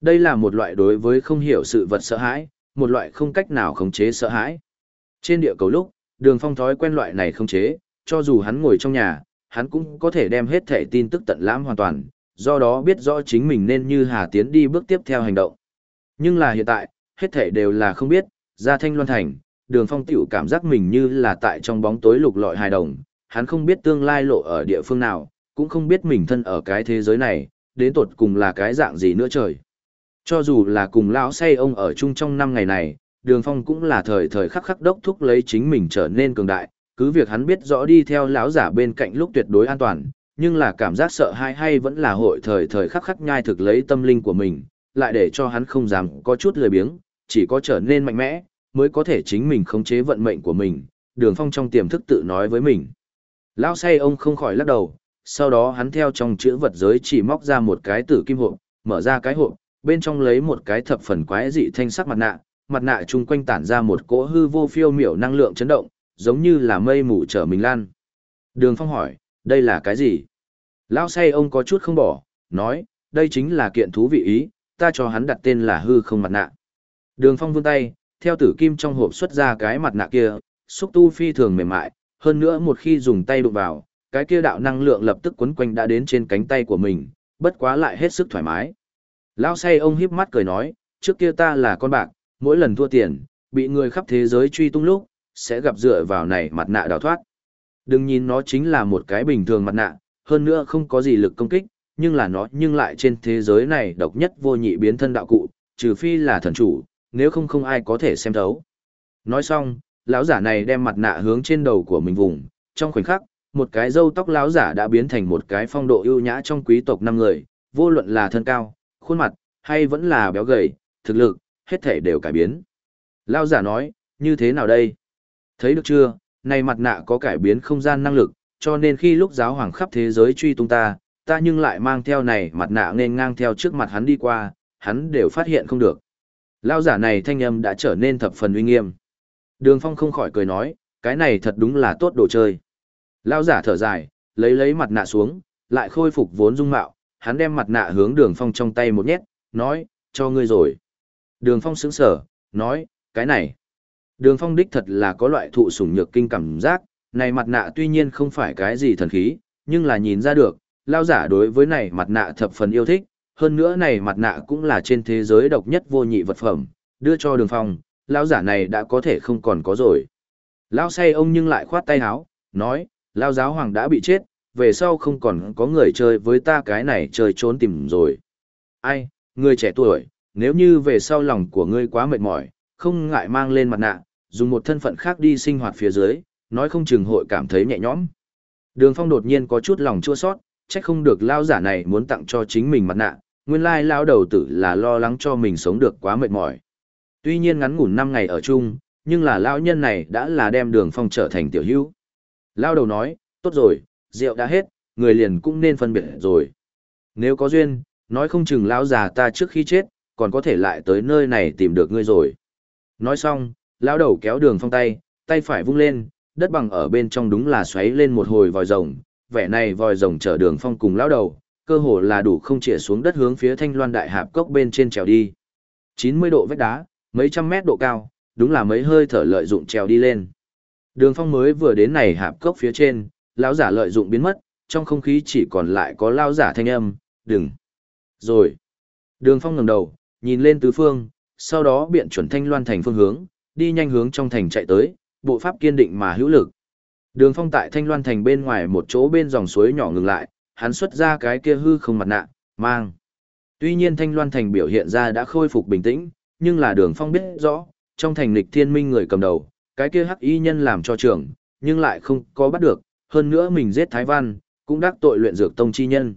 Đây là một loại đối với không hiểu sự vật sợ hãi, một loại không cách nào khống chế sợ hãi. Trên địa cầu lúc, đường phong thói quen loại này khống chế, cho dù hắn ngồi trong nhà, hắn cũng có thể đem hết thể tin tức tận lãm hoàn toàn, do đó biết rõ chính mình nên như Hà Tiến đi bước tiếp theo hành động. Nhưng là hiện tại, hết thể đều là không biết, ra thanh loan thành, đường phong tiểu cảm giác mình như là tại trong bóng tối lục lọi hài đồng, hắn không biết tương lai lộ ở địa phương nào, cũng không biết mình thân ở cái thế giới này, đến tột cùng là cái dạng gì nữa trời. Cho dù là cùng lão say ông ở chung trong năm ngày này, đường phong cũng là thời thời khắc khắc đốc thúc lấy chính mình trở nên cường đại, cứ việc hắn biết rõ đi theo lão giả bên cạnh lúc tuyệt đối an toàn, nhưng là cảm giác sợ hãi hay vẫn là hội thời thời khắc khắc nhai thực lấy tâm linh của mình, lại để cho hắn không dám có chút lười biếng, chỉ có trở nên mạnh mẽ, mới có thể chính mình khống chế vận mệnh của mình, đường phong trong tiềm thức tự nói với mình. Lão say ông không khỏi lắc đầu, sau đó hắn theo trong chữ vật giới chỉ móc ra một cái tử kim hộp, mở ra cái hộp, bên trong lấy một cái thập phần quái dị thanh sắc mặt nạ, mặt nạ chung quanh tản ra một cỗ hư vô phiêu miểu năng lượng chấn động, giống như là mây mù trở mình lan. Đường Phong hỏi, đây là cái gì? Lão say ông có chút không bỏ, nói, đây chính là kiện thú vị ý, ta cho hắn đặt tên là hư không mặt nạ. Đường Phong vươn tay, theo tử kim trong hộp xuất ra cái mặt nạ kia, xúc tu phi thường mềm mại, hơn nữa một khi dùng tay đụng vào, cái kia đạo năng lượng lập tức quấn quanh đã đến trên cánh tay của mình, bất quá lại hết sức thoải mái. Lão say ông híp mắt cười nói, trước kia ta là con bạc, mỗi lần thua tiền, bị người khắp thế giới truy tung lúc, sẽ gặp dựa vào này mặt nạ đào thoát. Đừng nhìn nó chính là một cái bình thường mặt nạ, hơn nữa không có gì lực công kích, nhưng là nó nhưng lại trên thế giới này độc nhất vô nhị biến thân đạo cụ, trừ phi là thần chủ, nếu không không ai có thể xem thấu. Nói xong, lão giả này đem mặt nạ hướng trên đầu của mình vùng, trong khoảnh khắc, một cái râu tóc lão giả đã biến thành một cái phong độ ưu nhã trong quý tộc năm người, vô luận là thân cao, khuôn mặt, hay vẫn là béo gầy, thực lực, hết thể đều cải biến. Lão giả nói, như thế nào đây? Thấy được chưa, này mặt nạ có cải biến không gian năng lực, cho nên khi lúc giáo hoàng khắp thế giới truy tung ta, ta nhưng lại mang theo này mặt nạ nên ngang theo trước mặt hắn đi qua, hắn đều phát hiện không được. Lão giả này thanh âm đã trở nên thập phần uy nghiêm. Đường Phong không khỏi cười nói, cái này thật đúng là tốt đồ chơi. Lão giả thở dài, lấy lấy mặt nạ xuống, lại khôi phục vốn dung mạo, hắn đem mặt nạ hướng Đường Phong trong tay một nhét, nói, cho ngươi rồi. Đường Phong sững sở, nói, cái này. Đường Phong đích thật là có loại thụ sủng nhược kinh cảm giác, này mặt nạ tuy nhiên không phải cái gì thần khí, nhưng là nhìn ra được, lao giả đối với này mặt nạ thập phần yêu thích, hơn nữa này mặt nạ cũng là trên thế giới độc nhất vô nhị vật phẩm, đưa cho đường phong, lao giả này đã có thể không còn có rồi. Lao say ông nhưng lại khoát tay háo, nói, lao giáo hoàng đã bị chết, về sau không còn có người chơi với ta cái này chơi trốn tìm rồi. Ai, người trẻ tuổi, nếu như về sau lòng của ngươi quá mệt mỏi, không ngại mang lên mặt nạ, dùng một thân phận khác đi sinh hoạt phía dưới, nói không chừng hội cảm thấy nhẹ nhõm. Đường Phong đột nhiên có chút lòng chua sót, trách không được lao giả này muốn tặng cho chính mình mặt nạ, nguyên lai lao đầu tử là lo lắng cho mình sống được quá mệt mỏi. Tuy nhiên ngắn ngủn 5 ngày ở chung, nhưng là lão nhân này đã là đem Đường Phong trở thành tiểu hữu. Lao đầu nói, tốt rồi, rượu đã hết, người liền cũng nên phân biệt rồi. Nếu có duyên, nói không chừng lão già ta trước khi chết, còn có thể lại tới nơi này tìm được ngươi rồi. Nói xong, lão đầu kéo đường phong tay, tay phải vung lên, đất bằng ở bên trong đúng là xoáy lên một hồi vòi rồng, vẻ này vòi rồng chở đường phong cùng lão đầu, cơ hồ là đủ không chĩa xuống đất hướng phía thanh loan đại hạp cốc bên trên trèo đi. 90 độ vách đá, mấy trăm mét độ cao, đúng là mấy hơi thở lợi dụng trèo đi lên. Đường phong mới vừa đến này hạp cốc phía trên, lão giả lợi dụng biến mất, trong không khí chỉ còn lại có lão giả thanh âm, đừng. Rồi. Đường phong ngẩng đầu, nhìn lên tứ phương, sau đó biện chuẩn thanh loan thành phương hướng, đi nhanh hướng trong thành chạy tới, bộ pháp kiên định mà hữu lực. Đường phong tại thanh loan thành bên ngoài một chỗ bên dòng suối nhỏ ngừng lại, hắn xuất ra cái kia hư không mặt nạ, mang. Tuy nhiên thanh loan thành biểu hiện ra đã khôi phục bình tĩnh, nhưng là đường phong biết rõ, trong thành lịch thiên minh người cầm đầu, cái kia hắc y nhân làm cho trưởng, nhưng lại không có bắt được, hơn nữa mình giết Thái Văn, cũng đắc tội luyện dược tông chi nhân.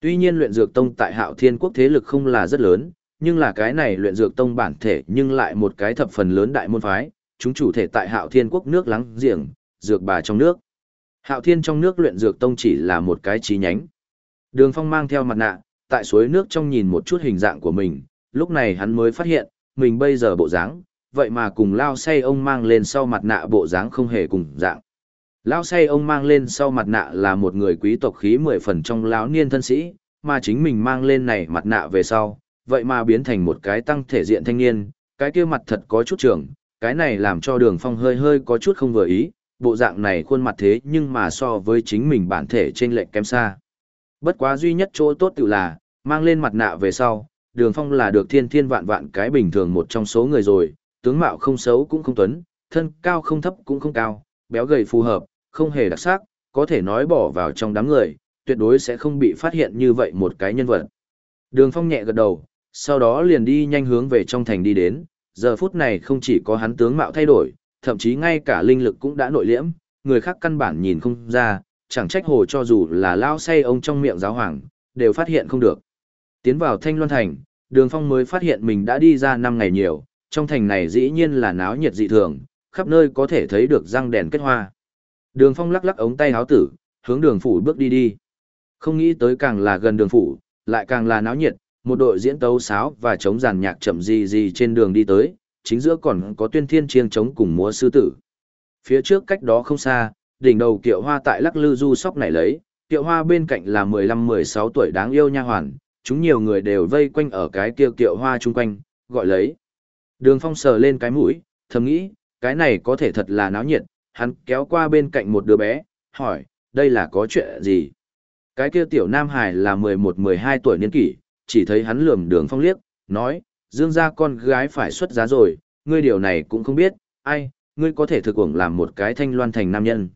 Tuy nhiên luyện dược tông tại hạo thiên quốc thế lực không là rất lớn, nhưng là cái này luyện dược tông bản thể nhưng lại một cái thập phần lớn đại môn phái, chúng chủ thể tại hạo thiên quốc nước lắng giềng, dược bà trong nước. Hạo thiên trong nước luyện dược tông chỉ là một cái chi nhánh. Đường phong mang theo mặt nạ, tại suối nước trong nhìn một chút hình dạng của mình, lúc này hắn mới phát hiện, mình bây giờ bộ dáng, vậy mà cùng lao say ông mang lên sau mặt nạ bộ dáng không hề cùng dạng. Lão say ông mang lên sau mặt nạ là một người quý tộc khí mười phần trong lão niên thân sĩ, mà chính mình mang lên này mặt nạ về sau, vậy mà biến thành một cái tăng thể diện thanh niên, cái kia mặt thật có chút trưởng, cái này làm cho đường phong hơi hơi có chút không vừa ý, bộ dạng này khuôn mặt thế nhưng mà so với chính mình bản thể trên lệch kém xa. Bất quá duy nhất chỗ tốt tự là, mang lên mặt nạ về sau, đường phong là được thiên thiên vạn vạn cái bình thường một trong số người rồi, tướng mạo không xấu cũng không tuấn, thân cao không thấp cũng không cao, béo gầy phù hợp, không hề đặc sắc, có thể nói bỏ vào trong đám người, tuyệt đối sẽ không bị phát hiện như vậy một cái nhân vật. Đường phong nhẹ gật đầu, sau đó liền đi nhanh hướng về trong thành đi đến, giờ phút này không chỉ có hắn tướng mạo thay đổi, thậm chí ngay cả linh lực cũng đã nội liễm, người khác căn bản nhìn không ra, chẳng trách hồ cho dù là lao say ông trong miệng giáo hoàng, đều phát hiện không được. Tiến vào Thanh Loan Thành, Đường Phong mới phát hiện mình đã đi ra 5 ngày nhiều, trong thành này dĩ nhiên là náo nhiệt dị thường, khắp nơi có thể thấy được răng đèn kết hoa. Đường Phong lắc lắc ống tay áo tử, hướng đường phủ bước đi đi. Không nghĩ tới càng là gần đường phủ, lại càng là náo nhiệt, một đội diễn tấu sáo và chống giàn nhạc chậm gì gì trên đường đi tới, chính giữa còn có tuyên thiên chiêng chống cùng múa sư tử. Phía trước cách đó không xa, đỉnh đầu kiệu hoa tại lắc lư du sóc này lấy, kiệu hoa bên cạnh là 15-16 tuổi đáng yêu nha hoàn, chúng nhiều người đều vây quanh ở cái kiệu kiệu hoa chung quanh, gọi lấy. Đường phong sờ lên cái mũi, thầm nghĩ, cái này có thể thật là náo nhiệt, hắn kéo qua bên cạnh một đứa bé, hỏi, đây là có chuyện gì? Cái kia tiểu Nam Hải là 11-12 tuổi niên kỷ, chỉ thấy hắn lườm đường phong liếc, nói, dương gia con gái phải xuất giá rồi, ngươi điều này cũng không biết, ai, ngươi có thể thực ủng làm một cái thanh loan thành nam nhân.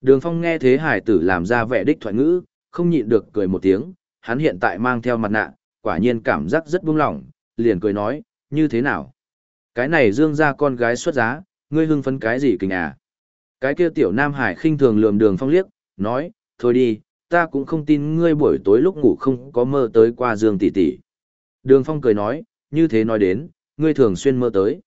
Đường phong nghe thế hải tử làm ra vẻ đích thoại ngữ, không nhịn được cười một tiếng, hắn hiện tại mang theo mặt nạ, quả nhiên cảm giác rất buông lỏng, liền cười nói, như thế nào? Cái này dương gia con gái xuất giá, ngươi hưng phấn cái gì kinh à? Cái kia tiểu nam hải khinh thường lườm đường phong liếc, nói, thôi đi, ta cũng không tin ngươi buổi tối lúc ngủ không có mơ tới qua Dương tỷ tỷ. Đường Phong cười nói, như thế nói đến, ngươi thường xuyên mơ tới.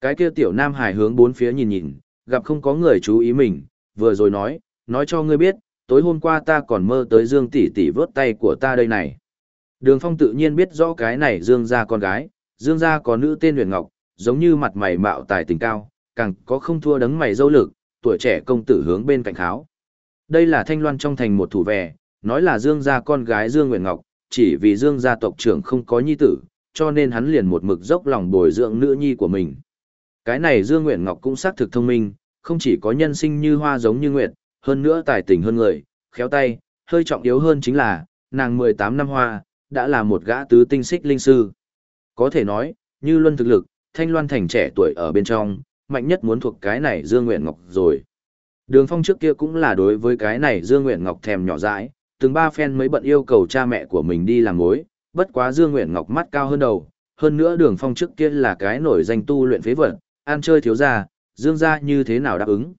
Cái kia tiểu nam hải hướng bốn phía nhìn nhìn, gặp không có người chú ý mình, vừa rồi nói, nói cho ngươi biết, tối hôm qua ta còn mơ tới Dương tỷ tỷ vớt tay của ta đây này. Đường Phong tự nhiên biết rõ cái này Dương gia con gái, Dương gia có nữ tên Huyền Ngọc, giống như mặt mày mạo tài tình cao, càng có không thua đấng mày dâu lực, tuổi trẻ công tử hướng bên cạnh kháo. Đây là thanh loan trong thành một thủ vệ, nói là Dương gia con gái Dương Nguyệt Ngọc, chỉ vì Dương gia tộc trưởng không có nhi tử, cho nên hắn liền một mực dốc lòng bồi dưỡng nữ nhi của mình. Cái này Dương Nguyệt Ngọc cũng xác thực thông minh, không chỉ có nhân sinh như hoa giống như Nguyệt, hơn nữa tài tình hơn người, khéo tay, hơi trọng yếu hơn chính là, nàng 18 năm hoa, đã là một gã tứ tinh xích linh sư. Có thể nói, như luân thực lực, thanh loan thành trẻ tuổi ở bên trong, mạnh nhất muốn thuộc cái này Dương Nguyện Ngọc rồi. Đường Phong trước kia cũng là đối với cái này Dương Nguyện Ngọc thèm nhỏ dãi, từng ba phen mới bận yêu cầu cha mẹ của mình đi làm mối, bất quá Dương Nguyện Ngọc mắt cao hơn đầu, hơn nữa Đường Phong trước kia là cái nổi danh tu luyện phế vật, ăn chơi thiếu gia, Dương gia như thế nào đáp ứng.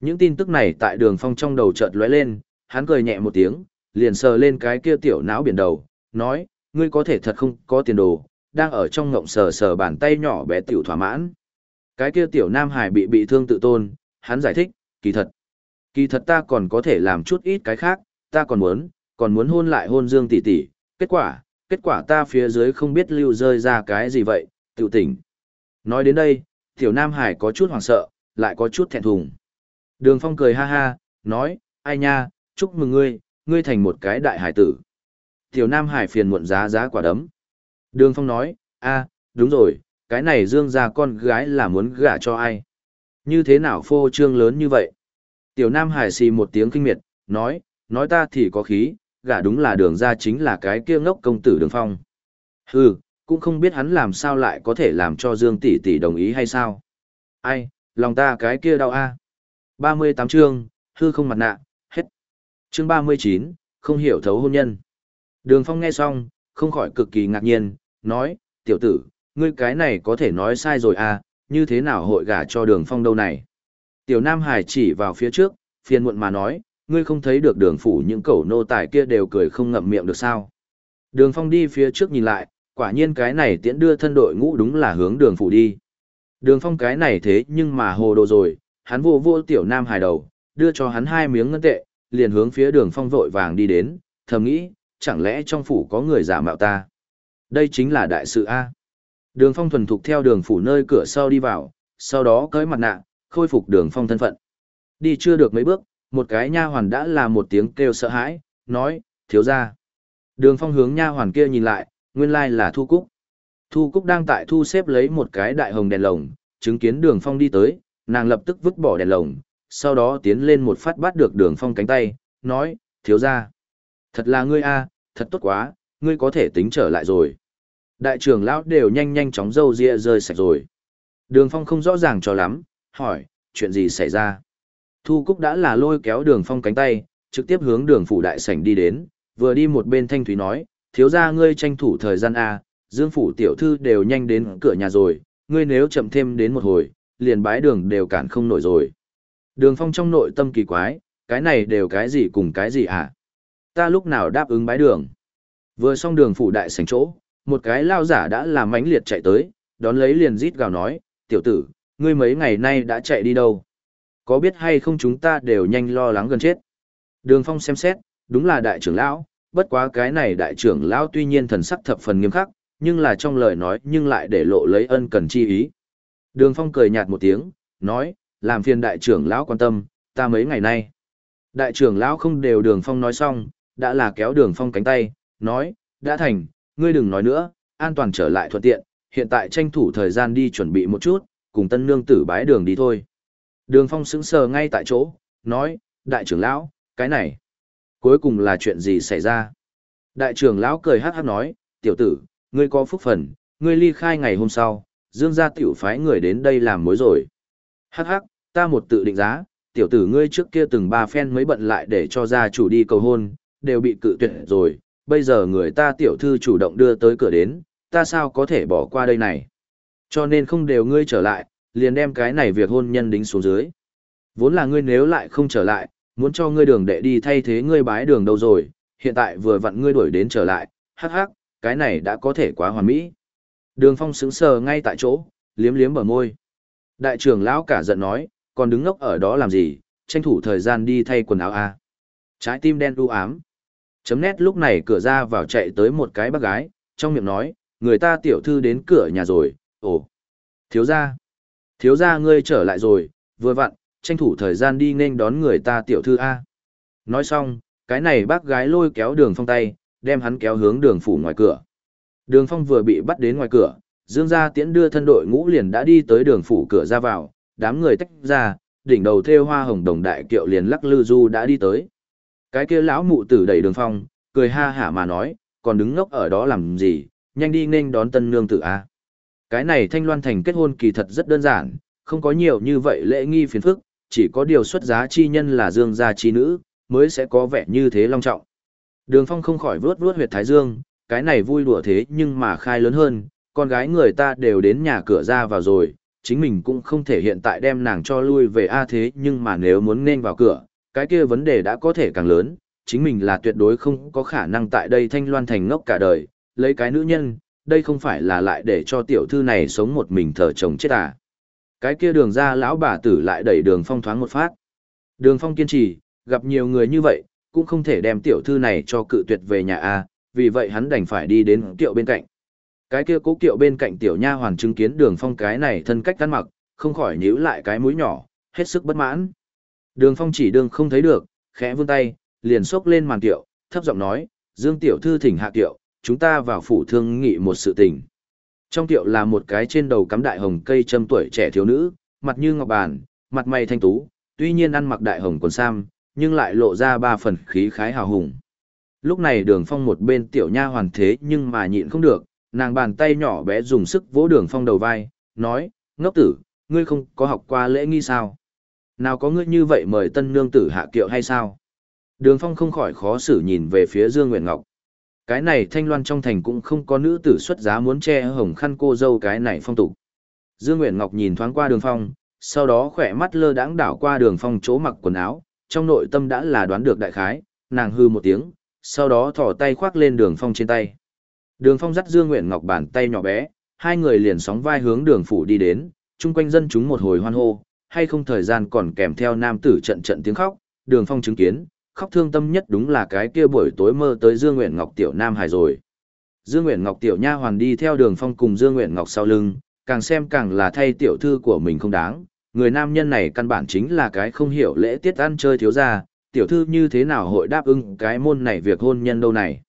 Những tin tức này tại Đường Phong trong đầu chợt lóe lên, hắn cười nhẹ một tiếng, liền sờ lên cái kia tiểu não biển đầu, nói, ngươi có thể thật không có tiền đồ, đang ở trong ngộng sờ sờ bàn tay nhỏ bé tiểu thỏa mãn. Cái kia tiểu Nam Hải bị bị thương tự tôn, hắn giải thích, kỳ thật. Kỳ thật ta còn có thể làm chút ít cái khác, ta còn muốn, còn muốn hôn lại hôn Dương tỷ tỷ, kết quả, kết quả ta phía dưới không biết lưu rơi ra cái gì vậy, tự tỉnh. Nói đến đây, tiểu Nam Hải có chút hoảng sợ, lại có chút thẹn thùng. Đường Phong cười ha ha, nói, ai nha, chúc mừng ngươi, ngươi thành một cái đại hải tử. Tiểu Nam Hải phiền muộn giá giá quả đấm. Đường Phong nói, a, đúng rồi, cái này Dương ra con gái là muốn gả cho ai. Như thế nào phô trương lớn như vậy? Tiểu Nam Hải xì một tiếng kinh miệt, nói, nói ta thì có khí, gả đúng là đường ra chính là cái kia ngốc công tử đường phong. Hừ, cũng không biết hắn làm sao lại có thể làm cho Dương tỷ tỷ đồng ý hay sao. Ai, lòng ta cái kia đau a. Ba mươi tám chương, hư không mặt nạ, hết. Chương ba mươi chín, không hiểu thấu hôn nhân. Đường phong nghe xong, không khỏi cực kỳ ngạc nhiên, nói, tiểu tử, ngươi cái này có thể nói sai rồi à, như thế nào hội gả cho đường phong đâu này. Tiểu Nam Hải chỉ vào phía trước, phiền muộn mà nói, ngươi không thấy được đường phủ những cẩu nô tài kia đều cười không ngậm miệng được sao. Đường phong đi phía trước nhìn lại, quả nhiên cái này tiễn đưa thân đội ngũ đúng là hướng đường phủ đi. Đường phong cái này thế nhưng mà hồ đồ rồi, hắn vô vô tiểu Nam Hải đầu, đưa cho hắn hai miếng ngân tệ, liền hướng phía đường phong vội vàng đi đến, thầm nghĩ, chẳng lẽ trong phủ có người giả mạo ta. Đây chính là đại sự A. Đường phong thuần thục theo đường phủ nơi cửa sau đi vào, sau đó cởi mặt nạ, khôi phục đường phong thân phận. Đi chưa được mấy bước, một cái nha hoàn đã là một tiếng kêu sợ hãi, nói, thiếu ra. Đường phong hướng nha hoàn kia nhìn lại, Nguyên lai là Thu Cúc. Thu Cúc đang tại thu xếp lấy một cái đại hồng đèn lồng, chứng kiến đường phong đi tới, nàng lập tức vứt bỏ đèn lồng, sau đó tiến lên một phát bắt được đường phong cánh tay, nói, thiếu ra. Thật là ngươi a, thật tốt quá, ngươi có thể tính trở lại rồi. Đại trưởng lão đều nhanh nhanh chóng dâu ria rơi sạch rồi. Đường phong không rõ ràng cho lắm, hỏi, chuyện gì xảy ra? Thu Cúc đã là lôi kéo đường phong cánh tay, trực tiếp hướng đường phủ đại sảnh đi đến, vừa đi một bên thanh thúy nói, thiếu ra ngươi tranh thủ thời gian A, dương phủ tiểu thư đều nhanh đến cửa nhà rồi, ngươi nếu chậm thêm đến một hồi, liền bái đường đều cản không nổi rồi. Đường phong trong nội tâm kỳ quái, cái này đều cái gì cùng cái gì hả? Ta lúc nào đáp ứng bái đường? Vừa xong đường phủ đại sảnh chỗ, một cái lao giả đã làm mãnh liệt chạy tới, đón lấy liền rít gào nói, tiểu tử, ngươi mấy ngày nay đã chạy đi đâu? Có biết hay không chúng ta đều nhanh lo lắng gần chết. Đường phong xem xét, đúng là đại trưởng lão, bất quá cái này đại trưởng lão tuy nhiên thần sắc thập phần nghiêm khắc, nhưng là trong lời nói nhưng lại để lộ lấy ân cần chi ý. Đường phong cười nhạt một tiếng, nói, làm phiền đại trưởng lão quan tâm, ta mấy ngày nay. Đại trưởng lão không đều đường phong nói xong, đã là kéo đường phong cánh tay, nói, đã thành, ngươi đừng nói nữa, an toàn trở lại thuận tiện, hiện tại tranh thủ thời gian đi chuẩn bị một chút, cùng tân nương tử bái đường đi thôi. Đường phong sững sờ ngay tại chỗ, nói, đại trưởng lão, cái này, cuối cùng là chuyện gì xảy ra? Đại trưởng lão cười hát hát nói, tiểu tử, ngươi có phúc phần, ngươi ly khai ngày hôm sau, dương gia tiểu phái người đến đây làm mối rồi. Hắc hắc, ta một tự định giá, tiểu tử ngươi trước kia từng ba phen mới bận lại để cho gia chủ đi cầu hôn, đều bị cự tuyệt rồi, bây giờ người ta tiểu thư chủ động đưa tới cửa đến, ta sao có thể bỏ qua đây này. Cho nên không đều ngươi trở lại, liền đem cái này việc hôn nhân đính xuống dưới. Vốn là ngươi nếu lại không trở lại, muốn cho ngươi đường đệ đi thay thế ngươi bái đường đâu rồi, hiện tại vừa vặn ngươi đuổi đến trở lại, hắc hắc, cái này đã có thể quá hoàn mỹ. Đường phong sững sờ ngay tại chỗ, liếm liếm bờ môi. Đại trưởng lão cả giận nói, còn đứng ngốc ở đó làm gì, tranh thủ thời gian đi thay quần áo a. Trái tim đen u ám. Chấm nét lúc này cửa ra vào chạy tới một cái bác gái, trong miệng nói, người ta tiểu thư đến cửa nhà rồi, ồ. Thiếu gia. Thiếu gia ngươi trở lại rồi, vừa vặn, tranh thủ thời gian đi nên đón người ta tiểu thư A. Nói xong, cái này bác gái lôi kéo đường phong tay, đem hắn kéo hướng đường phủ ngoài cửa. Đường phong vừa bị bắt đến ngoài cửa, dương gia tiễn đưa thân đội ngũ liền đã đi tới đường phủ cửa ra vào, đám người tách ra, đỉnh đầu thêu hoa hồng đồng đại kiệu liền lắc lư du đã đi tới. Cái kia lão mụ tử đẩy đường phong, cười ha hả mà nói, còn đứng ngốc ở đó làm gì, nhanh đi nên đón tân nương tử a. Cái này thanh loan thành kết hôn kỳ thật rất đơn giản, không có nhiều như vậy lễ nghi phiền phức, chỉ có điều xuất giá chi nhân là dương gia chi nữ, mới sẽ có vẻ như thế long trọng. Đường Phong không khỏi vuốt vuốt huyệt thái dương, cái này vui đùa thế nhưng mà khai lớn hơn, con gái người ta đều đến nhà cửa ra vào rồi, chính mình cũng không thể hiện tại đem nàng cho lui về A thế nhưng mà nếu muốn nên vào cửa, cái kia vấn đề đã có thể càng lớn, chính mình là tuyệt đối không có khả năng tại đây thanh loan thành ngốc cả đời, lấy cái nữ nhân, đây không phải là lại để cho tiểu thư này sống một mình thở chồng chết à. Cái kia đường ra lão bà tử lại đẩy đường phong thoáng một phát. Đường phong kiên trì, gặp nhiều người như vậy, cũng không thể đem tiểu thư này cho cự tuyệt về nhà A, vì vậy hắn đành phải đi đến kiệu bên cạnh. Cái kia cố kiệu bên cạnh tiểu nha hoàn chứng kiến đường phong cái này thân cách ăn mặc, không khỏi nhíu lại cái mũi nhỏ, hết sức bất mãn. Đường phong chỉ đường không thấy được, khẽ vươn tay, liền xốc lên màn tiệu, thấp giọng nói, Dương tiểu thư thỉnh hạ tiệu, chúng ta vào phủ thương nghị một sự tình. Trong tiệu là một cái trên đầu cắm đại hồng cây châm tuổi trẻ thiếu nữ, mặt như ngọc bàn, mặt mày thanh tú, tuy nhiên ăn mặc đại hồng quần sam, nhưng lại lộ ra ba phần khí khái hào hùng. Lúc này đường phong một bên tiểu nha hoàn thế nhưng mà nhịn không được, nàng bàn tay nhỏ bé dùng sức vỗ đường phong đầu vai, nói, ngốc tử, ngươi không có học qua lễ nghi sao? Nào có ngươi như vậy mời tân nương tử hạ kiệu hay sao? Đường phong không khỏi khó xử nhìn về phía Dương Nguyệt Ngọc. Cái này thanh loan trong thành cũng không có nữ tử xuất giá muốn che hồng khăn cô dâu cái này phong tục. Dương Nguyệt Ngọc nhìn thoáng qua đường phong, sau đó khỏe mắt lơ đãng đảo qua đường phong chỗ mặc quần áo, trong nội tâm đã là đoán được đại khái, nàng hư một tiếng, sau đó thỏ tay khoác lên đường phong trên tay. Đường phong dắt Dương Nguyệt Ngọc bàn tay nhỏ bé, hai người liền sóng vai hướng đường phủ đi đến, chung quanh dân chúng một hồi hoan hô, hay không thời gian còn kèm theo nam tử trận trận tiếng khóc, đường phong chứng kiến, khóc thương tâm nhất đúng là cái kia buổi tối mơ tới Dương Nguyễn Ngọc tiểu nam hài rồi. Dương Nguyễn Ngọc tiểu nha hoàn đi theo Đường Phong cùng Dương Nguyễn Ngọc sau lưng, càng xem càng là thay tiểu thư của mình không đáng, người nam nhân này căn bản chính là cái không hiểu lễ tiết ăn chơi thiếu gia, tiểu thư như thế nào hội đáp ứng cái môn này việc hôn nhân đâu này.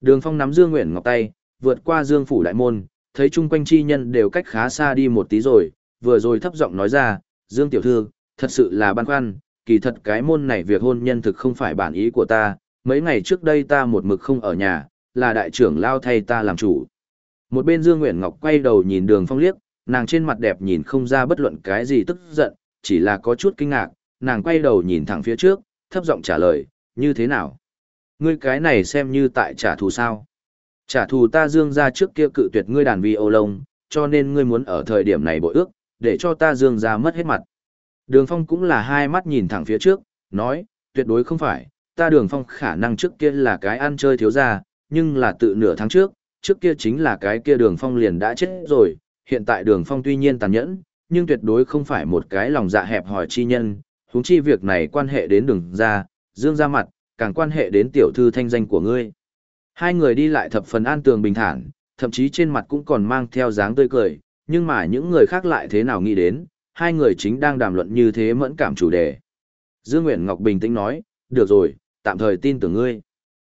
Đường Phong nắm Dương Nguyễn Ngọc tay, vượt qua Dương phủ đại môn, thấy chung quanh chi nhân đều cách khá xa đi một tí rồi, vừa rồi thấp giọng nói ra, Dương tiểu thư, thật sự là băn khoăn, kỳ thật cái môn này việc hôn nhân thực không phải bản ý của ta, mấy ngày trước đây ta một mực không ở nhà, là đại trưởng lao thay ta làm chủ. Một bên Dương Nguyễn Ngọc quay đầu nhìn đường phong liếc, nàng trên mặt đẹp nhìn không ra bất luận cái gì tức giận, chỉ là có chút kinh ngạc, nàng quay đầu nhìn thẳng phía trước, thấp giọng trả lời, như thế nào? Ngươi cái này xem như tại trả thù sao? Trả thù ta dương ra trước kia cự tuyệt ngươi đàn vi ô lông, cho nên ngươi muốn ở thời điểm này bội ước, để cho ta dương ra mất hết mặt. Đường phong cũng là hai mắt nhìn thẳng phía trước, nói, tuyệt đối không phải, ta đường phong khả năng trước kia là cái ăn chơi thiếu ra, nhưng là tự nửa tháng trước, trước kia chính là cái kia đường phong liền đã chết rồi, hiện tại đường phong tuy nhiên tàn nhẫn, nhưng tuyệt đối không phải một cái lòng dạ hẹp hòi chi nhân, huống chi việc này quan hệ đến đường ra, dương ra mặt, càng quan hệ đến tiểu thư thanh danh của ngươi. Hai người đi lại thập phần an tường bình thản, thậm chí trên mặt cũng còn mang theo dáng tươi cười, nhưng mà những người khác lại thế nào nghĩ đến, hai người chính đang đàm luận như thế mẫn cảm chủ đề. Dương Nguyễn Ngọc bình tĩnh nói, được rồi, tạm thời tin tưởng ngươi.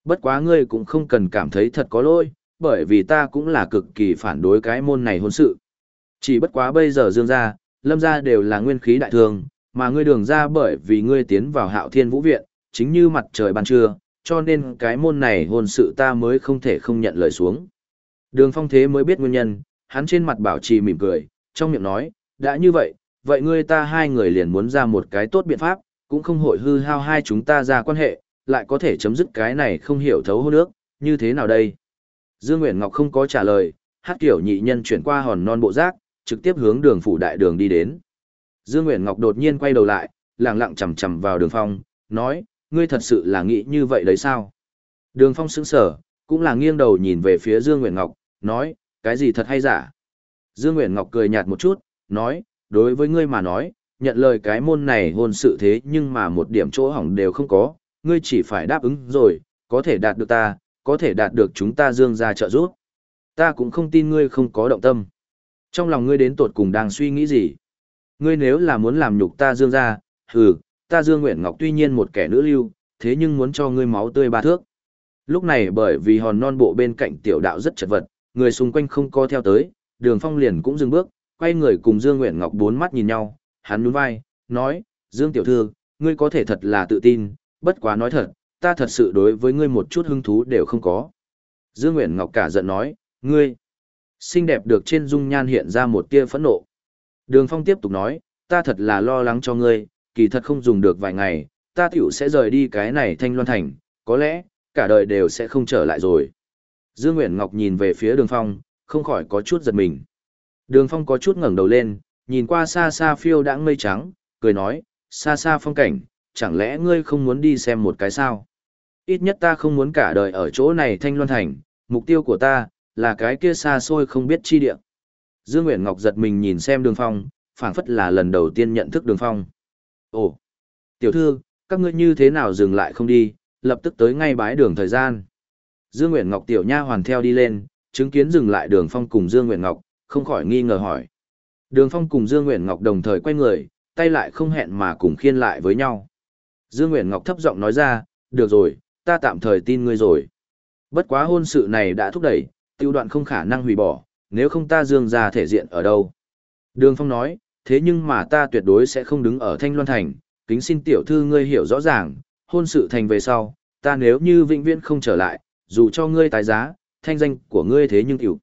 Bất quá ngươi cũng không cần cảm thấy thật có lỗi, bởi vì ta cũng là cực kỳ phản đối cái môn này hôn sự. Chỉ bất quá bây giờ Dương gia, Lâm gia đều là nguyên khí đại thường, mà ngươi đường ra bởi vì ngươi tiến vào hạo thiên vũ viện, chính như mặt trời ban trưa, cho nên cái môn này hôn sự ta mới không thể không nhận lời xuống. Đường phong thế mới biết nguyên nhân, hắn trên mặt bảo trì mỉm cười, trong miệng nói, đã như vậy, vậy ngươi ta hai người liền muốn ra một cái tốt biện pháp, cũng không hội hư hao hai chúng ta ra quan hệ, lại có thể chấm dứt cái này không hiểu thấu hôn nước, như thế nào đây? Dương Nguyễn Ngọc không có trả lời, hát kiểu nhị nhân chuyển qua hòn non bộ rác, trực tiếp hướng đường phủ đại đường đi đến. Dương Nguyễn Ngọc đột nhiên quay đầu lại, lặng lặng chầm chầm vào đường phong, nói, ngươi thật sự là nghĩ như vậy đấy sao? Đường phong sững sở, cũng là nghiêng đầu nhìn về phía Dương Nguyễn Ngọc, nói, cái gì thật hay giả? Dương Nguyễn Ngọc cười nhạt một chút, nói, đối với ngươi mà nói, nhận lời cái môn này hôn sự thế nhưng mà một điểm chỗ hỏng đều không có, ngươi chỉ phải đáp ứng rồi, có thể đạt được ta, có thể đạt được chúng ta dương ra trợ giúp. Ta cũng không tin ngươi không có động tâm. Trong lòng ngươi đến tột cùng đang suy nghĩ gì? Ngươi nếu là muốn làm nhục ta dương ra, hừ, ta dương nguyện ngọc tuy nhiên một kẻ nữ lưu, thế nhưng muốn cho ngươi máu tươi ba thước. Lúc này bởi vì hòn non bộ bên cạnh tiểu đạo rất chật vật, người xung quanh không co theo tới, đường phong liền cũng dừng bước, quay người cùng Dương Nguyện Ngọc bốn mắt nhìn nhau, hắn nhún vai, nói, Dương tiểu thư, ngươi có thể thật là tự tin, bất quá nói thật, ta thật sự đối với ngươi một chút hứng thú đều không có. Dương Nguyện Ngọc cả giận nói, ngươi, xinh đẹp được trên dung nhan hiện ra một tia phẫn nộ. Đường Phong tiếp tục nói, ta thật là lo lắng cho ngươi, kỳ thật không dùng được vài ngày, ta tiểu sẽ rời đi cái này thanh loan thành, có lẽ, cả đời đều sẽ không trở lại rồi. Dương Nguyễn Ngọc nhìn về phía đường Phong, không khỏi có chút giật mình. Đường Phong có chút ngẩng đầu lên, nhìn qua xa xa phiêu đãng mây trắng, cười nói, xa xa phong cảnh, chẳng lẽ ngươi không muốn đi xem một cái sao? Ít nhất ta không muốn cả đời ở chỗ này thanh loan thành, mục tiêu của ta, là cái kia xa xôi không biết chi địa. Dương Nguyễn Ngọc giật mình nhìn xem đường phong, phảng phất là lần đầu tiên nhận thức đường phong. Ồ, tiểu thư, các ngươi như thế nào dừng lại không đi, lập tức tới ngay bái đường thời gian. Dương Nguyễn Ngọc tiểu nha hoàn theo đi lên, chứng kiến dừng lại đường phong cùng Dương Nguyễn Ngọc, không khỏi nghi ngờ hỏi. Đường phong cùng Dương Nguyễn Ngọc đồng thời quay người, tay lại không hẹn mà cùng khiên lại với nhau. Dương Nguyễn Ngọc thấp giọng nói ra, được rồi, ta tạm thời tin ngươi rồi. Bất quá hôn sự này đã thúc đẩy, tiêu đoạn không khả năng hủy bỏ, nếu không ta dương ra thể diện ở đâu. Đường Phong nói, thế nhưng mà ta tuyệt đối sẽ không đứng ở Thanh Loan Thành, kính xin tiểu thư ngươi hiểu rõ ràng, hôn sự thành về sau, ta nếu như vĩnh viễn không trở lại, dù cho ngươi tái giá, thanh danh của ngươi thế nhưng tiểu.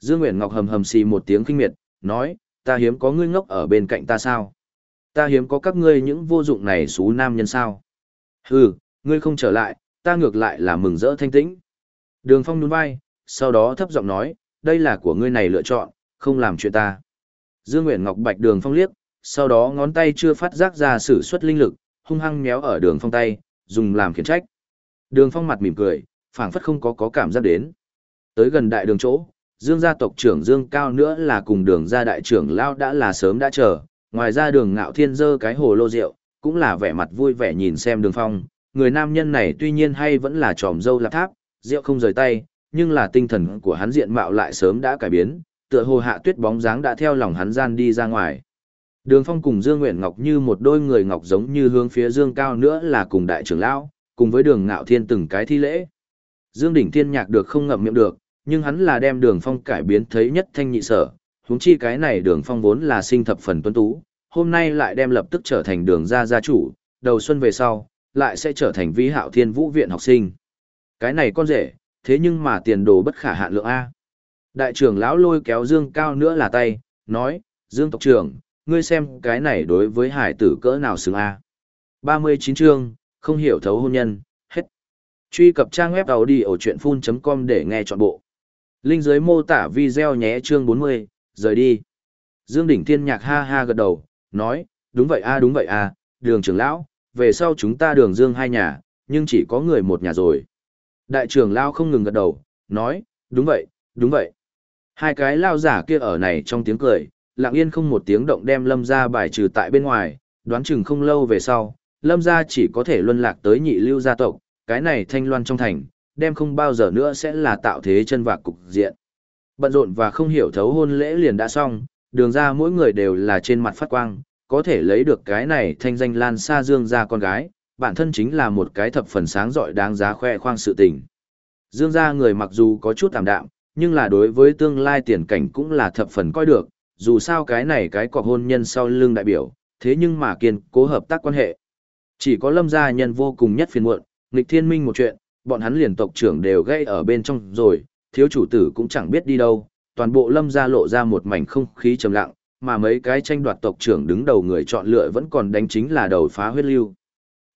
Dương Nguyễn Ngọc hầm hầm xì một tiếng kinh miệt, nói, ta hiếm có ngươi ngốc ở bên cạnh ta sao? Ta hiếm có các ngươi những vô dụng này xú nam nhân sao? Hừ, ngươi không trở lại, ta ngược lại là mừng rỡ thanh tĩnh. Đường Phong nhún vai, sau đó thấp giọng nói, đây là của ngươi này lựa chọn, không làm chuyện ta. Dương Nguyễn Ngọc Bạch Đường Phong liếc, sau đó ngón tay chưa phát giác ra sử xuất linh lực, hung hăng méo ở Đường Phong tay, dùng làm khiển trách. Đường Phong mặt mỉm cười, phảng phất không có có cảm giác đến. Tới gần đại đường chỗ, Dương gia tộc trưởng Dương Cao nữa là cùng đường gia đại trưởng Lao đã là sớm đã chờ, ngoài ra đường ngạo thiên dơ cái hồ lô rượu, cũng là vẻ mặt vui vẻ nhìn xem đường phong, người nam nhân này tuy nhiên hay vẫn là tròm dâu lạp tháp, rượu không rời tay, nhưng là tinh thần của hắn diện mạo lại sớm đã cải biến, tựa hồ hạ tuyết bóng dáng đã theo lòng hắn gian đi ra ngoài. Đường Phong cùng Dương Nguyện Ngọc như một đôi người ngọc giống như hướng phía Dương Cao nữa là cùng đại trưởng lão, cùng với Đường Ngạo Thiên từng cái thi lễ. Dương Đỉnh Thiên Nhạc được không ngậm miệng được, Nhưng hắn là đem đường phong cải biến thấy nhất thanh nhị sở, huống chi cái này đường phong vốn là sinh thập phần tuấn tú, hôm nay lại đem lập tức trở thành đường gia gia chủ, đầu xuân về sau, lại sẽ trở thành vĩ hạo thiên vũ viện học sinh. Cái này con rể, thế nhưng mà tiền đồ bất khả hạn lượng A. Đại trưởng lão lôi kéo Dương Cao nữa là tay, nói, Dương tộc trưởng, ngươi xem cái này đối với hải tử cỡ nào xứng A. 39 chương, không hiểu thấu hôn nhân. Truy cập trang web đầu đi ở chuyện full.com để nghe trọn bộ. Linh dưới mô tả video nhé chương 40, rời đi. Dương Đỉnh Thiên Nhạc ha ha gật đầu, nói, đúng vậy a đúng vậy a, đường trưởng lão, về sau chúng ta đường Dương hai nhà, nhưng chỉ có người một nhà rồi. Đại trưởng lão không ngừng gật đầu, nói, đúng vậy, đúng vậy. Hai cái lao giả kia ở này trong tiếng cười, lặng yên không một tiếng động đem lâm ra bài trừ tại bên ngoài, đoán chừng không lâu về sau, lâm gia chỉ có thể luân lạc tới nhị lưu gia tộc, cái này thanh loan trong thành, đem không bao giờ nữa sẽ là tạo thế chân vạc cục diện. Bận rộn và không hiểu thấu hôn lễ liền đã xong, đường ra mỗi người đều là trên mặt phát quang, có thể lấy được cái này thanh danh lan xa dương ra con gái, bản thân chính là một cái thập phần sáng giỏi đáng giá khoe khoang sự tình. Dương ra người mặc dù có chút tạm đạm, nhưng là đối với tương lai tiền cảnh cũng là thập phần coi được, dù sao cái này cái cọc hôn nhân sau lưng đại biểu, thế nhưng mà kiên cố hợp tác quan hệ. Chỉ có lâm gia nhân vô cùng nhất phiền muộn, nghịch thiên minh một chuyện, bọn hắn liền tộc trưởng đều gây ở bên trong rồi, thiếu chủ tử cũng chẳng biết đi đâu, toàn bộ lâm gia lộ ra một mảnh không khí trầm lặng, mà mấy cái tranh đoạt tộc trưởng đứng đầu người chọn lựa vẫn còn đánh chính là đầu phá huyết lưu.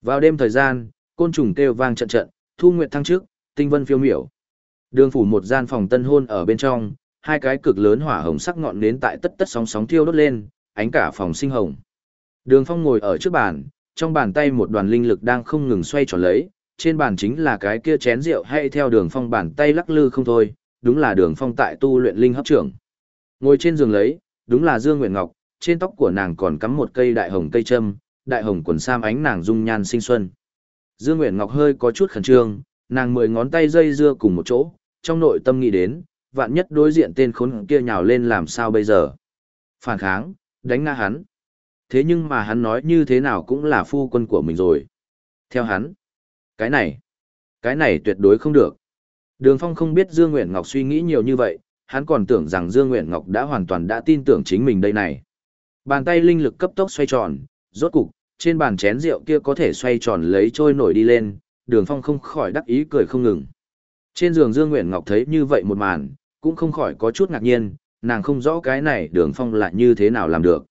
Vào đêm thời gian, côn trùng kêu vang trận trận, thu nguyệt thăng trước, tinh vân phiêu miểu. Đường phủ một gian phòng tân hôn ở bên trong, hai cái cực lớn hỏa hồng sắc ngọn nến tại tất tất sóng sóng thiêu đốt lên, ánh cả phòng sinh hồng. Đường Phong ngồi ở trước bàn, trong bàn tay một đoàn linh lực đang không ngừng xoay tròn lấy, trên bàn chính là cái kia chén rượu hay theo đường phong bàn tay lắc lư không thôi, đúng là đường phong tại tu luyện linh hấp trưởng. Ngồi trên giường lấy, đúng là Dương Nguyệt Ngọc, trên tóc của nàng còn cắm một cây đại hồng cây trâm đại hồng quần sam ánh nàng dung nhan sinh xuân. Dương Nguyệt Ngọc hơi có chút khẩn trương, nàng mười ngón tay dây dưa cùng một chỗ, trong nội tâm nghĩ đến, vạn nhất đối diện tên khốn kia nhào lên làm sao bây giờ. Phản kháng, đánh ngã hắn. Thế nhưng mà hắn nói như thế nào cũng là phu quân của mình rồi. Theo hắn, cái này, cái này tuyệt đối không được. Đường Phong không biết Dương Nguyện Ngọc suy nghĩ nhiều như vậy, hắn còn tưởng rằng Dương Nguyện Ngọc đã hoàn toàn đã tin tưởng chính mình đây này. Bàn tay linh lực cấp tốc xoay tròn, rốt cục, trên bàn chén rượu kia có thể xoay tròn lấy trôi nổi đi lên, Đường Phong không khỏi đắc ý cười không ngừng. Trên giường Dương Nguyện Ngọc thấy như vậy một màn, cũng không khỏi có chút ngạc nhiên, nàng không rõ cái này Đường Phong lại như thế nào làm được.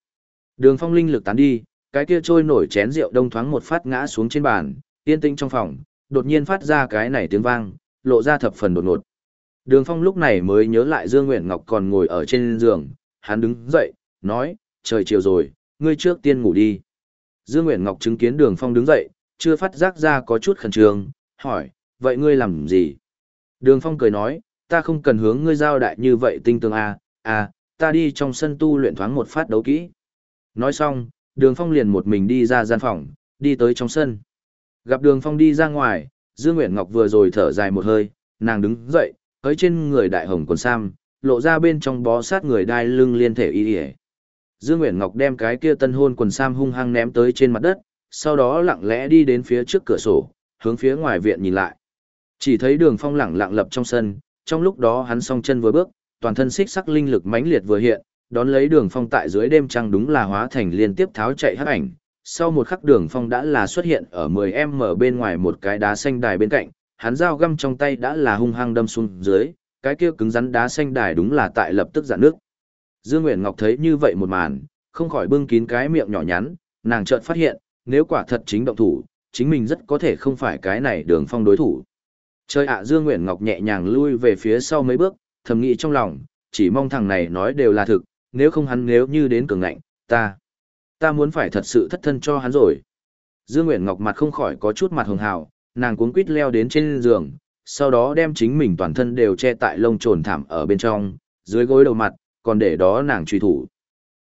Đường Phong linh lực tán đi, cái kia trôi nổi chén rượu đông thoáng một phát ngã xuống trên bàn, yên tĩnh trong phòng, đột nhiên phát ra cái này tiếng vang, lộ ra thập phần đột ngột. Đường Phong lúc này mới nhớ lại Dương Nguyện Ngọc còn ngồi ở trên giường, hắn đứng dậy, nói, trời chiều rồi, ngươi trước tiên ngủ đi. Dương Nguyện Ngọc chứng kiến Đường Phong đứng dậy, chưa phát giác ra có chút khẩn trương, hỏi, vậy ngươi làm gì? Đường Phong cười nói, ta không cần hướng ngươi giao đại như vậy tinh tường à, à, ta đi trong sân tu luyện thoáng một phát đấu kỹ. Nói xong, Đường Phong liền một mình đi ra gian phòng, đi tới trong sân. Gặp Đường Phong đi ra ngoài, Dương Nguyện Ngọc vừa rồi thở dài một hơi, nàng đứng dậy, hới trên người đại hồng quần sam, lộ ra bên trong bó sát người đai lưng liên thể y y. Dương Nguyện Ngọc đem cái kia tân hôn quần sam hung hăng ném tới trên mặt đất, sau đó lặng lẽ đi đến phía trước cửa sổ, hướng phía ngoài viện nhìn lại. Chỉ thấy Đường Phong lẳng lặng lập trong sân, trong lúc đó hắn song chân vừa bước, toàn thân xích sắc linh lực mãnh liệt vừa hiện, đón lấy Đường Phong tại dưới đêm trăng đúng là hóa thành liên tiếp tháo chạy hắc ảnh, sau một khắc đường phong đã là xuất hiện ở 10m bên ngoài một cái đá xanh đài bên cạnh, hắn dao găm trong tay đã là hung hăng đâm xuống dưới, cái kia cứng rắn đá xanh đài đúng là tại lập tức giãn nước. Dương Nguyễn Ngọc thấy như vậy một màn, không khỏi bưng kín cái miệng nhỏ nhắn, nàng chợt phát hiện, nếu quả thật chính động thủ, chính mình rất có thể không phải cái này đường phong đối thủ. Chơi ạ Dương Nguyễn Ngọc nhẹ nhàng lui về phía sau mấy bước, thầm nghĩ trong lòng, chỉ mong thằng này nói đều là thực, nếu không hắn nếu như đến cường ngạnh, ta ta muốn phải thật sự thất thân cho hắn rồi. Dương Nguyễn Ngọc mặt không khỏi có chút mặt hường hào, nàng cuốn quýt leo đến trên giường, sau đó đem chính mình toàn thân đều che tại lông trồn thảm ở bên trong, dưới gối đầu mặt, còn để đó nàng truy thủ.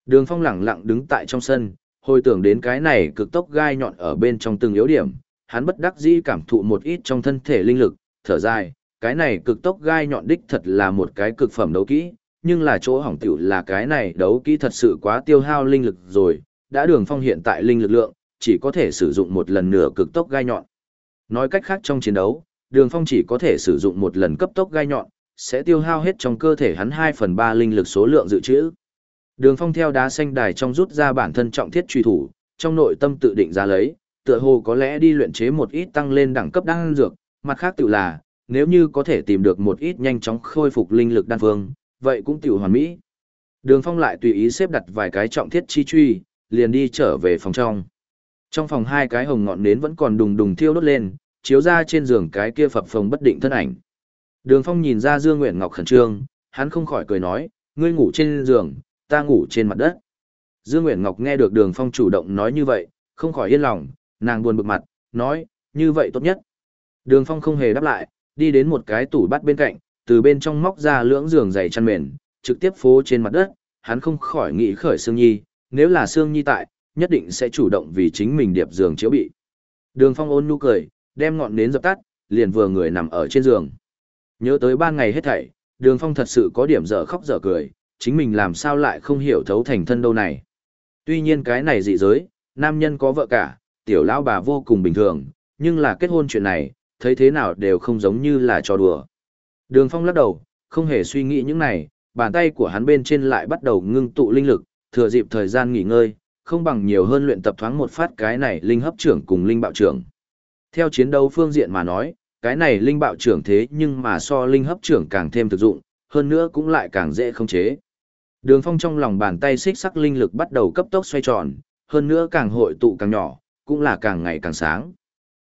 Đường phong lẳng lặng đứng tại trong sân, hồi tưởng đến cái này cực tốc gai nhọn ở bên trong từng yếu điểm, hắn bất đắc dĩ cảm thụ một ít trong thân thể linh lực, thở dài, cái này cực tốc gai nhọn đích thật là một cái cực phẩm đấu kỹ, nhưng là chỗ hỏng tiểu là cái này đấu kỹ thật sự quá tiêu hao linh lực rồi, đã đường phong hiện tại linh lực lượng, chỉ có thể sử dụng một lần nửa cực tốc gai nhọn. Nói cách khác trong chiến đấu, đường phong chỉ có thể sử dụng một lần cấp tốc gai nhọn, sẽ tiêu hao hết trong cơ thể hắn 2 phần 3 linh lực số lượng dự trữ. Đường Phong theo đá xanh đài trong rút ra bản thân trọng thiết truy thủ, trong nội tâm tự định ra lấy, tựa hồ có lẽ đi luyện chế một ít tăng lên đẳng cấp đan dược, mặt khác tự là, nếu như có thể tìm được một ít nhanh chóng khôi phục linh lực đan phương, vậy cũng tiểu hoàn mỹ. Đường Phong lại tùy ý xếp đặt vài cái trọng thiết chi truy, liền đi trở về phòng trong. Trong phòng hai cái hồng ngọn nến vẫn còn đùng đùng thiêu đốt lên, chiếu ra trên giường cái kia phập phồng bất định thân ảnh. Đường Phong nhìn ra Dương Nguyện Ngọc khẩn trương, hắn không khỏi cười nói, ngươi ngủ trên giường, ta ngủ trên mặt đất. Dương Nguyện Ngọc nghe được Đường Phong chủ động nói như vậy, không khỏi yên lòng, nàng buồn bực mặt, nói, như vậy tốt nhất. Đường Phong không hề đáp lại, đi đến một cái tủ bắt bên cạnh, từ bên trong móc ra lưỡng giường dày chăn mền, trực tiếp phố trên mặt đất, hắn không khỏi nghĩ khởi Sương Nhi, nếu là Sương Nhi tại, nhất định sẽ chủ động vì chính mình điệp giường chiếu bị. Đường Phong ôn nhu cười, đem ngọn nến dập tắt, liền vừa người nằm ở trên giường. Nhớ tới ban ngày hết thảy, Đường Phong thật sự có điểm dở khóc dở cười, chính mình làm sao lại không hiểu thấu thành thân đâu này. Tuy nhiên cái này dị giới, nam nhân có vợ cả, tiểu lão bà vô cùng bình thường, nhưng là kết hôn chuyện này, thấy thế nào đều không giống như là trò đùa. Đường Phong lắc đầu, không hề suy nghĩ những này, bàn tay của hắn bên trên lại bắt đầu ngưng tụ linh lực, thừa dịp thời gian nghỉ ngơi, không bằng nhiều hơn luyện tập thoáng một phát cái này linh hấp trưởng cùng linh bạo trưởng. Theo chiến đấu phương diện mà nói, cái này linh bạo trưởng thế nhưng mà so linh hấp trưởng càng thêm thực dụng, hơn nữa cũng lại càng dễ khống chế. Đường phong trong lòng bàn tay xích sắc linh lực bắt đầu cấp tốc xoay tròn, hơn nữa càng hội tụ càng nhỏ, cũng là càng ngày càng sáng.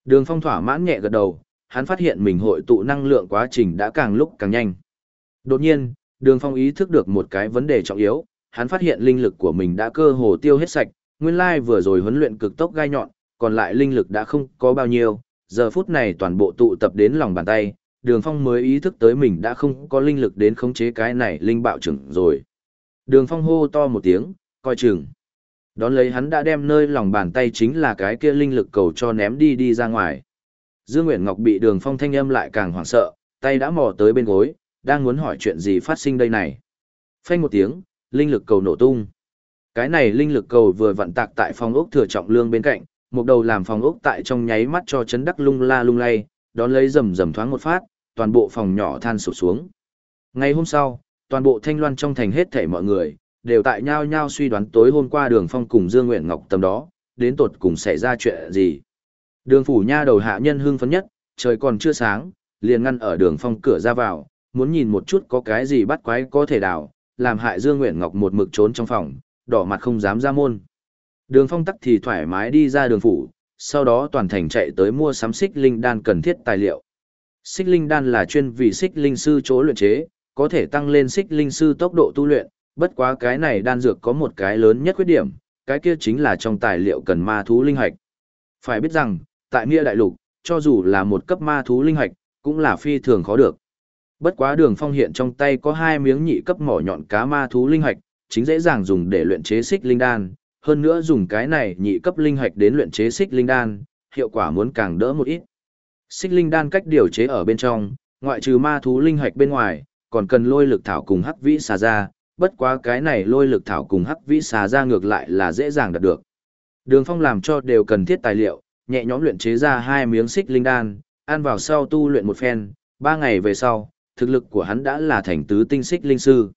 Đường phong thỏa mãn nhẹ gật đầu, hắn phát hiện mình hội tụ năng lượng quá trình đã càng lúc càng nhanh. Đột nhiên, đường phong ý thức được một cái vấn đề trọng yếu, hắn phát hiện linh lực của mình đã cơ hồ tiêu hết sạch, nguyên lai vừa rồi huấn luyện cực tốc gai nhọn, còn lại linh lực đã không có bao nhiêu, giờ phút này toàn bộ tụ tập đến lòng bàn tay, đường phong mới ý thức tới mình đã không có linh lực đến khống chế cái này linh bạo trưởng rồi. Đường phong hô to một tiếng, coi chừng. Đón lấy hắn đã đem nơi lòng bàn tay chính là cái kia linh lực cầu cho ném đi đi ra ngoài. Dương Nguyễn Ngọc bị đường phong thanh âm lại càng hoảng sợ, tay đã mò tới bên gối, đang muốn hỏi chuyện gì phát sinh đây này. Phanh một tiếng, linh lực cầu nổ tung. Cái này linh lực cầu vừa vận tạc tại phòng ốc thừa trọng lương bên cạnh, một đầu làm phòng ốc tại trong nháy mắt cho chấn đắc lung la lung lay, đón lấy rầm rầm thoáng một phát, toàn bộ phòng nhỏ than sụp xuống. Ngày hôm sau, toàn bộ thanh loan trong thành hết thảy mọi người, đều tại nhau nhau suy đoán tối hôm qua đường phong cùng Dương Nguyện Ngọc tầm đó, đến tột cùng xảy ra chuyện gì. Đường phủ nha đầu hạ nhân hưng phấn nhất, trời còn chưa sáng, liền ngăn ở đường phong cửa ra vào, muốn nhìn một chút có cái gì bắt quái có thể đào, làm hại Dương Nguyện Ngọc một mực trốn trong phòng, đỏ mặt không dám ra môn. Đường phong tắc thì thoải mái đi ra đường phủ, sau đó toàn thành chạy tới mua sắm xích linh đan cần thiết tài liệu. Xích linh đan là chuyên vì xích linh sư chỗ luyện chế, có thể tăng lên xích linh sư tốc độ tu luyện, bất quá cái này đan dược có một cái lớn nhất khuyết điểm, cái kia chính là trong tài liệu cần ma thú linh hạch. Phải biết rằng, tại Mia Đại Lục, cho dù là một cấp ma thú linh hạch, cũng là phi thường khó được. Bất quá đường phong hiện trong tay có hai miếng nhị cấp mỏ nhọn cá ma thú linh hạch, chính dễ dàng dùng để luyện chế xích linh đan, hơn nữa dùng cái này nhị cấp linh hạch đến luyện chế xích linh đan, hiệu quả muốn càng đỡ một ít. Xích linh đan cách điều chế ở bên trong, ngoại trừ ma thú linh hạch bên ngoài, còn cần lôi lực thảo cùng hắc vĩ xà ra, bất quá cái này lôi lực thảo cùng hắc vĩ xà ra ngược lại là dễ dàng đạt được. Đường Phong làm cho đều cần thiết tài liệu, nhẹ nhõm luyện chế ra hai miếng xích linh đan, ăn vào sau tu luyện một phen, ba ngày về sau, thực lực của hắn đã là thành tứ tinh xích linh sư.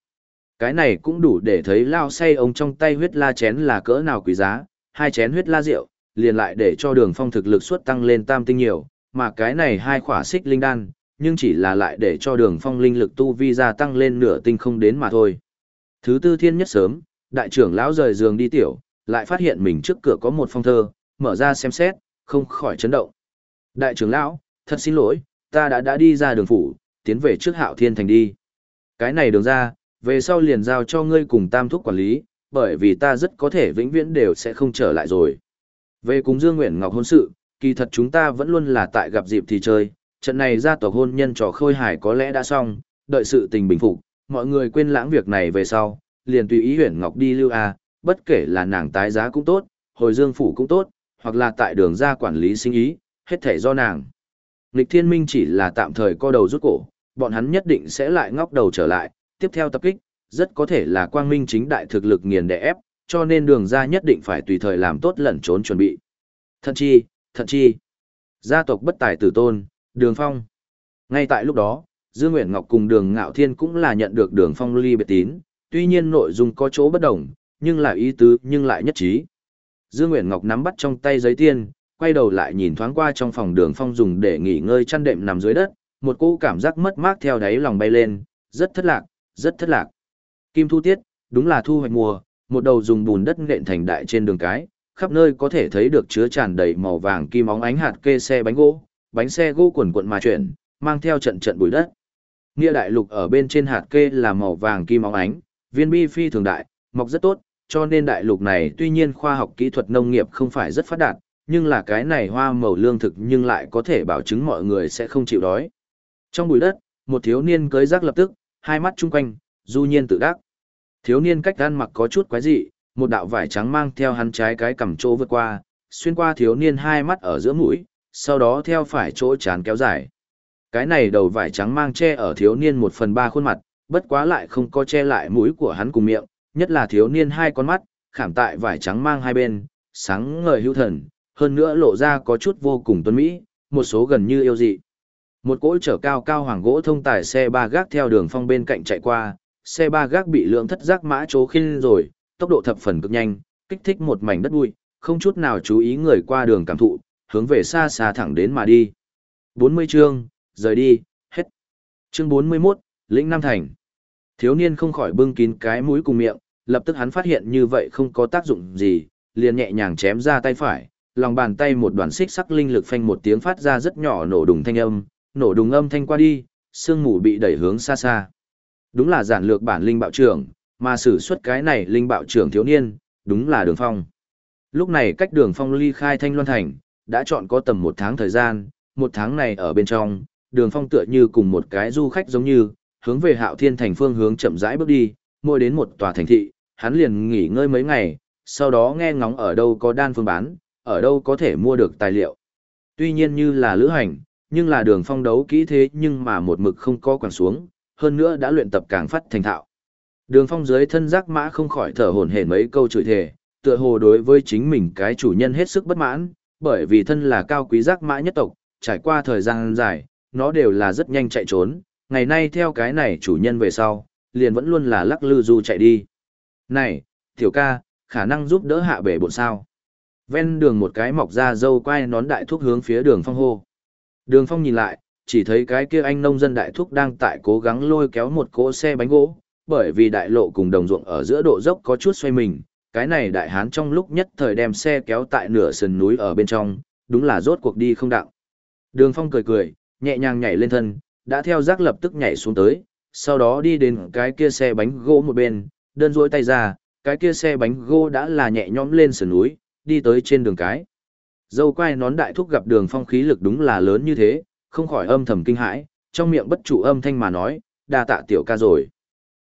Cái này cũng đủ để thấy lao say ông trong tay huyết la chén là cỡ nào quý giá, hai chén huyết la rượu, liền lại để cho đường phong thực lực suất tăng lên tam tinh nhiều, mà cái này hai khỏa xích linh đan, nhưng chỉ là lại để cho đường phong linh lực tu vi gia tăng lên nửa tinh không đến mà thôi. Thứ tư thiên nhất sớm, đại trưởng lão rời giường đi tiểu, lại phát hiện mình trước cửa có một phong thơ, mở ra xem xét, không khỏi chấn động. Đại trưởng lão, thật xin lỗi, ta đã đã đi ra đường phủ, tiến về trước hạo thiên thành đi. Cái này đường ra, về sau liền giao cho ngươi cùng tam thúc quản lý, bởi vì ta rất có thể vĩnh viễn đều sẽ không trở lại rồi. Về cùng Dương Nguyễn Ngọc hôn sự, kỳ thật chúng ta vẫn luôn là tại gặp dịp thì chơi, trận này ra tộc hôn nhân trò khôi hài có lẽ đã xong, đợi sự tình bình phục, mọi người quên lãng việc này về sau, liền tùy ý Huyền Ngọc đi lưu a, bất kể là nàng tái giá cũng tốt, hồi dương phủ cũng tốt, hoặc là tại đường ra quản lý sinh ý, hết thể do nàng. Lịch Thiên Minh chỉ là tạm thời co đầu rút cổ, bọn hắn nhất định sẽ lại ngóc đầu trở lại, tiếp theo tập kích, rất có thể là quang minh chính đại thực lực nghiền đè ép, cho nên đường ra nhất định phải tùy thời làm tốt lẩn trốn chuẩn bị. Thận chi, thận chi. Gia tộc bất tài tử tôn, đường phong. Ngay tại lúc đó, Dương Nguyễn Ngọc cùng đường Ngạo Thiên cũng là nhận được đường phong ly biệt tín, tuy nhiên nội dung có chỗ bất đồng, nhưng là ý tứ nhưng lại nhất trí. Dương Nguyễn Ngọc nắm bắt trong tay giấy tiên, quay đầu lại nhìn thoáng qua trong phòng đường phong dùng để nghỉ ngơi chăn đệm nằm dưới đất, một cô cảm giác mất mát theo đáy lòng bay lên, rất thất lạc, rất thất lạc. Kim thu tiết, đúng là thu hoạch mùa, một đầu dùng bùn đất nện thành đại trên đường cái, khắp nơi có thể thấy được chứa tràn đầy màu vàng kim óng ánh hạt kê xe bánh gỗ, bánh xe gỗ quần quận mà chuyển, mang theo trận trận bụi đất. Nghĩa đại lục ở bên trên hạt kê là màu vàng kim óng ánh, viên bi phi thường đại, mọc rất tốt, cho nên đại lục này tuy nhiên khoa học kỹ thuật nông nghiệp không phải rất phát đạt, nhưng là cái này hoa màu lương thực nhưng lại có thể bảo chứng mọi người sẽ không chịu đói. Trong bụi đất, một thiếu niên cưới rác lập tức, hai mắt chung quanh, du nhiên tự đắc. Thiếu niên cách ăn mặc có chút quái dị, một đạo vải trắng mang theo hắn trái cái cằm chỗ vượt qua, xuyên qua thiếu niên hai mắt ở giữa mũi, sau đó theo phải chỗ chán kéo dài. Cái này đầu vải trắng mang che ở thiếu niên một phần ba khuôn mặt, bất quá lại không có che lại mũi của hắn cùng miệng, nhất là thiếu niên hai con mắt, khảm tại vải trắng mang hai bên, sáng ngời hữu thần, hơn nữa lộ ra có chút vô cùng tuấn mỹ, một số gần như yêu dị. Một cỗ chở cao cao hoàng gỗ thông tải xe ba gác theo đường phong bên cạnh chạy qua, xe ba gác bị lượng thất giác mã chố khinh rồi, tốc độ thập phần cực nhanh, kích thích một mảnh đất bụi, không chút nào chú ý người qua đường cảm thụ, hướng về xa xa thẳng đến mà đi. 40 chương, rời đi, hết. Chương 41, Lĩnh Nam Thành. Thiếu niên không khỏi bưng kín cái mũi cùng miệng, lập tức hắn phát hiện như vậy không có tác dụng gì, liền nhẹ nhàng chém ra tay phải, lòng bàn tay một đoàn xích sắc linh lực phanh một tiếng phát ra rất nhỏ nổ đùng thanh âm, nổ đùng âm thanh qua đi, sương mù bị đẩy hướng xa xa. Đúng là giản lược bản linh bạo trưởng, mà sử xuất cái này linh bạo trưởng thiếu niên, đúng là đường phong. Lúc này cách đường phong ly khai thanh loan thành, đã chọn có tầm một tháng thời gian, một tháng này ở bên trong, đường phong tựa như cùng một cái du khách giống như, hướng về hạo thiên thành phương hướng chậm rãi bước đi, mỗi đến một tòa thành thị, hắn liền nghỉ ngơi mấy ngày, sau đó nghe ngóng ở đâu có đan phương bán, ở đâu có thể mua được tài liệu. Tuy nhiên như là lữ hành, nhưng là đường phong đấu kỹ thế nhưng mà một mực không có quẳng xuống, hơn nữa đã luyện tập càng phát thành thạo. Đường phong dưới thân giác mã không khỏi thở hổn hển mấy câu chửi thề, tựa hồ đối với chính mình cái chủ nhân hết sức bất mãn, bởi vì thân là cao quý giác mã nhất tộc, trải qua thời gian dài, nó đều là rất nhanh chạy trốn, ngày nay theo cái này chủ nhân về sau, liền vẫn luôn là lắc lư du chạy đi. Này, tiểu ca, khả năng giúp đỡ hạ bể bộn sao. Ven đường một cái mọc ra dâu quai nón đại thúc hướng phía đường phong hô. Đường phong nhìn lại, chỉ thấy cái kia anh nông dân đại thúc đang tại cố gắng lôi kéo một cỗ xe bánh gỗ, bởi vì đại lộ cùng đồng ruộng ở giữa độ dốc có chút xoay mình, cái này đại hán trong lúc nhất thời đem xe kéo tại nửa sườn núi ở bên trong, đúng là rốt cuộc đi không đạo. Đường phong cười cười, nhẹ nhàng nhảy lên thân, đã theo giác lập tức nhảy xuống tới, sau đó đi đến cái kia xe bánh gỗ một bên, đơn duỗi tay ra, cái kia xe bánh gỗ đã là nhẹ nhõm lên sườn núi, đi tới trên đường cái. Dâu quai nón đại thúc gặp đường phong khí lực đúng là lớn như thế, không khỏi âm thầm kinh hãi, trong miệng bất chủ âm thanh mà nói, đa tạ tiểu ca rồi.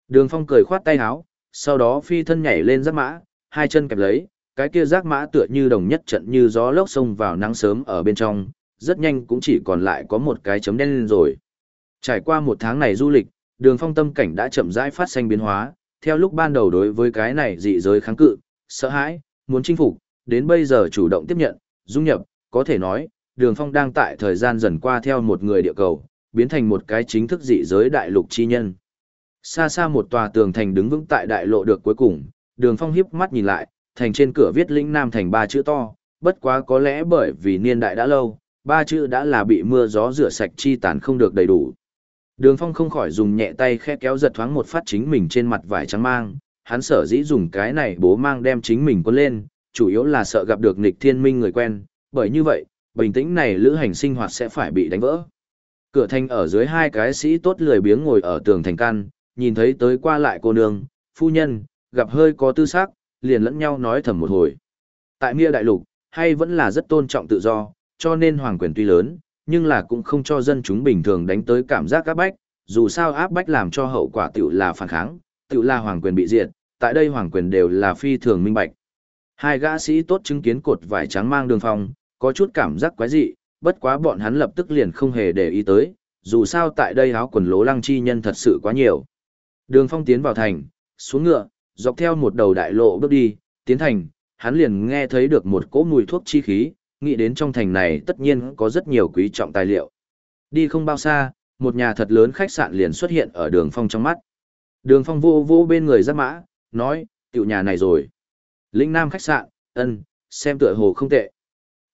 Đường phong cười khoát tay áo, sau đó phi thân nhảy lên giáp mã, hai chân kẹp lấy, cái kia giáp mã tựa như đồng nhất trận như gió lốc xông vào nắng sớm ở bên trong, rất nhanh cũng chỉ còn lại có một cái chấm đen lên rồi. Trải qua một tháng này du lịch, đường phong tâm cảnh đã chậm rãi phát sinh biến hóa, theo lúc ban đầu đối với cái này dị giới kháng cự, sợ hãi, muốn chinh phục, đến bây giờ chủ động tiếp nhận, dung nhập, có thể nói, đường phong đang tại thời gian dần qua theo một người địa cầu, biến thành một cái chính thức dị giới đại lục chi nhân. Xa xa một tòa tường thành đứng vững tại đại lộ được cuối cùng, đường phong hiếp mắt nhìn lại, thành trên cửa viết lĩnh nam thành ba chữ to, bất quá có lẽ bởi vì niên đại đã lâu, ba chữ đã là bị mưa gió rửa sạch chi tàn không được đầy đủ. Đường phong không khỏi dùng nhẹ tay khẽ kéo giật thoáng một phát chính mình trên mặt vải trắng mang, hắn sở dĩ dùng cái này bố mang đem chính mình quân lên, chủ yếu là sợ gặp được nghịch thiên minh người quen, bởi như vậy, bình tĩnh này lữ hành sinh hoạt sẽ phải bị đánh vỡ. Cửa thành ở dưới hai cái sĩ tốt lười biếng ngồi ở tường thành căn, nhìn thấy tới qua lại cô nương, phu nhân, gặp hơi có tư sắc, liền lẫn nhau nói thầm một hồi. Tại Mia Đại Lục, hay vẫn là rất tôn trọng tự do, cho nên hoàng quyền tuy lớn, nhưng là cũng không cho dân chúng bình thường đánh tới cảm giác áp bách, dù sao áp bách làm cho hậu quả tiểu là phản kháng, tiểu là hoàng quyền bị diệt, tại đây hoàng quyền đều là phi thường minh bạch. Hai gã sĩ tốt chứng kiến cột vải trắng mang đường phong, có chút cảm giác quái dị, bất quá bọn hắn lập tức liền không hề để ý tới, dù sao tại đây áo quần lố lăng chi nhân thật sự quá nhiều. Đường phong tiến vào thành, xuống ngựa, dọc theo một đầu đại lộ bước đi, tiến thành, hắn liền nghe thấy được một cỗ mùi thuốc chi khí, nghĩ đến trong thành này tất nhiên có rất nhiều quý trọng tài liệu. Đi không bao xa, một nhà thật lớn khách sạn liền xuất hiện ở đường phong trong mắt. Đường phong vô vô bên người giáp mã, nói, tiểu nhà này rồi. Lĩnh Nam khách sạn, ân, xem tựa hồ không tệ.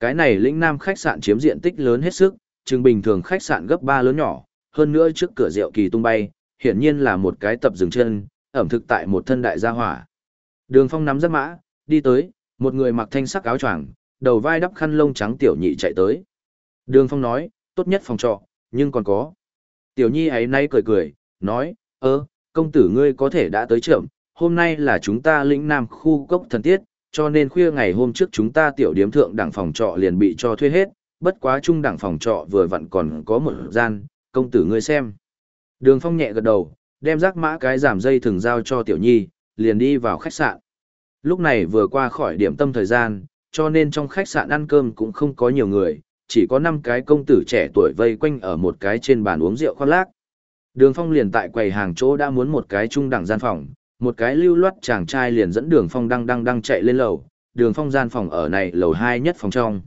Cái này lĩnh Nam khách sạn chiếm diện tích lớn hết sức, chừng bình thường khách sạn gấp 3 lớn nhỏ, hơn nữa trước cửa rượu kỳ tung bay, hiển nhiên là một cái tập dừng chân, ẩm thực tại một thân đại gia hỏa. Đường Phong nắm giáp mã, đi tới, một người mặc thanh sắc áo choàng, đầu vai đắp khăn lông trắng tiểu nhị chạy tới. Đường Phong nói, tốt nhất phòng trọ, nhưng còn có. Tiểu nhi ấy nay cười cười, nói, ơ, công tử ngươi có thể đã tới trưởng, hôm nay là chúng ta lĩnh nam khu cốc thần tiết, cho nên khuya ngày hôm trước chúng ta tiểu điếm thượng đẳng phòng trọ liền bị cho thuê hết, bất quá trung đẳng phòng trọ vừa vặn còn có một gian, công tử ngươi xem. Đường Phong nhẹ gật đầu, đem rác mã cái giảm dây thường giao cho tiểu nhi, liền đi vào khách sạn. Lúc này vừa qua khỏi điểm tâm thời gian, cho nên trong khách sạn ăn cơm cũng không có nhiều người, chỉ có 5 cái công tử trẻ tuổi vây quanh ở một cái trên bàn uống rượu khoác lác. Đường Phong liền tại quầy hàng chỗ đã muốn một cái trung đẳng gian phòng, một cái lưu loát chàng trai liền dẫn Đường Phong đang đang đang chạy lên lầu, Đường Phong gian phòng ở này lầu hai nhất phòng trong.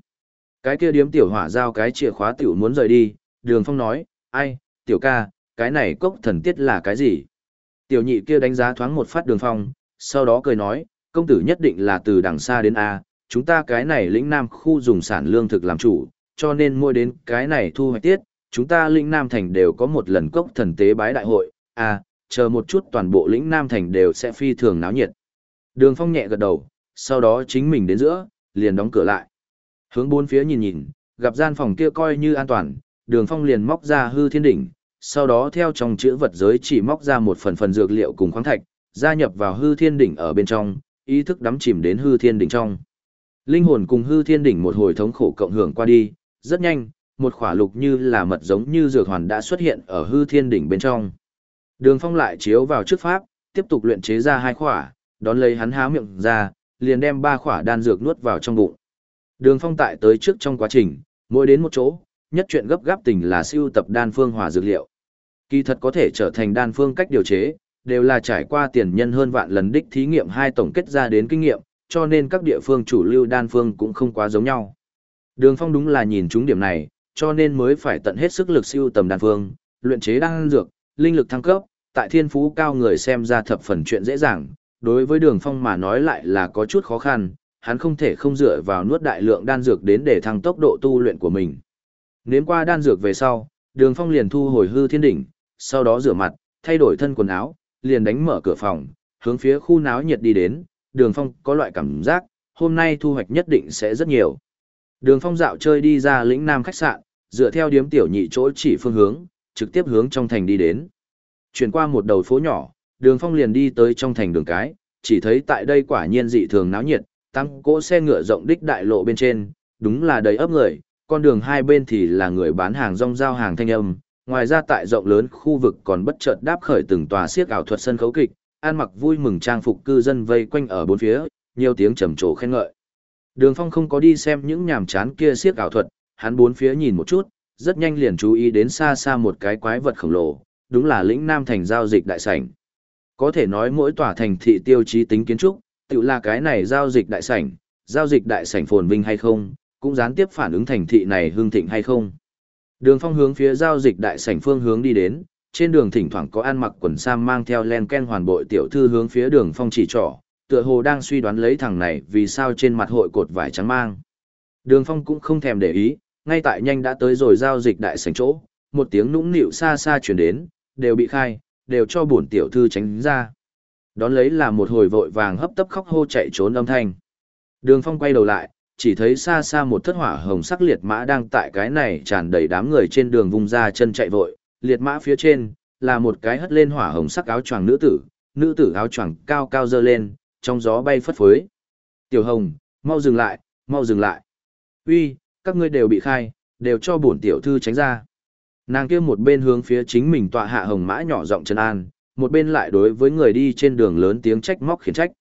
Cái kia điếm tiểu hỏa giao cái chìa khóa tiểu muốn rời đi, Đường Phong nói, ai, tiểu ca, cái này cốc thần tiết là cái gì? Tiểu nhị kia đánh giá thoáng một phát Đường Phong, sau đó cười nói, công tử nhất định là từ đằng xa đến A, chúng ta cái này lĩnh nam khu dùng sản lương thực làm chủ, cho nên mua đến cái này thu hoạch tiết, chúng ta lĩnh nam thành đều có một lần cốc thần tế bái đại hội, à, chờ một chút toàn bộ lĩnh nam thành đều sẽ phi thường náo nhiệt. Đường phong nhẹ gật đầu, sau đó chính mình đến giữa, liền đóng cửa lại. Hướng bốn phía nhìn nhìn, gặp gian phòng kia coi như an toàn, đường phong liền móc ra hư thiên đỉnh, sau đó theo trong chữ vật giới chỉ móc ra một phần phần dược liệu cùng khoáng thạch, gia nhập vào hư thiên đỉnh ở bên trong, ý thức đắm chìm đến hư thiên đỉnh trong. Linh hồn cùng hư thiên đỉnh một hồi thống khổ cộng hưởng qua đi, rất nhanh, một khỏa lục như là mật giống như dược hoàn đã xuất hiện ở hư thiên đỉnh bên trong. Đường phong lại chiếu vào trước pháp, tiếp tục luyện chế ra hai khỏa, đón lấy hắn há miệng ra, liền đem ba khỏa đan dược nuốt vào trong bụng. Đường phong tại tới trước trong quá trình, mỗi đến một chỗ, nhất chuyện gấp gáp tình là siêu tập đan phương hòa dược liệu. Kỳ thật có thể trở thành đan phương cách điều chế, đều là trải qua tiền nhân hơn vạn lần đích thí nghiệm hai tổng kết ra đến kinh nghiệm, cho nên các địa phương chủ lưu đan phương cũng không quá giống nhau. Đường Phong đúng là nhìn chúng điểm này, cho nên mới phải tận hết sức lực siêu tầm đan phương, luyện chế đan dược, linh lực thăng cấp, tại thiên phú cao người xem ra thập phần chuyện dễ dàng, đối với Đường Phong mà nói lại là có chút khó khăn, hắn không thể không dựa vào nuốt đại lượng đan dược đến để thăng tốc độ tu luyện của mình. Nếm qua đan dược về sau, Đường Phong liền thu hồi hư thiên đỉnh, sau đó rửa mặt, thay đổi thân quần áo, liền đánh mở cửa phòng, hướng phía khu náo nhiệt đi đến, đường phong có loại cảm giác, hôm nay thu hoạch nhất định sẽ rất nhiều. Đường phong dạo chơi đi ra lĩnh nam khách sạn, dựa theo điếm tiểu nhị chỗ chỉ phương hướng, trực tiếp hướng trong thành đi đến. Chuyển qua một đầu phố nhỏ, đường phong liền đi tới trong thành đường cái, chỉ thấy tại đây quả nhiên dị thường náo nhiệt, tăng cỗ xe ngựa rộng đích đại lộ bên trên, đúng là đầy ấp người, con đường hai bên thì là người bán hàng rong giao hàng thanh âm, ngoài ra tại rộng lớn khu vực còn bất chợt đáp khởi từng tòa siếc ảo thuật sân khấu kịch, an mặc vui mừng trang phục cư dân vây quanh ở bốn phía, nhiều tiếng trầm trồ khen ngợi. Đường Phong không có đi xem những nhàm chán kia siếc ảo thuật, hắn bốn phía nhìn một chút, rất nhanh liền chú ý đến xa xa một cái quái vật khổng lồ, đúng là lĩnh Nam thành giao dịch đại sảnh. Có thể nói mỗi tòa thành thị tiêu chí tính kiến trúc, tự là cái này giao dịch đại sảnh, giao dịch đại sảnh phồn vinh hay không, cũng gián tiếp phản ứng thành thị này hương thịnh hay không. Đường phong hướng phía giao dịch đại sảnh phương hướng đi đến, trên đường thỉnh thoảng có ăn mặc quần sam mang theo len ken hoàn bội tiểu thư hướng phía đường phong chỉ trỏ, tựa hồ đang suy đoán lấy thằng này vì sao trên mặt hội cột vải trắng mang. Đường phong cũng không thèm để ý, ngay tại nhanh đã tới rồi giao dịch đại sảnh chỗ, một tiếng nũng nịu xa xa chuyển đến, đều bị khai, đều cho bổn tiểu thư tránh ra. Đón lấy là một hồi vội vàng hấp tấp khóc hô chạy trốn âm thanh. Đường phong quay đầu lại, chỉ thấy xa xa một thất hỏa hồng sắc liệt mã đang tại cái này tràn đầy đám người trên đường vung ra chân chạy vội, liệt mã phía trên là một cái hất lên hỏa hồng sắc áo choàng nữ tử, nữ tử áo choàng cao cao dơ lên, trong gió bay phất phới. Tiểu Hồng, mau dừng lại, mau dừng lại. Uy, các ngươi đều bị khai, đều cho bổn tiểu thư tránh ra. Nàng kia một bên hướng phía chính mình tọa hạ hồng mã nhỏ giọng chân an, một bên lại đối với người đi trên đường lớn tiếng trách móc khiển trách.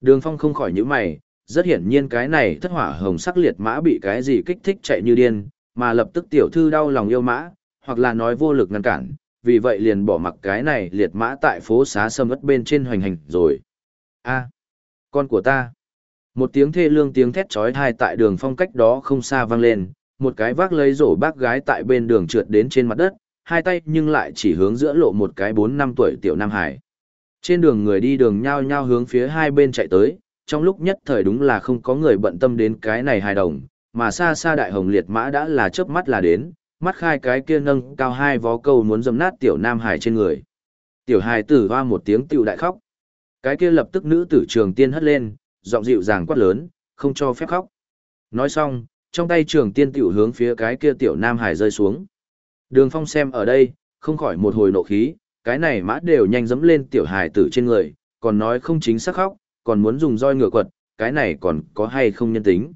Đường Phong không khỏi nhíu mày, rất hiển nhiên cái này thất hỏa hồng sắc liệt mã bị cái gì kích thích chạy như điên, mà lập tức tiểu thư đau lòng yêu mã, hoặc là nói vô lực ngăn cản, vì vậy liền bỏ mặc cái này liệt mã tại phố xá sâm ất bên trên hoành hành rồi. a con của ta. Một tiếng thê lương tiếng thét trói thai tại đường phong cách đó không xa vang lên, một cái vác lấy rổ bác gái tại bên đường trượt đến trên mặt đất, hai tay nhưng lại chỉ hướng giữa lộ một cái 4 năm tuổi tiểu Nam Hải. Trên đường người đi đường nhao nhao hướng phía hai bên chạy tới, trong lúc nhất thời đúng là không có người bận tâm đến cái này hài đồng, mà xa xa đại hồng liệt mã đã là chớp mắt là đến, mắt khai cái kia nâng cao hai vó câu muốn dầm nát tiểu Nam Hải trên người. Tiểu hài tử hoa một tiếng tiểu đại khóc. Cái kia lập tức nữ tử trường tiên hất lên, giọng dịu dàng quát lớn, không cho phép khóc. Nói xong, trong tay trường tiên tiểu hướng phía cái kia tiểu Nam Hải rơi xuống. Đường phong xem ở đây, không khỏi một hồi nộ khí, cái này mã đều nhanh dẫm lên tiểu hải tử trên người, còn nói không chính xác khóc, còn muốn dùng roi ngựa quật, cái này còn có hay không nhân tính.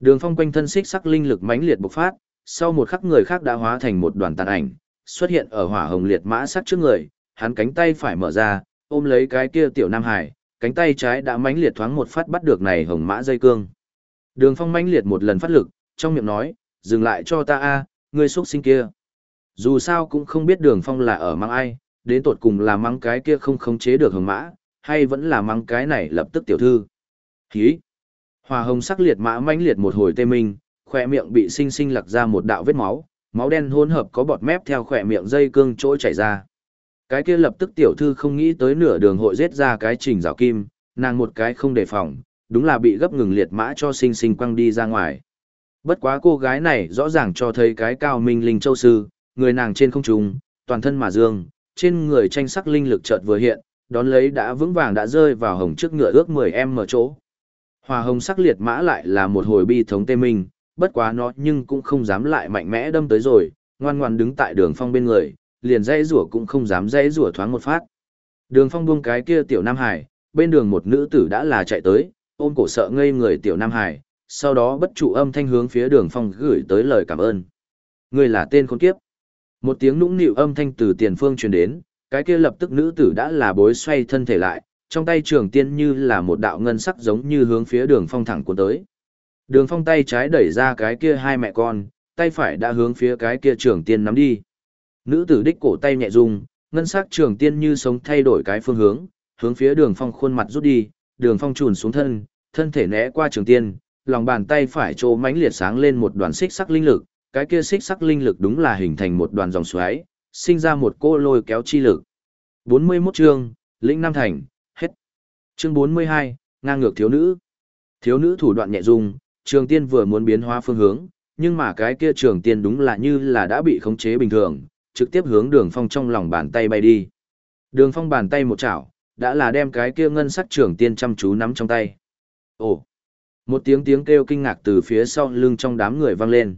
Đường phong quanh thân xích sắc linh lực mãnh liệt bộc phát, sau một khắc người khác đã hóa thành một đoàn tàn ảnh, xuất hiện ở hỏa hồng liệt mã sắc trước người, hắn cánh tay phải mở ra, ôm lấy cái kia tiểu nam hải, cánh tay trái đã mãnh liệt thoáng một phát bắt được này hồng mã dây cương. Đường Phong manh liệt một lần phát lực, trong miệng nói, dừng lại cho ta a, ngươi xuất sinh kia. Dù sao cũng không biết Đường Phong là ở mang ai, đến tột cùng là mang cái kia không khống chế được hồng mã, hay vẫn là mang cái này lập tức tiểu thư. Hí! Hòa hồng sắc liệt mã manh liệt một hồi tê minh, khỏe miệng bị sinh sinh lặc ra một đạo vết máu, máu đen hỗn hợp có bọt mép theo khỏe miệng dây cương chỗ chảy ra. Cái kia lập tức tiểu thư không nghĩ tới nửa đường hội giết ra cái trình rào kim, nàng một cái không đề phòng, đúng là bị gấp ngừng liệt mã cho sinh sinh quăng đi ra ngoài. Bất quá cô gái này rõ ràng cho thấy cái cao minh linh châu sư, người nàng trên không trung, toàn thân mà dương, trên người tranh sắc linh lực chợt vừa hiện, đón lấy đã vững vàng đã rơi vào hồng trước ngựa ước 10 mở chỗ. Hòa hồng sắc liệt mã lại là một hồi bi thống tê minh, bất quá nó nhưng cũng không dám lại mạnh mẽ đâm tới rồi, ngoan ngoan đứng tại đường phong bên người, liền dãy rủa cũng không dám dãy rủa thoáng một phát. Đường phong buông cái kia tiểu Nam Hải, bên đường một nữ tử đã là chạy tới, ôm cổ sợ ngây người tiểu Nam Hải, sau đó bất trụ âm thanh hướng phía đường phong gửi tới lời cảm ơn. Người là tên khốn kiếp. Một tiếng nũng nịu âm thanh từ tiền phương truyền đến, cái kia lập tức nữ tử đã là bối xoay thân thể lại, trong tay trường tiên như là một đạo ngân sắc giống như hướng phía đường phong thẳng cuốn tới. Đường phong tay trái đẩy ra cái kia hai mẹ con, tay phải đã hướng phía cái kia trường tiên nắm đi. Nữ tử đích cổ tay nhẹ rung, ngân sắc trường tiên như sống thay đổi cái phương hướng, hướng phía đường phong khuôn mặt rút đi, đường phong trùn xuống thân, thân thể né qua trường tiên, lòng bàn tay phải trô mãnh liệt sáng lên một đoàn xích sắc linh lực, cái kia xích sắc linh lực đúng là hình thành một đoàn dòng xoáy, sinh ra một cô lôi kéo chi lực. 41 chương, lĩnh Nam Thành, hết. Chương 42, ngang ngược thiếu nữ. Thiếu nữ thủ đoạn nhẹ dung, trường tiên vừa muốn biến hóa phương hướng, nhưng mà cái kia trường tiên đúng là như là đã bị khống chế bình thường, trực tiếp hướng đường phong trong lòng bàn tay bay đi. Đường phong bàn tay một chảo, đã là đem cái kia ngân sắc trưởng tiên chăm chú nắm trong tay. Ồ! Một tiếng tiếng kêu kinh ngạc từ phía sau lưng trong đám người vang lên.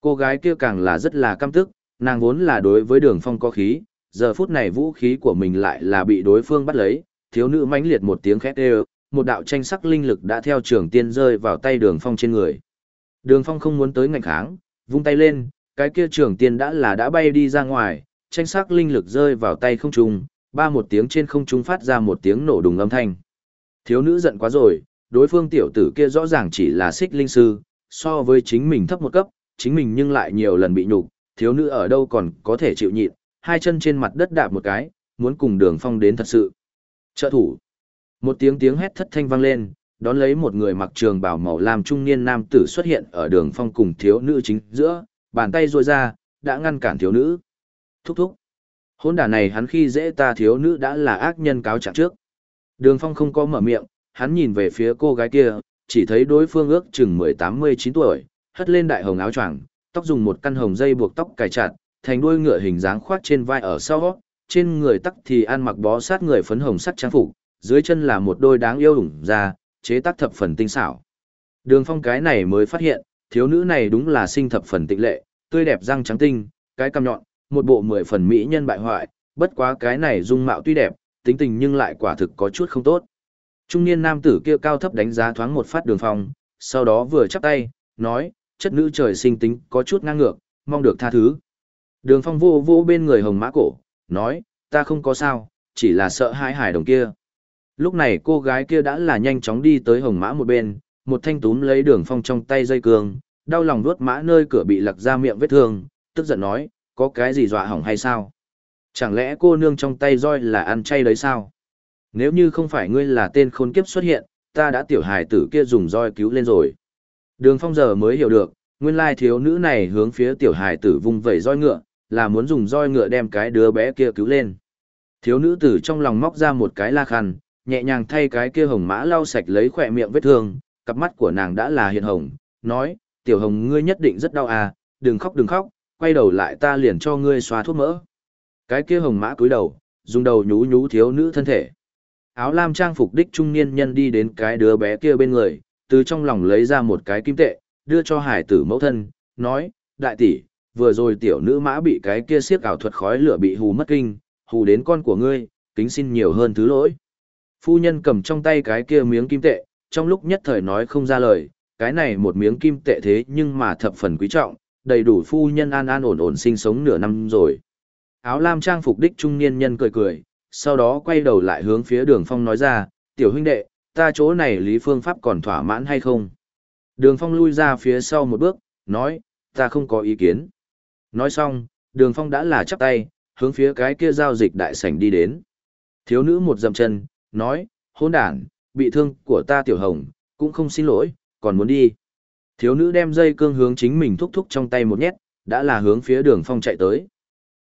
Cô gái kia càng là rất là căm tức, nàng vốn là đối với đường phong có khí, giờ phút này vũ khí của mình lại là bị đối phương bắt lấy, thiếu nữ mãnh liệt một tiếng khét đều, một đạo tranh sắc linh lực đã theo trưởng tiên rơi vào tay đường phong trên người. Đường phong không muốn tới ngạnh kháng, vung tay lên, cái kia trưởng tiên đã là đã bay đi ra ngoài, tranh sắc linh lực rơi vào tay không trung, ba một tiếng trên không trung phát ra một tiếng nổ đùng âm thanh. Thiếu nữ giận quá rồi, đối phương tiểu tử kia rõ ràng chỉ là xích linh sư, so với chính mình thấp một cấp, chính mình nhưng lại nhiều lần bị nhục, thiếu nữ ở đâu còn có thể chịu nhịn, hai chân trên mặt đất đạp một cái, muốn cùng đường phong đến thật sự. Trợ thủ. Một tiếng tiếng hét thất thanh vang lên, đón lấy một người mặc trường bào màu làm trung niên nam tử xuất hiện ở đường phong cùng thiếu nữ chính giữa, bàn tay ruôi ra, đã ngăn cản thiếu nữ. Thúc thúc. Hôn đả này hắn khi dễ ta thiếu nữ đã là ác nhân cáo trạng trước. Đường phong không có mở miệng, hắn nhìn về phía cô gái kia, chỉ thấy đối phương ước chừng 18-19 tuổi, hất lên đại hồng áo choàng, tóc dùng một căn hồng dây buộc tóc cài chặt, thành đuôi ngựa hình dáng khoác trên vai ở sau, trên người tắc thì ăn mặc bó sát người phấn hồng sắc trang phục, dưới chân là một đôi đáng yêu ủng ra, chế tác thập phần tinh xảo. Đường phong cái này mới phát hiện, thiếu nữ này đúng là sinh thập phần tịnh lệ, tươi đẹp răng trắng tinh, cái cằm nhọn, một bộ mười phần mỹ nhân bại hoại, bất quá cái này dung mạo tuy đẹp, tính tình nhưng lại quả thực có chút không tốt. Trung niên nam tử kia cao thấp đánh giá thoáng một phát đường phong, sau đó vừa chắp tay, nói, chất nữ trời sinh tính có chút ngang ngược, mong được tha thứ. Đường phong vô vô bên người hồng mã cổ, nói, ta không có sao, chỉ là sợ hãi hải đồng kia. Lúc này cô gái kia đã là nhanh chóng đi tới hồng mã một bên, một thanh túm lấy đường phong trong tay dây cương, đau lòng nuốt mã nơi cửa bị lặc ra miệng vết thương, tức giận nói, có cái gì dọa hỏng hay sao? Chẳng lẽ cô nương trong tay roi là ăn chay đấy sao? Nếu như không phải ngươi là tên khốn kiếp xuất hiện, ta đã tiểu hài tử kia dùng roi cứu lên rồi. Đường phong giờ mới hiểu được, nguyên lai thiếu nữ này hướng phía tiểu hài tử vung vẩy roi ngựa, là muốn dùng roi ngựa đem cái đứa bé kia cứu lên. Thiếu nữ tử trong lòng móc ra một cái la khăn, nhẹ nhàng thay cái kia hồng mã lau sạch lấy khỏe miệng vết thương, cặp mắt của nàng đã là hiện hồng, nói, tiểu hồng ngươi nhất định rất đau à, đừng khóc đừng khóc, quay đầu lại ta liền cho ngươi xoa thuốc mỡ. Cái kia hồng mã cúi đầu, dùng đầu nhú nhú thiếu nữ thân thể. Áo lam trang phục đích trung niên nhân đi đến cái đứa bé kia bên người, từ trong lòng lấy ra một cái kim tệ, đưa cho hải tử mẫu thân, nói, đại tỷ, vừa rồi tiểu nữ mã bị cái kia siết ảo thuật khói lửa bị hù mất kinh, hù đến con của ngươi, kính xin nhiều hơn thứ lỗi. Phu nhân cầm trong tay cái kia miếng kim tệ, trong lúc nhất thời nói không ra lời, cái này một miếng kim tệ thế nhưng mà thập phần quý trọng, đầy đủ phu nhân an an ổn ổn sinh sống nửa năm rồi. Áo lam trang phục đích trung niên nhân cười cười, sau đó quay đầu lại hướng phía đường phong nói ra, tiểu huynh đệ, ta chỗ này lý phương pháp còn thỏa mãn hay không? Đường phong lui ra phía sau một bước, nói, ta không có ý kiến. Nói xong, đường phong đã là chắp tay, hướng phía cái kia giao dịch đại sảnh đi đến. Thiếu nữ một dầm chân, nói, hôn đản, bị thương của ta tiểu hồng, cũng không xin lỗi, còn muốn đi. Thiếu nữ đem dây cương hướng chính mình thúc thúc trong tay một nhét, đã là hướng phía đường phong chạy tới.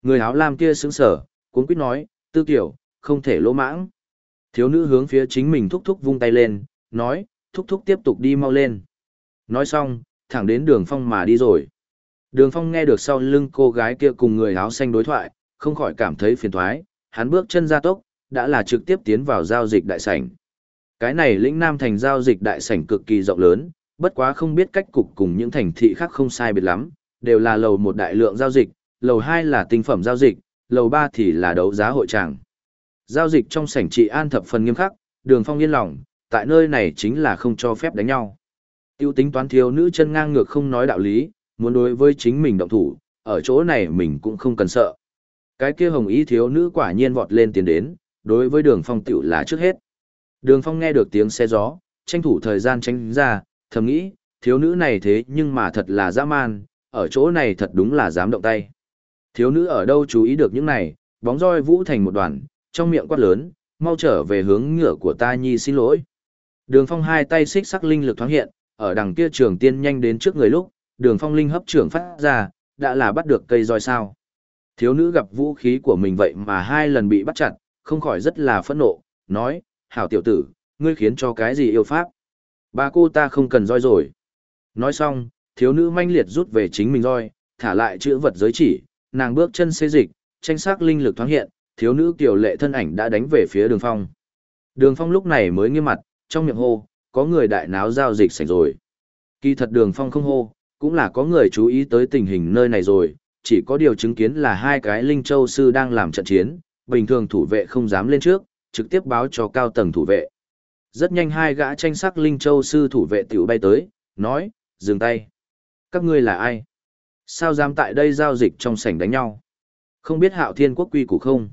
Người áo lam kia sững sở, cuốn quýt nói, tư tiểu, không thể lỗ mãng. Thiếu nữ hướng phía chính mình thúc thúc vung tay lên, nói, thúc thúc tiếp tục đi mau lên. Nói xong, thẳng đến đường phong mà đi rồi. Đường phong nghe được sau lưng cô gái kia cùng người áo xanh đối thoại, không khỏi cảm thấy phiền thoái, hắn bước chân ra tốc, đã là trực tiếp tiến vào giao dịch đại sảnh. Cái này lĩnh nam thành giao dịch đại sảnh cực kỳ rộng lớn, bất quá không biết cách cục cùng những thành thị khác không sai biệt lắm, đều là lầu một đại lượng giao dịch, lầu hai là tinh phẩm giao dịch, lầu ba thì là đấu giá hội tràng. Giao dịch trong sảnh trị an thập phần nghiêm khắc, đường phong yên lòng, tại nơi này chính là không cho phép đánh nhau. Tiêu tính toán thiếu nữ chân ngang ngược không nói đạo lý, muốn đối với chính mình động thủ, ở chỗ này mình cũng không cần sợ. Cái kia hồng ý thiếu nữ quả nhiên vọt lên tiến đến, đối với đường phong tiểu là trước hết. Đường phong nghe được tiếng xe gió, tranh thủ thời gian tránh ra, thầm nghĩ, thiếu nữ này thế nhưng mà thật là dã man, ở chỗ này thật đúng là dám động tay. Thiếu nữ ở đâu chú ý được những này, bóng roi vũ thành một đoàn, trong miệng quát lớn, mau trở về hướng ngựa của ta nhi xin lỗi. Đường phong hai tay xích sắc linh lực thoáng hiện, ở đằng kia trường tiên nhanh đến trước người lúc, đường phong linh hấp trưởng phát ra, đã là bắt được cây roi sao. Thiếu nữ gặp vũ khí của mình vậy mà hai lần bị bắt chặt, không khỏi rất là phẫn nộ, nói, hảo tiểu tử, ngươi khiến cho cái gì yêu pháp. Ba cô ta không cần roi rồi. Nói xong, thiếu nữ manh liệt rút về chính mình roi, thả lại chữ vật giới chỉ, nàng bước chân xê dịch, tranh sắc linh lực thoáng hiện, thiếu nữ kiều lệ thân ảnh đã đánh về phía đường phong. Đường phong lúc này mới nghiêm mặt, trong miệng hô, có người đại náo giao dịch sạch rồi. Kỳ thật đường phong không hô, cũng là có người chú ý tới tình hình nơi này rồi, chỉ có điều chứng kiến là hai cái linh châu sư đang làm trận chiến, bình thường thủ vệ không dám lên trước, trực tiếp báo cho cao tầng thủ vệ. Rất nhanh hai gã tranh sắc linh châu sư thủ vệ tiểu bay tới, nói, dừng tay. Các ngươi là ai? Sao dám tại đây giao dịch trong sảnh đánh nhau? Không biết hạo thiên quốc quy củ không?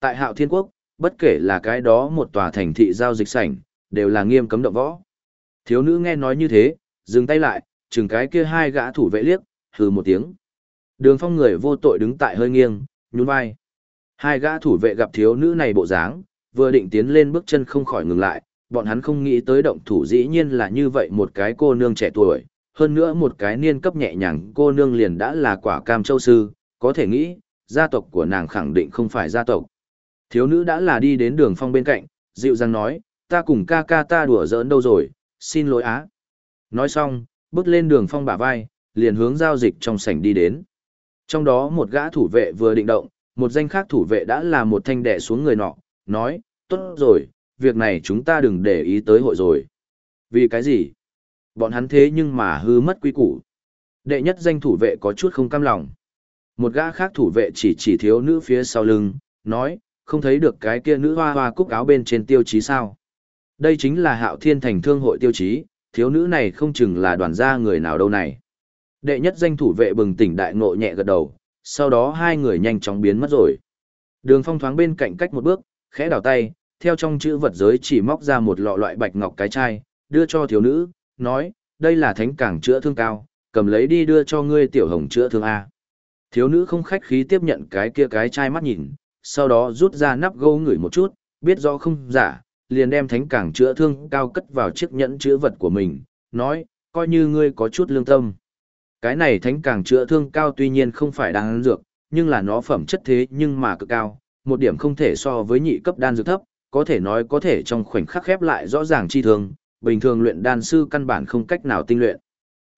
Tại hạo thiên quốc, bất kể là cái đó một tòa thành thị giao dịch sảnh, đều là nghiêm cấm động võ. Thiếu nữ nghe nói như thế, dừng tay lại, chừng cái kia hai gã thủ vệ liếc, hừ một tiếng. Đường phong người vô tội đứng tại hơi nghiêng, nhún vai. Hai gã thủ vệ gặp thiếu nữ này bộ dáng, vừa định tiến lên bước chân không khỏi ngừng lại, bọn hắn không nghĩ tới động thủ dĩ nhiên là như vậy một cái cô nương trẻ tuổi, hơn nữa một cái niên cấp nhẹ nhàng cô nương liền đã là quả cam châu sư, có thể nghĩ, gia tộc của nàng khẳng định không phải gia tộc. Thiếu nữ đã là đi đến đường phong bên cạnh, dịu dàng nói, ta cùng ca ca ta đùa giỡn đâu rồi, xin lỗi á. Nói xong, bước lên đường phong bả vai, liền hướng giao dịch trong sảnh đi đến. Trong đó một gã thủ vệ vừa định động, một danh khác thủ vệ đã là một thanh đẻ xuống người nọ, nói, tốt rồi, việc này chúng ta đừng để ý tới hội rồi. Vì cái gì? Bọn hắn thế nhưng mà hư mất quy củ. Đệ nhất danh thủ vệ có chút không cam lòng. Một gã khác thủ vệ chỉ chỉ thiếu nữ phía sau lưng, nói, không thấy được cái kia nữ hoa hoa cúc áo bên trên tiêu chí sao. Đây chính là hạo thiên thành thương hội tiêu chí, thiếu nữ này không chừng là đoàn gia người nào đâu này. Đệ nhất danh thủ vệ bừng tỉnh đại ngộ nhẹ gật đầu, sau đó hai người nhanh chóng biến mất rồi. Đường phong thoáng bên cạnh cách một bước, khẽ đảo tay, theo trong chữ vật giới chỉ móc ra một lọ loại bạch ngọc cái chai, đưa cho thiếu nữ, nói, đây là thánh cảng chữa thương cao, cầm lấy đi đưa cho ngươi tiểu hồng chữa thương A. Thiếu nữ không khách khí tiếp nhận cái kia cái chai mắt nhìn, sau đó rút ra nắp gấu ngửi một chút, biết rõ không giả, liền đem thánh cảng chữa thương cao cất vào chiếc nhẫn chữa vật của mình, nói, coi như ngươi có chút lương tâm. Cái này thánh cảng chữa thương cao tuy nhiên không phải đáng dược, nhưng là nó phẩm chất thế nhưng mà cực cao, một điểm không thể so với nhị cấp đan dược thấp, có thể nói có thể trong khoảnh khắc khép lại rõ ràng chi thường, bình thường luyện đan sư căn bản không cách nào tinh luyện.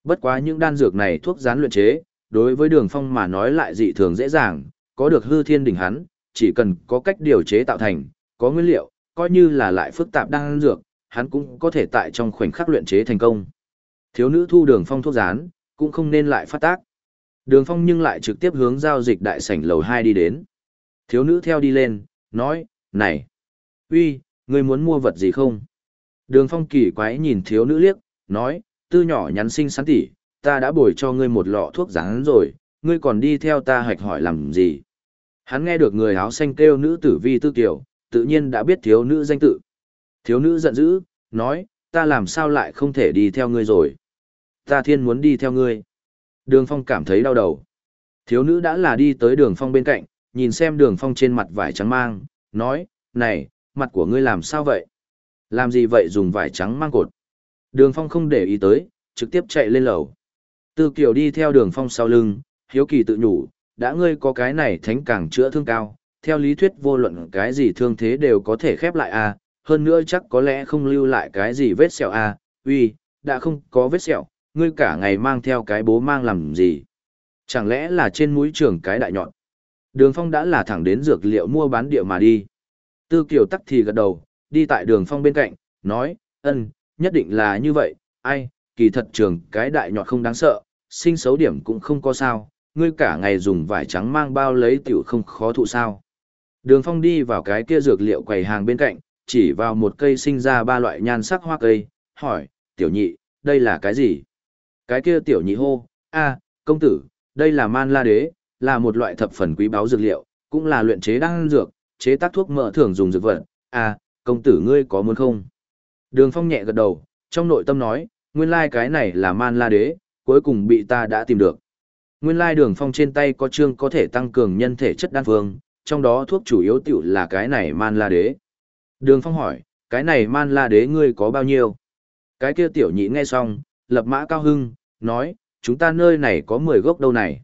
Bất quá những đan dược này thuốc gián luyện chế, đối với đường phong mà nói lại dị thường dễ dàng, có được hư thiên đỉnh hắn, chỉ cần có cách điều chế tạo thành, có nguyên liệu, coi như là lại phức tạp đan dược, hắn cũng có thể tại trong khoảnh khắc luyện chế thành công. Thiếu nữ thu đường phong thuốc gián, cũng không nên lại phát tác. Đường phong nhưng lại trực tiếp hướng giao dịch đại sảnh lầu 2 đi đến. Thiếu nữ theo đi lên, nói, này, uy, ngươi muốn mua vật gì không? Đường phong kỳ quái nhìn thiếu nữ liếc, nói, tư nhỏ nhắn sinh sắn tỉ, ta đã bồi cho ngươi một lọ thuốc rán rồi, ngươi còn đi theo ta hạch hỏi làm gì? Hắn nghe được người áo xanh kêu nữ tử vi tư kiều tự nhiên đã biết thiếu nữ danh tự. Thiếu nữ giận dữ, nói, ta làm sao lại không thể đi theo ngươi rồi? Ta thiên muốn đi theo ngươi. Đường phong cảm thấy đau đầu. Thiếu nữ đã là đi tới đường phong bên cạnh, nhìn xem đường phong trên mặt vải trắng mang, nói, này, mặt của ngươi làm sao vậy? Làm gì vậy dùng vải trắng mang cột? Đường phong không để ý tới, trực tiếp chạy lên lầu. Tư Kiều đi theo đường phong sau lưng, hiếu kỳ tự nhủ, đã ngươi có cái này thánh càng chữa thương cao, theo lý thuyết vô luận cái gì thương thế đều có thể khép lại à, hơn nữa chắc có lẽ không lưu lại cái gì vết sẹo à, uy, đã không có vết sẹo, ngươi cả ngày mang theo cái bố mang làm gì? Chẳng lẽ là trên mũi trường cái đại nhọn? Đường phong đã là thẳng đến dược liệu mua bán địa mà đi. Tư Kiều tắc thì gật đầu, đi tại đường phong bên cạnh, nói, ân, nhất định là như vậy, ai, kỳ thật trường cái đại nhọt không đáng sợ, sinh xấu điểm cũng không có sao, ngươi cả ngày dùng vải trắng mang bao lấy tiểu không khó thụ sao. Đường phong đi vào cái kia dược liệu quầy hàng bên cạnh, chỉ vào một cây sinh ra ba loại nhan sắc hoa cây, hỏi, tiểu nhị, đây là cái gì? Cái kia tiểu nhị hô, a, công tử, đây là man la đế, là một loại thập phần quý báu dược liệu, cũng là luyện chế đan dược, chế tác thuốc mỡ thường dùng dược vật, à công tử ngươi có muốn không? Đường phong nhẹ gật đầu, trong nội tâm nói, nguyên lai cái này là man la đế, cuối cùng bị ta đã tìm được. Nguyên lai đường phong trên tay có chương có thể tăng cường nhân thể chất đan phương, trong đó thuốc chủ yếu tiểu là cái này man la đế. Đường phong hỏi, cái này man la đế ngươi có bao nhiêu? Cái kia tiểu nhị nghe xong, lập mã cao hưng, nói, chúng ta nơi này có 10 gốc đâu này.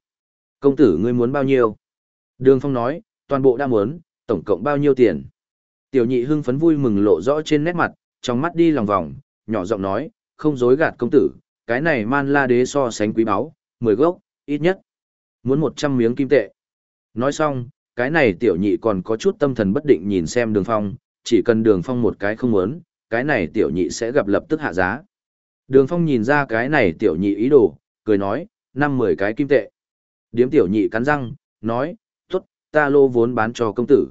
Công tử ngươi muốn bao nhiêu? Đường phong nói, toàn bộ đã muốn, tổng cộng bao nhiêu tiền? Tiểu nhị hưng phấn vui mừng lộ rõ trên nét mặt, trong mắt đi lòng vòng, nhỏ giọng nói, không dối gạt công tử, cái này man la đế so sánh quý báu, 10 gốc, ít nhất. Muốn 100 miếng kim tệ. Nói xong, cái này tiểu nhị còn có chút tâm thần bất định nhìn xem đường phong, chỉ cần đường phong một cái không muốn, cái này tiểu nhị sẽ gặp lập tức hạ giá. Đường phong nhìn ra cái này tiểu nhị ý đồ, cười nói, năm mười cái kim tệ. Điếm tiểu nhị cắn răng, nói, tốt, ta lô vốn bán cho công tử.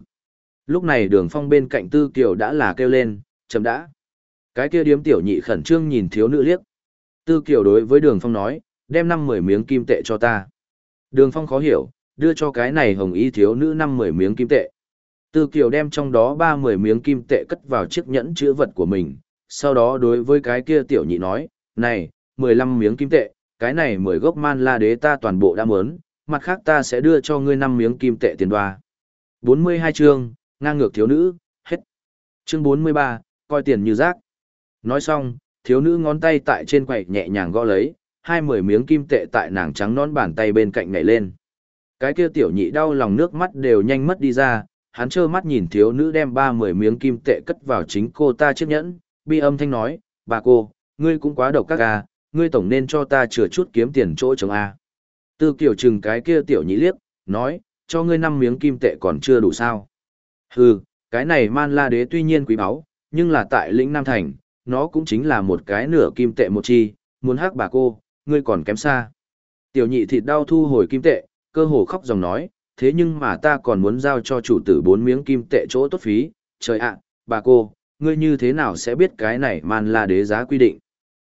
Lúc này đường phong bên cạnh tư kiều đã là kêu lên, chấm đã. Cái kia điếm tiểu nhị khẩn trương nhìn thiếu nữ liếc. Tư kiều đối với đường phong nói, đem năm mười miếng kim tệ cho ta. Đường phong khó hiểu, đưa cho cái này hồng y thiếu nữ năm mười miếng kim tệ. Tư kiều đem trong đó ba mười miếng kim tệ cất vào chiếc nhẫn chữ vật của mình, sau đó đối với cái kia tiểu nhị nói, này, mười lăm miếng kim tệ, cái này mười gốc man la đế ta toàn bộ đã mớn, mặt khác ta sẽ đưa cho ngươi năm miếng kim tệ tiền đoa. hai chương, ngang ngược thiếu nữ, hết. Chương 43, coi tiền như rác. Nói xong, thiếu nữ ngón tay tại trên quầy nhẹ nhàng gõ lấy, hai mười miếng kim tệ tại nàng trắng nón bàn tay bên cạnh nhảy lên. Cái kia tiểu nhị đau lòng nước mắt đều nhanh mất đi ra, hắn trơ mắt nhìn thiếu nữ đem ba mười miếng kim tệ cất vào chính cô ta chiếc nhẫn, bi âm thanh nói, bà cô, ngươi cũng quá độc các à, ngươi tổng nên cho ta chừa chút kiếm tiền chỗ chồng a. À. Tư kiểu chừng cái kia tiểu nhị liếc, nói, cho ngươi năm miếng kim tệ còn chưa đủ sao. Hừ, cái này man la đế tuy nhiên quý báu, nhưng là tại lĩnh Nam Thành, nó cũng chính là một cái nửa kim tệ một chi, muốn hắc bà cô, ngươi còn kém xa. Tiểu nhị thịt đau thu hồi kim tệ, cơ hồ khóc dòng nói, thế nhưng mà ta còn muốn giao cho chủ tử bốn miếng kim tệ chỗ tốt phí, trời ạ, bà cô, ngươi như thế nào sẽ biết cái này man la đế giá quy định.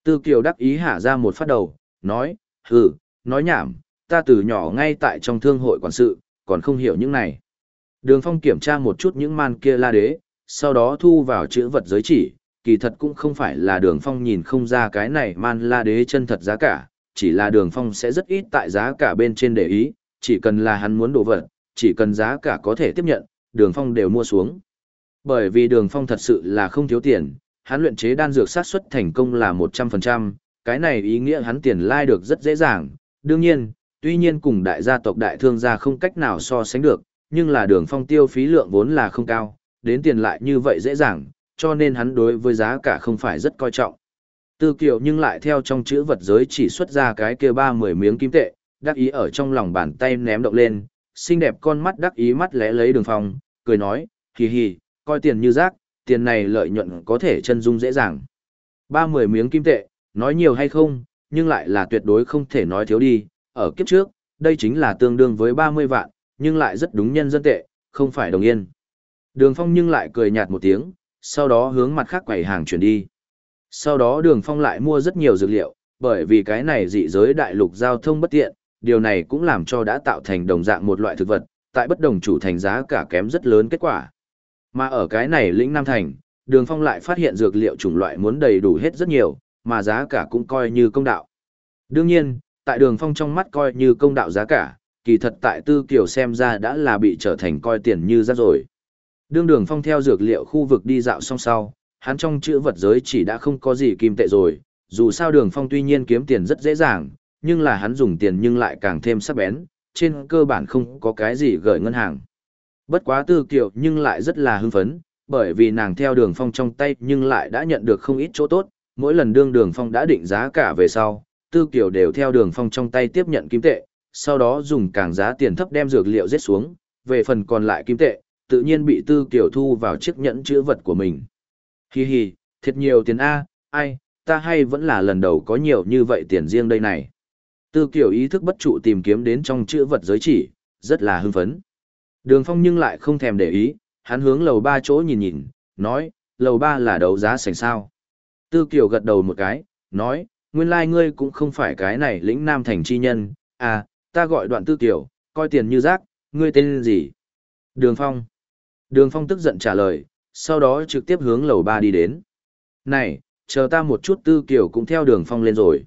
Tư Kiều đắc ý hạ ra một phát đầu, nói, hừ, nói nhảm, ta từ nhỏ ngay tại trong thương hội quản sự, còn không hiểu những này. Đường Phong kiểm tra một chút những man kia la đế, sau đó thu vào chữ vật giới chỉ, kỳ thật cũng không phải là đường Phong nhìn không ra cái này man la đế chân thật giá cả, chỉ là đường Phong sẽ rất ít tại giá cả bên trên để ý, chỉ cần là hắn muốn đồ vật, chỉ cần giá cả có thể tiếp nhận, đường Phong đều mua xuống. Bởi vì đường Phong thật sự là không thiếu tiền, hắn luyện chế đan dược sát xuất thành công là 100%, cái này ý nghĩa hắn tiền lai được rất dễ dàng, đương nhiên, Tuy nhiên cùng đại gia tộc đại thương gia không cách nào so sánh được, nhưng là đường phong tiêu phí lượng vốn là không cao, đến tiền lại như vậy dễ dàng, cho nên hắn đối với giá cả không phải rất coi trọng. Tư kiều nhưng lại theo trong chữ vật giới chỉ xuất ra cái kia ba mười miếng kim tệ, đắc ý ở trong lòng bàn tay ném động lên, xinh đẹp con mắt đắc ý mắt lẽ lấy đường phong, cười nói, hì hì, coi tiền như rác, tiền này lợi nhuận có thể chân dung dễ dàng. Ba mười miếng kim tệ, nói nhiều hay không, nhưng lại là tuyệt đối không thể nói thiếu đi, ở kiếp trước, đây chính là tương đương với 30 vạn, nhưng lại rất đúng nhân dân tệ, không phải đồng yên. Đường Phong nhưng lại cười nhạt một tiếng, sau đó hướng mặt khác quầy hàng chuyển đi. Sau đó Đường Phong lại mua rất nhiều dược liệu, bởi vì cái này dị giới đại lục giao thông bất tiện, điều này cũng làm cho đã tạo thành đồng dạng một loại thực vật, tại bất đồng chủ thành giá cả kém rất lớn kết quả. Mà ở cái này lĩnh Nam Thành, Đường Phong lại phát hiện dược liệu chủng loại muốn đầy đủ hết rất nhiều, mà giá cả cũng coi như công đạo. Đương nhiên, tại Đường Phong trong mắt coi như công đạo giá cả, kỳ thật tại Tư Kiều xem ra đã là bị trở thành coi tiền như rác rồi. Đương Đường Phong theo dược liệu khu vực đi dạo xong sau, hắn trong chữ vật giới chỉ đã không có gì kim tệ rồi, dù sao Đường Phong tuy nhiên kiếm tiền rất dễ dàng, nhưng là hắn dùng tiền nhưng lại càng thêm sắc bén, trên cơ bản không có cái gì gửi ngân hàng. Bất quá Tư Kiều nhưng lại rất là hưng phấn, bởi vì nàng theo Đường Phong trong tay nhưng lại đã nhận được không ít chỗ tốt, mỗi lần đương Đường Phong đã định giá cả về sau, Tư Kiều đều theo Đường Phong trong tay tiếp nhận kim tệ, sau đó dùng càng giá tiền thấp đem dược liệu giết xuống, về phần còn lại kim tệ, tự nhiên bị Tư Kiều thu vào chiếc nhẫn chữ vật của mình. Hi hi, thiệt nhiều tiền A, ai, ta hay vẫn là lần đầu có nhiều như vậy tiền riêng đây này. Tư Kiều ý thức bất trụ tìm kiếm đến trong chữ vật giới chỉ, rất là hưng phấn. Đường Phong nhưng lại không thèm để ý, hắn hướng lầu ba chỗ nhìn nhìn, nói, lầu ba là đấu giá sành sao. Tư Kiều gật đầu một cái, nói, nguyên lai like ngươi cũng không phải cái này lĩnh nam thành chi nhân, à, ta gọi đoạn Tư tiểu, coi tiền như rác, ngươi tên gì? Đường Phong. Đường Phong tức giận trả lời, sau đó trực tiếp hướng lầu ba đi đến. Này, chờ ta một chút Tư Kiều cũng theo đường Phong lên rồi.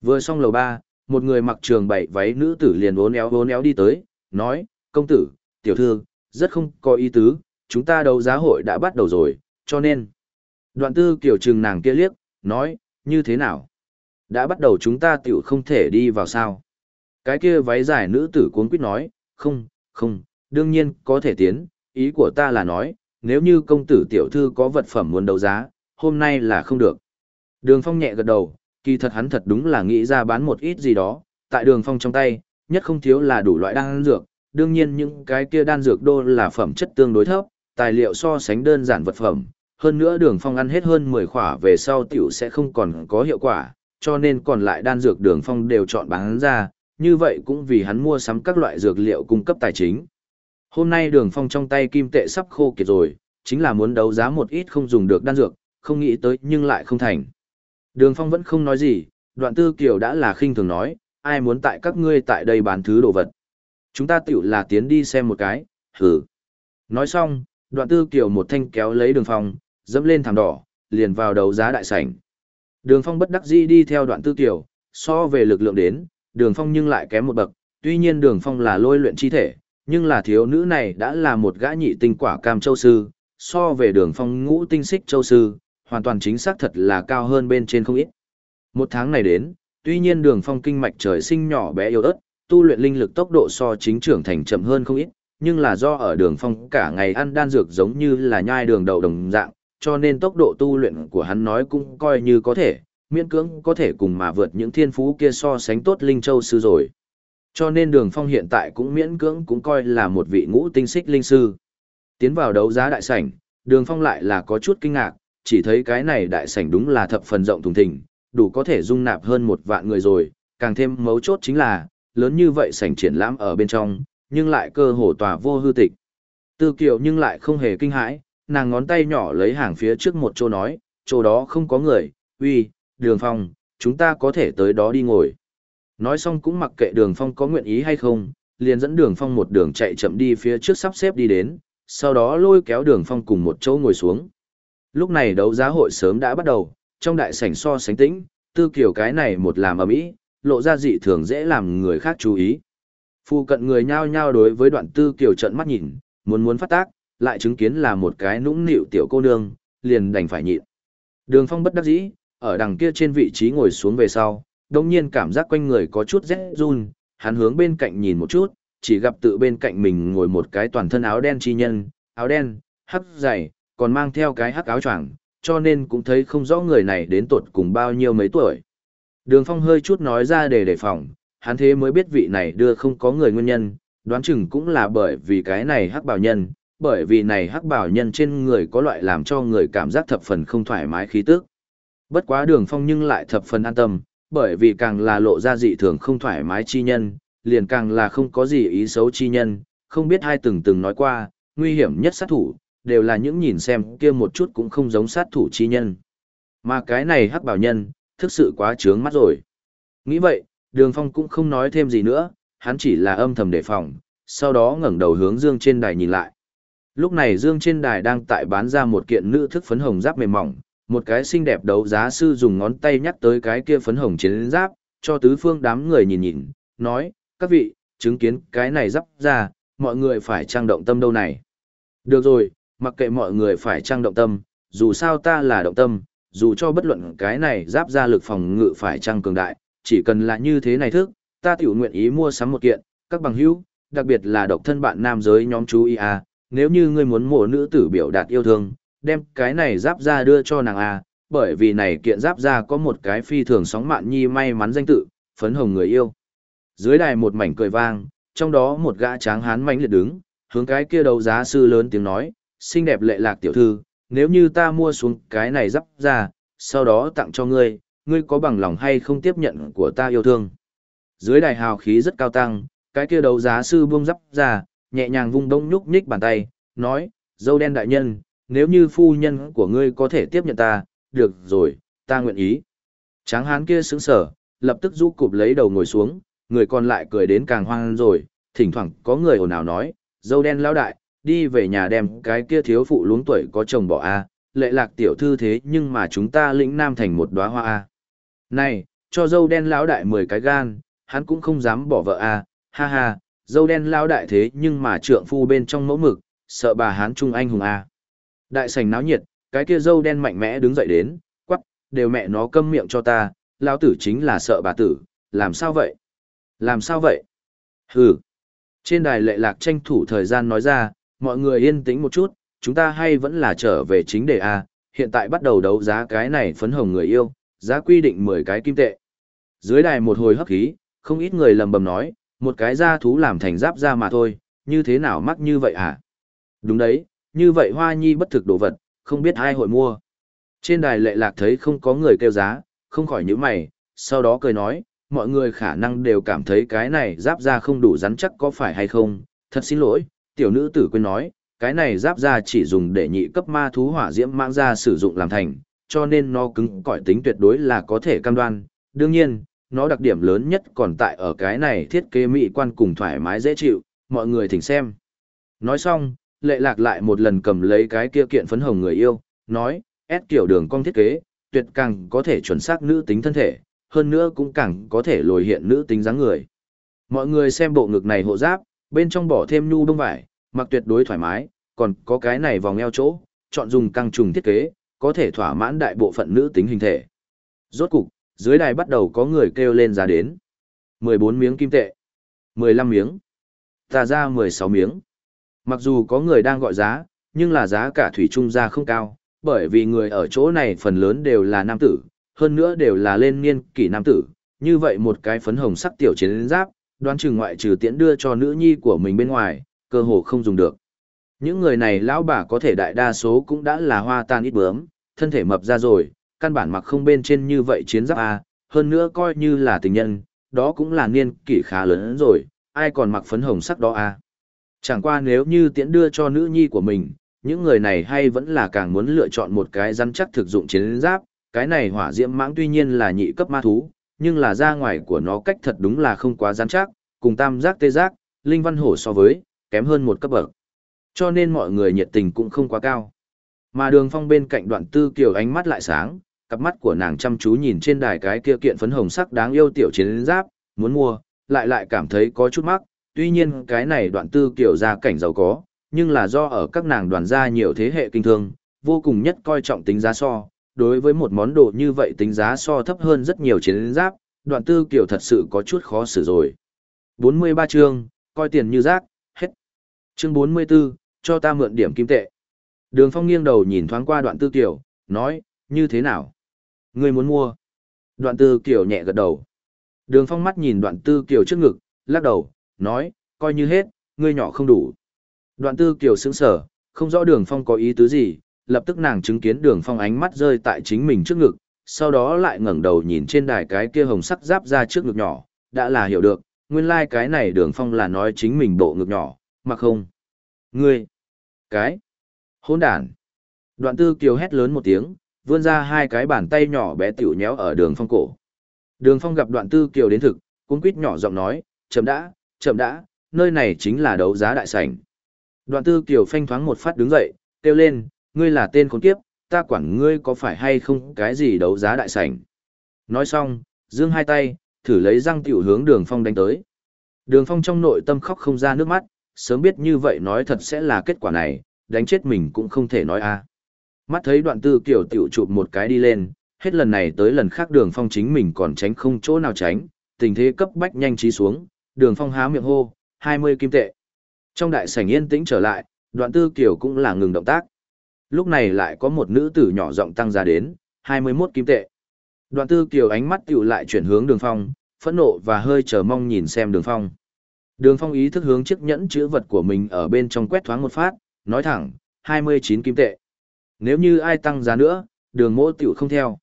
Vừa xong lầu ba, một người mặc trường bảy váy nữ tử liền uốn éo uốn éo đi tới, nói, công tử, tiểu thư, rất không có ý tứ, chúng ta đấu giá hội đã bắt đầu rồi, cho nên. Đoạn tư kiểu trừng nàng kia liếc, nói, như thế nào? Đã bắt đầu chúng ta tiểu không thể đi vào sao? Cái kia váy dài nữ tử cuốn quýt nói, không, không, đương nhiên có thể tiến, ý của ta là nói, nếu như công tử tiểu thư có vật phẩm muốn đấu giá, hôm nay là không được. Đường phong nhẹ gật đầu, kỳ thật hắn thật đúng là nghĩ ra bán một ít gì đó, tại đường phong trong tay, nhất không thiếu là đủ loại đan dược, đương nhiên những cái kia đan dược đô là phẩm chất tương đối thấp, tài liệu so sánh đơn giản vật phẩm, hơn nữa đường phong ăn hết hơn 10 khỏa về sau tiểu sẽ không còn có hiệu quả, cho nên còn lại đan dược đường phong đều chọn bán ra, như vậy cũng vì hắn mua sắm các loại dược liệu cung cấp tài chính. Hôm nay đường phong trong tay kim tệ sắp khô kiệt rồi, chính là muốn đấu giá một ít không dùng được đan dược, không nghĩ tới nhưng lại không thành. Đường phong vẫn không nói gì, đoạn tư kiều đã là khinh thường nói, ai muốn tại các ngươi tại đây bán thứ đồ vật. Chúng ta tiểu là tiến đi xem một cái, hử. Nói xong, đoạn tư kiều một thanh kéo lấy đường phong, dẫm lên thảm đỏ, liền vào đấu giá đại sảnh. Đường phong bất đắc dĩ đi theo đoạn tư kiều, so về lực lượng đến, đường phong nhưng lại kém một bậc, tuy nhiên đường phong là lôi luyện chi thể, nhưng là thiếu nữ này đã là một gã nhị tinh quả cam châu sư, so về đường phong ngũ tinh xích châu sư, hoàn toàn chính xác thật là cao hơn bên trên không ít. Một tháng này đến, tuy nhiên đường phong kinh mạch trời sinh nhỏ bé yếu ớt, tu luyện linh lực tốc độ so chính trưởng thành chậm hơn không ít, nhưng là do ở đường phong cả ngày ăn đan dược giống như là nhai đường đầu đồng dạng, cho nên tốc độ tu luyện của hắn nói cũng coi như có thể, miễn cưỡng có thể cùng mà vượt những thiên phú kia so sánh tốt linh châu sư rồi. Cho nên đường phong hiện tại cũng miễn cưỡng cũng coi là một vị ngũ tinh xích linh sư. Tiến vào đấu giá đại sảnh, đường phong lại là có chút kinh ngạc, chỉ thấy cái này đại sảnh đúng là thập phần rộng thùng thình, đủ có thể dung nạp hơn một vạn người rồi, càng thêm mấu chốt chính là, lớn như vậy sảnh triển lãm ở bên trong, nhưng lại cơ hồ tòa vô hư tịch. Tư Kiều nhưng lại không hề kinh hãi, nàng ngón tay nhỏ lấy hàng phía trước một chỗ nói, chỗ đó không có người, uy, đường phong, chúng ta có thể tới đó đi ngồi. Nói xong cũng mặc kệ đường phong có nguyện ý hay không, liền dẫn đường phong một đường chạy chậm đi phía trước sắp xếp đi đến, sau đó lôi kéo đường phong cùng một chỗ ngồi xuống. Lúc này đấu giá hội sớm đã bắt đầu, trong đại sảnh so sánh tĩnh, tư kiểu cái này một làm ở mỹ, lộ ra dị thường dễ làm người khác chú ý. Phu cận người nhao nhao đối với đoạn tư kiểu trận mắt nhìn, muốn muốn phát tác, lại chứng kiến là một cái nũng nịu tiểu cô nương, liền đành phải nhịn. Đường phong bất đắc dĩ, ở đằng kia trên vị trí ngồi xuống về sau, đồng nhiên cảm giác quanh người có chút rét run, hắn hướng bên cạnh nhìn một chút, chỉ gặp tự bên cạnh mình ngồi một cái toàn thân áo đen chi nhân, áo đen, hắc dày, còn mang theo cái hắc áo choàng, cho nên cũng thấy không rõ người này đến tột cùng bao nhiêu mấy tuổi. Đường Phong hơi chút nói ra để đề phòng, hắn thế mới biết vị này đưa không có người nguyên nhân, đoán chừng cũng là bởi vì cái này hắc bảo nhân, bởi vì này hắc bảo nhân trên người có loại làm cho người cảm giác thập phần không thoải mái khí tức. Bất quá đường phong nhưng lại thập phần an tâm, bởi vì càng là lộ ra dị thường không thoải mái chi nhân, liền càng là không có gì ý xấu chi nhân, không biết hai từng từng nói qua, nguy hiểm nhất sát thủ, đều là những nhìn xem kia một chút cũng không giống sát thủ chi nhân. Mà cái này hắc bảo nhân, thực sự quá trướng mắt rồi. Nghĩ vậy, đường phong cũng không nói thêm gì nữa, hắn chỉ là âm thầm đề phòng, sau đó ngẩng đầu hướng dương trên đài nhìn lại. Lúc này dương trên đài đang tại bán ra một kiện nữ thức phấn hồng giáp mềm mỏng, một cái xinh đẹp đấu giá sư dùng ngón tay nhắc tới cái kia phấn hồng chiến giáp, cho tứ phương đám người nhìn nhìn, nói, các vị, chứng kiến cái này giáp ra, mọi người phải trang động tâm đâu này. Được rồi, mặc kệ mọi người phải trang động tâm, dù sao ta là động tâm, dù cho bất luận cái này giáp ra lực phòng ngự phải trang cường đại, chỉ cần là như thế này thức, ta tiểu nguyện ý mua sắm một kiện, các bằng hữu, đặc biệt là độc thân bạn nam giới nhóm chú ý à, nếu như ngươi muốn mộ nữ tử biểu đạt yêu thương, đem cái này giáp ra đưa cho nàng à, bởi vì này kiện giáp ra có một cái phi thường sóng mạn nhi may mắn danh tự, phấn hồng người yêu. Dưới đài một mảnh cười vang, trong đó một gã tráng hán mãnh liệt đứng, hướng cái kia đấu giá sư lớn tiếng nói, xinh đẹp lệ lạc tiểu thư, nếu như ta mua xuống cái này giáp ra, sau đó tặng cho ngươi, ngươi có bằng lòng hay không tiếp nhận của ta yêu thương. Dưới đài hào khí rất cao tăng, cái kia đấu giá sư buông giáp ra, nhẹ nhàng vung đông nhúc nhích bàn tay, nói, dâu đen đại nhân, nếu như phu nhân của ngươi có thể tiếp nhận ta, được rồi, ta nguyện ý. Tráng hán kia sững sở, lập tức rũ cụp lấy đầu ngồi xuống, người còn lại cười đến càng hoang rồi, thỉnh thoảng có người ồn ào nói, dâu đen lão đại, đi về nhà đem cái kia thiếu phụ luống tuổi có chồng bỏ a, lệ lạc tiểu thư thế nhưng mà chúng ta lĩnh nam thành một đóa hoa a. Này, cho dâu đen lão đại 10 cái gan, hắn cũng không dám bỏ vợ a, ha ha, dâu đen lão đại thế nhưng mà trượng phu bên trong mẫu mực, sợ bà hán trung anh hùng a. Đại sảnh náo nhiệt, cái kia dâu đen mạnh mẽ đứng dậy đến, quắc, đều mẹ nó câm miệng cho ta, lão tử chính là sợ bà tử, làm sao vậy? Làm sao vậy? Hừ. Trên đài lệ lạc tranh thủ thời gian nói ra, mọi người yên tĩnh một chút, chúng ta hay vẫn là trở về chính đề A, hiện tại bắt đầu đấu giá cái này phấn hồng người yêu, giá quy định 10 cái kim tệ. Dưới đài một hồi hấp khí, không ít người lầm bầm nói, một cái da thú làm thành giáp da mà thôi, như thế nào mắc như vậy hả? Đúng đấy, như vậy hoa nhi bất thực đồ vật, không biết ai hội mua. Trên đài lệ lạc thấy không có người kêu giá, không khỏi nhíu mày, sau đó cười nói, mọi người khả năng đều cảm thấy cái này giáp da không đủ rắn chắc có phải hay không, thật xin lỗi, tiểu nữ tử quên nói, cái này giáp da chỉ dùng để nhị cấp ma thú hỏa diễm mang ra sử dụng làm thành, cho nên nó cứng cỏi tính tuyệt đối là có thể cam đoan. Đương nhiên, nó đặc điểm lớn nhất còn tại ở cái này thiết kế mỹ quan cùng thoải mái dễ chịu, mọi người thỉnh xem. Nói xong, lệ lạc lại một lần cầm lấy cái kia kiện phấn hồng người yêu, nói, ép kiểu đường cong thiết kế, tuyệt càng có thể chuẩn xác nữ tính thân thể, hơn nữa cũng càng có thể lồi hiện nữ tính dáng người. Mọi người xem bộ ngực này hộ giáp, bên trong bỏ thêm nhu đông vải, mặc tuyệt đối thoải mái, còn có cái này vòng eo chỗ, chọn dùng căng trùng thiết kế, có thể thỏa mãn đại bộ phận nữ tính hình thể. Rốt cục, dưới đài bắt đầu có người kêu lên giá đến. 14 miếng kim tệ. 15 miếng. Ta ra 16 miếng. Mặc dù có người đang gọi giá, nhưng là giá cả thủy trung ra không cao, bởi vì người ở chỗ này phần lớn đều là nam tử, hơn nữa đều là lên niên kỷ nam tử. Như vậy một cái phấn hồng sắc tiểu chiến giáp, đoán chừng ngoại trừ tiễn đưa cho nữ nhi của mình bên ngoài, cơ hồ không dùng được. Những người này lão bà có thể đại đa số cũng đã là hoa tan ít bướm, thân thể mập ra rồi, căn bản mặc không bên trên như vậy chiến giáp A, hơn nữa coi như là tình nhân, đó cũng là niên kỷ khá lớn rồi, ai còn mặc phấn hồng sắc đó A. Chẳng qua nếu như tiễn đưa cho nữ nhi của mình, những người này hay vẫn là càng muốn lựa chọn một cái rắn chắc thực dụng chiến giáp, cái này hỏa diễm mãng tuy nhiên là nhị cấp ma thú, nhưng là ra ngoài của nó cách thật đúng là không quá rắn chắc, cùng tam giác tê giác, linh văn hổ so với, kém hơn một cấp bậc. Cho nên mọi người nhiệt tình cũng không quá cao. Mà đường phong bên cạnh đoạn tư kiều ánh mắt lại sáng, cặp mắt của nàng chăm chú nhìn trên đài cái kia kiện phấn hồng sắc đáng yêu tiểu chiến giáp, muốn mua, lại lại cảm thấy có chút mắc, tuy nhiên cái này đoạn tư kiều gia cảnh giàu có, nhưng là do ở các nàng đoàn gia nhiều thế hệ kinh thương, vô cùng nhất coi trọng tính giá so, đối với một món đồ như vậy tính giá so thấp hơn rất nhiều chiến giáp, đoạn tư kiều thật sự có chút khó xử rồi. 43 chương, coi tiền như rác, hết. Chương 44, cho ta mượn điểm kim tệ. Đường Phong nghiêng đầu nhìn thoáng qua đoạn tư kiểu, nói, như thế nào? người muốn mua? Đoạn tư kiểu nhẹ gật đầu. Đường Phong mắt nhìn đoạn tư kiểu trước ngực, lắc đầu, nói, coi như hết, ngươi nhỏ không đủ. Đoạn tư Kiều sững sở, không rõ đường Phong có ý tứ gì, lập tức nàng chứng kiến đường Phong ánh mắt rơi tại chính mình trước ngực, sau đó lại ngẩng đầu nhìn trên đài cái kia hồng sắc giáp ra trước ngực nhỏ, đã là hiểu được, nguyên lai like cái này đường Phong là nói chính mình bộ ngực nhỏ, mà không. Ngươi! Cái! Hôn đàn! Đoạn tư kiều hét lớn một tiếng, vươn ra hai cái bàn tay nhỏ bé tiểu nhéo ở đường phong cổ. Đường phong gặp đoạn tư kiều đến thực, cũng quýt nhỏ giọng nói, chấm đã, chậm đã, nơi này chính là đấu giá đại sảnh. Đoạn tư kiểu phanh thoáng một phát đứng dậy, kêu lên, ngươi là tên con kiếp, ta quản ngươi có phải hay không cái gì đấu giá đại sảnh. Nói xong, dương hai tay, thử lấy răng tiểu hướng đường phong đánh tới. Đường phong trong nội tâm khóc không ra nước mắt, sớm biết như vậy nói thật sẽ là kết quả này, đánh chết mình cũng không thể nói a. Mắt thấy đoạn tư kiểu tiểu chụp một cái đi lên, hết lần này tới lần khác đường phong chính mình còn tránh không chỗ nào tránh, tình thế cấp bách nhanh trí xuống, đường phong há miệng hô, 20 kim tệ. Trong đại sảnh yên tĩnh trở lại, đoạn tư kiểu cũng là ngừng động tác. Lúc này lại có một nữ tử nhỏ giọng tăng ra đến, 21 kim tệ. Đoạn tư kiểu ánh mắt tiểu lại chuyển hướng đường phong, phẫn nộ và hơi chờ mong nhìn xem đường phong. Đường phong ý thức hướng chiếc nhẫn chữ vật của mình ở bên trong quét thoáng một phát, nói thẳng, 29 kim tệ. Nếu như ai tăng giá nữa, đường mỗ tiểu không theo.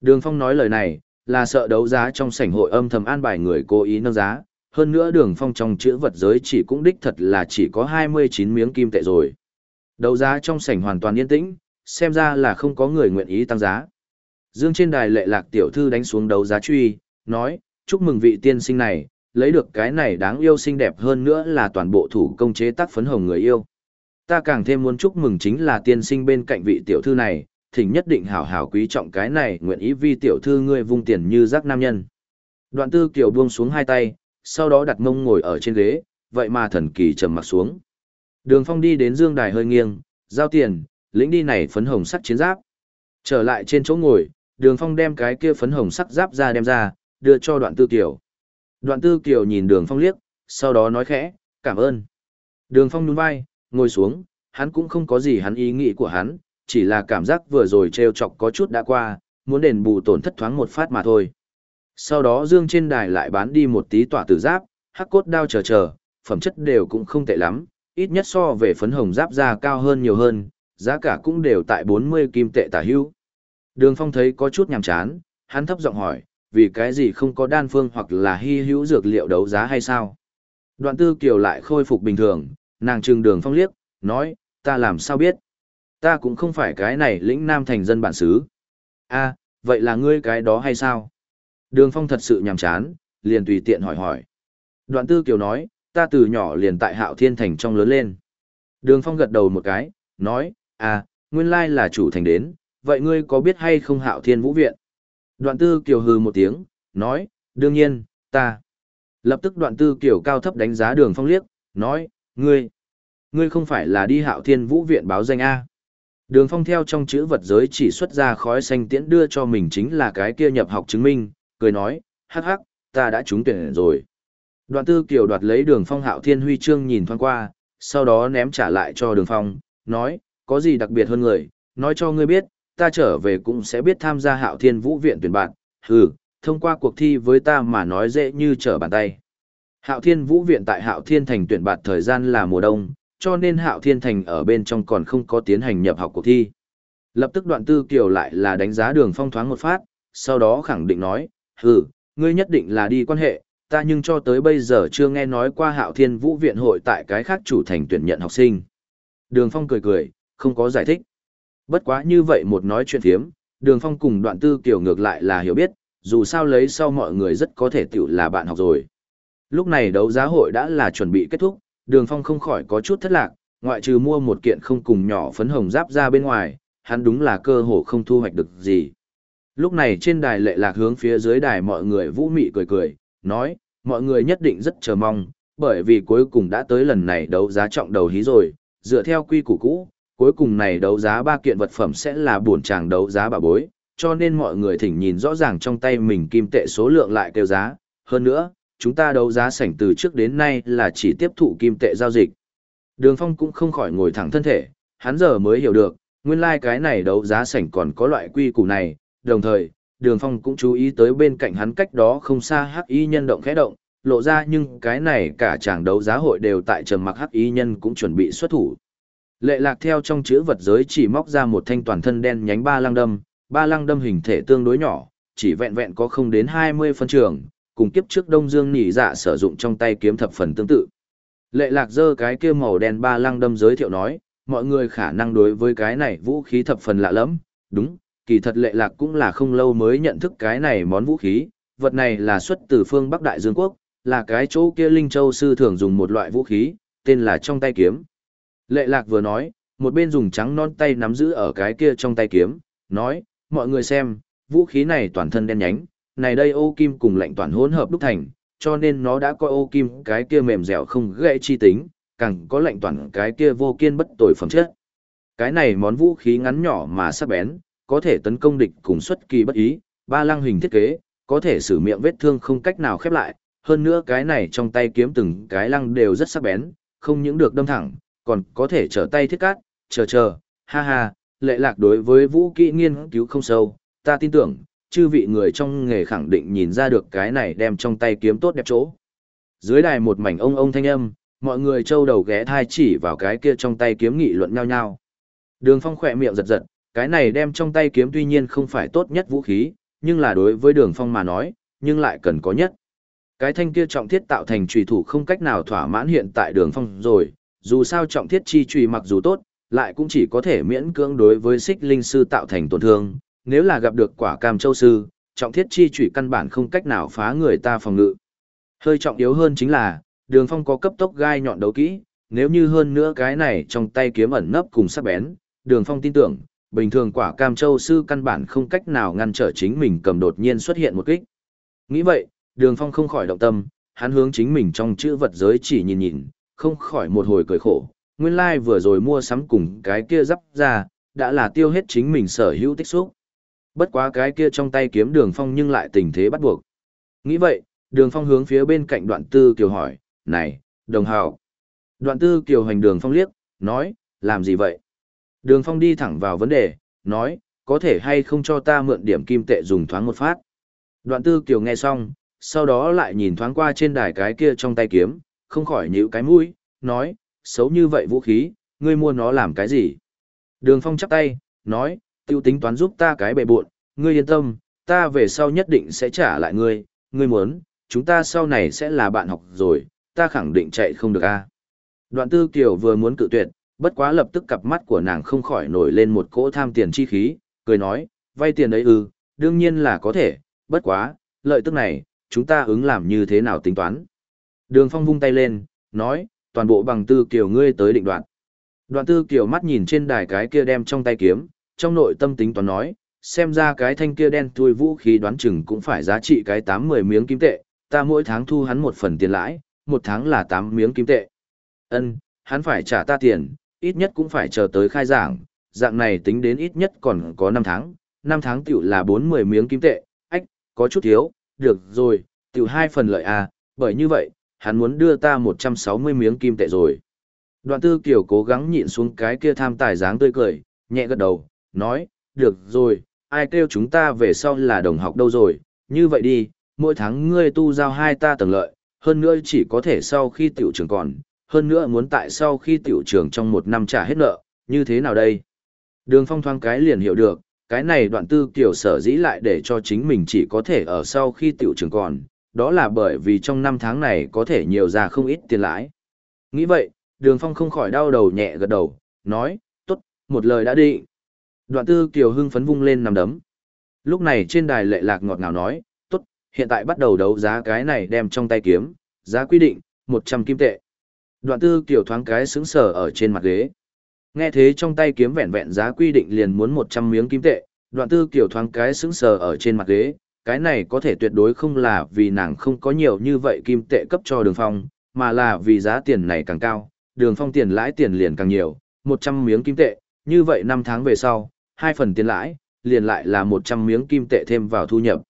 Đường phong nói lời này, là sợ đấu giá trong sảnh hội âm thầm an bài người cố ý nâng giá, hơn nữa đường phong trong chữ vật giới chỉ cũng đích thật là chỉ có 29 miếng kim tệ rồi. Đấu giá trong sảnh hoàn toàn yên tĩnh, xem ra là không có người nguyện ý tăng giá. Dương trên đài lệ lạc tiểu thư đánh xuống đấu giá truy, nói, chúc mừng vị tiên sinh này, lấy được cái này đáng yêu xinh đẹp hơn nữa là toàn bộ thủ công chế tác phấn hồng người yêu. Ta càng thêm muốn chúc mừng chính là tiên sinh bên cạnh vị tiểu thư này, thỉnh nhất định hảo hảo quý trọng cái này nguyện ý vi tiểu thư ngươi vung tiền như rác nam nhân. Đoạn tư kiều buông xuống hai tay, sau đó đặt mông ngồi ở trên ghế, vậy mà thần kỳ trầm mặt xuống. Đường phong đi đến dương đài hơi nghiêng, giao tiền, lĩnh đi này phấn hồng sắc chiến giáp. Trở lại trên chỗ ngồi, đường phong đem cái kia phấn hồng sắc giáp ra đem ra, đưa cho đoạn tư kiều. Đoạn tư kiều nhìn đường phong liếc, sau đó nói khẽ, cảm ơn. Đường phong nhún vai, ngồi xuống, hắn cũng không có gì hắn ý nghĩ của hắn, chỉ là cảm giác vừa rồi treo chọc có chút đã qua, muốn đền bù tổn thất thoáng một phát mà thôi. Sau đó dương trên đài lại bán đi một tí tỏa tử giáp, hắc cốt đao chờ chờ, phẩm chất đều cũng không tệ lắm, ít nhất so về phấn hồng giáp ra cao hơn nhiều hơn, giá cả cũng đều tại 40 kim tệ tả hữu. Đường Phong thấy có chút nhàm chán, hắn thấp giọng hỏi, vì cái gì không có đan phương hoặc là hy hữu dược liệu đấu giá hay sao? Đoạn tư kiều lại khôi phục bình thường, nàng trừng đường phong liếc, nói, ta làm sao biết? Ta cũng không phải cái này lĩnh nam thành dân bản xứ. a vậy là ngươi cái đó hay sao? Đường phong thật sự nhàm chán, liền tùy tiện hỏi hỏi. Đoạn tư kiều nói, ta từ nhỏ liền tại hạo thiên thành trong lớn lên. Đường phong gật đầu một cái, nói, à, nguyên lai là chủ thành đến, vậy ngươi có biết hay không hạo thiên vũ viện? Đoạn tư kiều hừ một tiếng, nói, đương nhiên, ta. Lập tức đoạn tư kiều cao thấp đánh giá đường phong liếc, nói, ngươi, ngươi không phải là đi hạo thiên vũ viện báo danh A. Đường phong theo trong chữ vật giới chỉ xuất ra khói xanh tiễn đưa cho mình chính là cái kia nhập học chứng minh, cười nói, hắc hắc, ta đã trúng tuyển rồi. Đoạn tư kiều đoạt lấy đường phong hạo thiên huy chương nhìn thoáng qua, sau đó ném trả lại cho đường phong, nói, có gì đặc biệt hơn người, nói cho ngươi biết, ta trở về cũng sẽ biết tham gia hạo thiên vũ viện tuyển bạn, hừ, thông qua cuộc thi với ta mà nói dễ như trở bàn tay. Hạo thiên vũ viện tại hạo thiên thành tuyển bạn thời gian là mùa đông, cho nên hạo thiên thành ở bên trong còn không có tiến hành nhập học cuộc thi. Lập tức đoạn tư kiều lại là đánh giá đường phong thoáng một phát, sau đó khẳng định nói, hừ, ngươi nhất định là đi quan hệ, ta nhưng cho tới bây giờ chưa nghe nói qua hạo thiên vũ viện hội tại cái khác chủ thành tuyển nhận học sinh. Đường phong cười cười, không có giải thích. Bất quá như vậy một nói chuyện thiếm, đường phong cùng đoạn tư kiểu ngược lại là hiểu biết, dù sao lấy sau mọi người rất có thể tiểu là bạn học rồi. Lúc này đấu giá hội đã là chuẩn bị kết thúc, đường phong không khỏi có chút thất lạc, ngoại trừ mua một kiện không cùng nhỏ phấn hồng giáp ra bên ngoài, hắn đúng là cơ hồ không thu hoạch được gì. Lúc này trên đài lệ lạc hướng phía dưới đài mọi người vũ mị cười cười, nói, mọi người nhất định rất chờ mong, bởi vì cuối cùng đã tới lần này đấu giá trọng đầu hí rồi, dựa theo quy củ cũ, cuối cùng này đấu giá ba kiện vật phẩm sẽ là buồn tràng đấu giá bà bối, cho nên mọi người thỉnh nhìn rõ ràng trong tay mình kim tệ số lượng lại kêu giá, hơn nữa, chúng ta đấu giá sảnh từ trước đến nay là chỉ tiếp thụ kim tệ giao dịch. Đường Phong cũng không khỏi ngồi thẳng thân thể, hắn giờ mới hiểu được, nguyên lai like cái này đấu giá sảnh còn có loại quy củ này, đồng thời, Đường Phong cũng chú ý tới bên cạnh hắn cách đó không xa hắc y nhân động khẽ động, lộ ra nhưng cái này cả chàng đấu giá hội đều tại trầm mặc hắc y nhân cũng chuẩn bị xuất thủ. Lệ lạc theo trong chữ vật giới chỉ móc ra một thanh toàn thân đen nhánh ba lăng đâm, ba lăng đâm hình thể tương đối nhỏ, chỉ vẹn vẹn có không đến 20 phân trường, cùng kiếp trước Đông Dương nỉ dạ sử dụng trong tay kiếm thập phần tương tự. Lệ lạc dơ cái kia màu đen ba lăng đâm giới thiệu nói, mọi người khả năng đối với cái này vũ khí thập phần lạ lẫm đúng, kỳ thật lệ lạc cũng là không lâu mới nhận thức cái này món vũ khí, vật này là xuất từ phương Bắc Đại Dương Quốc, là cái chỗ kia Linh Châu Sư thường dùng một loại vũ khí, tên là trong tay kiếm. Lệ lạc vừa nói, một bên dùng trắng non tay nắm giữ ở cái kia trong tay kiếm, nói, mọi người xem, vũ khí này toàn thân đen nhánh, này đây ô kim cùng lạnh toàn hỗn hợp đúc thành, cho nên nó đã coi ô kim cái kia mềm dẻo không gãy chi tính, càng có lạnh toàn cái kia vô kiên bất tội phẩm chất. Cái này món vũ khí ngắn nhỏ mà sắc bén, có thể tấn công địch cùng xuất kỳ bất ý, ba lăng hình thiết kế, có thể xử miệng vết thương không cách nào khép lại, hơn nữa cái này trong tay kiếm từng cái lăng đều rất sắc bén, không những được đâm thẳng, còn có thể trở tay thiết cát, chờ chờ, ha ha, lệ lạc đối với vũ kỹ nghiên cứu không sâu, ta tin tưởng, chư vị người trong nghề khẳng định nhìn ra được cái này đem trong tay kiếm tốt đẹp chỗ. Dưới đài một mảnh ông ông thanh âm, mọi người trâu đầu ghé thai chỉ vào cái kia trong tay kiếm nghị luận nhau nhau. Đường phong khỏe miệng giật giật, cái này đem trong tay kiếm tuy nhiên không phải tốt nhất vũ khí, nhưng là đối với đường phong mà nói, nhưng lại cần có nhất. Cái thanh kia trọng thiết tạo thành trùy thủ không cách nào thỏa mãn hiện tại đường phong rồi, dù sao trọng thiết chi trùy mặc dù tốt, lại cũng chỉ có thể miễn cưỡng đối với xích linh sư tạo thành tổn thương, nếu là gặp được quả cam châu sư, trọng thiết chi trùy căn bản không cách nào phá người ta phòng ngự. Hơi trọng yếu hơn chính là, đường phong có cấp tốc gai nhọn đấu kỹ, nếu như hơn nữa cái này trong tay kiếm ẩn nấp cùng sắc bén, đường phong tin tưởng, bình thường quả cam châu sư căn bản không cách nào ngăn trở chính mình cầm đột nhiên xuất hiện một kích. Nghĩ vậy, đường phong không khỏi động tâm, hắn hướng chính mình trong chữ vật giới chỉ nhìn nhìn, không khỏi một hồi cười khổ. Nguyên lai like vừa rồi mua sắm cùng cái kia dắp ra, đã là tiêu hết chính mình sở hữu tích xúc. Bất quá cái kia trong tay kiếm đường phong nhưng lại tình thế bắt buộc. Nghĩ vậy, đường phong hướng phía bên cạnh đoạn tư kiều hỏi, này, đồng hào. Đoạn tư kiều hành đường phong liếc, nói, làm gì vậy? Đường phong đi thẳng vào vấn đề, nói, có thể hay không cho ta mượn điểm kim tệ dùng thoáng một phát. Đoạn tư kiều nghe xong, sau đó lại nhìn thoáng qua trên đài cái kia trong tay kiếm, không khỏi nhíu cái mũi, nói, xấu như vậy vũ khí, ngươi mua nó làm cái gì? Đường phong chắp tay, nói, tiêu tính toán giúp ta cái bệ buộn, ngươi yên tâm, ta về sau nhất định sẽ trả lại ngươi, ngươi muốn, chúng ta sau này sẽ là bạn học rồi, ta khẳng định chạy không được a. Đoạn tư kiều vừa muốn cự tuyệt, bất quá lập tức cặp mắt của nàng không khỏi nổi lên một cỗ tham tiền chi khí, cười nói, vay tiền đấy ư, đương nhiên là có thể, bất quá, lợi tức này, chúng ta ứng làm như thế nào tính toán. Đường phong vung tay lên, nói, toàn bộ bằng tư kiều ngươi tới định đoạn. Đoạn tư kiều mắt nhìn trên đài cái kia đem trong tay kiếm, trong nội tâm tính toán nói, xem ra cái thanh kia đen thui vũ khí đoán chừng cũng phải giá trị cái tám mười miếng kim tệ, ta mỗi tháng thu hắn một phần tiền lãi, một tháng là tám miếng kim tệ. Ân, hắn phải trả ta tiền, ít nhất cũng phải chờ tới khai giảng, dạng này tính đến ít nhất còn có năm tháng, năm tháng tiểu là bốn mười miếng kim tệ, ách, có chút thiếu, được rồi, tiểu hai phần lợi à, bởi như vậy, hắn muốn đưa ta một trăm sáu mươi miếng kim tệ rồi. Đoạn tư kiểu cố gắng nhịn xuống cái kia tham tài dáng tươi cười, nhẹ gật đầu, nói, được rồi, ai kêu chúng ta về sau là đồng học đâu rồi, như vậy đi, mỗi tháng ngươi tu giao hai ta tầng lợi, hơn nữa chỉ có thể sau khi tiểu trường còn, hơn nữa muốn tại sau khi tiểu trường trong một năm trả hết nợ, như thế nào đây? Đường phong thoáng cái liền hiểu được, cái này đoạn tư kiểu sở dĩ lại để cho chính mình chỉ có thể ở sau khi tiểu trường còn, đó là bởi vì trong năm tháng này có thể nhiều ra không ít tiền lãi. Nghĩ vậy, đường phong không khỏi đau đầu nhẹ gật đầu, nói, tốt, một lời đã định. Đoạn tư kiều hưng phấn vung lên nằm đấm. Lúc này trên đài lệ lạc ngọt ngào nói, tốt, hiện tại bắt đầu đấu giá cái này đem trong tay kiếm, giá quy định, 100 kim tệ. Đoạn tư kiều thoáng cái sững sờ ở trên mặt ghế. Nghe thế trong tay kiếm vẹn vẹn giá quy định liền muốn 100 miếng kim tệ, đoạn tư kiều thoáng cái sững sờ ở trên mặt ghế, cái này có thể tuyệt đối không là vì nàng không có nhiều như vậy kim tệ cấp cho đường phong, mà là vì giá tiền này càng cao, đường phong tiền lãi tiền liền càng nhiều, 100 miếng kim tệ, như vậy năm tháng về sau, hai phần tiền lãi, liền lại là 100 miếng kim tệ thêm vào thu nhập.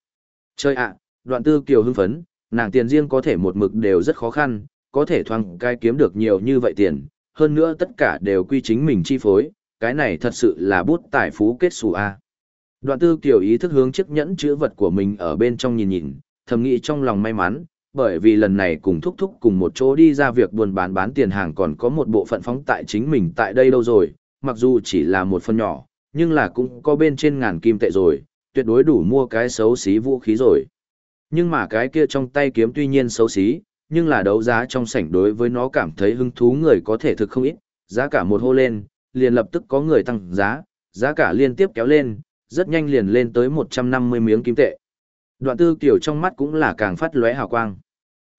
Chơi ạ, đoạn tư kiều hưng phấn, nàng tiền riêng có thể một mực đều rất khó khăn, có thể thoáng cai kiếm được nhiều như vậy tiền, hơn nữa tất cả đều quy chính mình chi phối, cái này thật sự là bút tài phú kết xù a. Đoạn tư kiểu ý thức hướng chiếc nhẫn chữ vật của mình ở bên trong nhìn nhìn, thầm nghĩ trong lòng may mắn, bởi vì lần này cùng thúc thúc cùng một chỗ đi ra việc buôn bán bán tiền hàng còn có một bộ phận phóng tại chính mình tại đây đâu rồi, mặc dù chỉ là một phần nhỏ, nhưng là cũng có bên trên ngàn kim tệ rồi, tuyệt đối đủ mua cái xấu xí vũ khí rồi. Nhưng mà cái kia trong tay kiếm tuy nhiên xấu xí, nhưng là đấu giá trong sảnh đối với nó cảm thấy hứng thú người có thể thực không ít, giá cả một hô lên, liền lập tức có người tăng giá, giá cả liên tiếp kéo lên, rất nhanh liền lên tới 150 miếng kim tệ. Đoạn tư kiểu trong mắt cũng là càng phát lóe hào quang.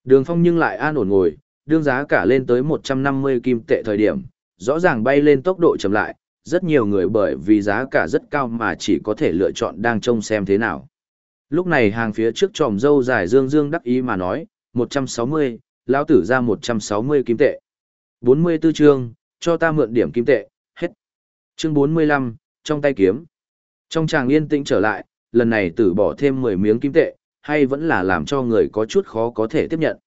Đường phong nhưng lại an ổn ngồi, đương giá cả lên tới 150 kim tệ thời điểm, rõ ràng bay lên tốc độ chậm lại, rất nhiều người bởi vì giá cả rất cao mà chỉ có thể lựa chọn đang trông xem thế nào. Lúc này hàng phía trước tròm dâu dài dương dương đắc ý mà nói, 160, lão tử ra 160 kim tệ. 44 chương, cho ta mượn điểm kim tệ, hết. Chương 45, trong tay kiếm. Trong chàng yên tĩnh trở lại, lần này tử bỏ thêm 10 miếng kim tệ, hay vẫn là làm cho người có chút khó có thể tiếp nhận.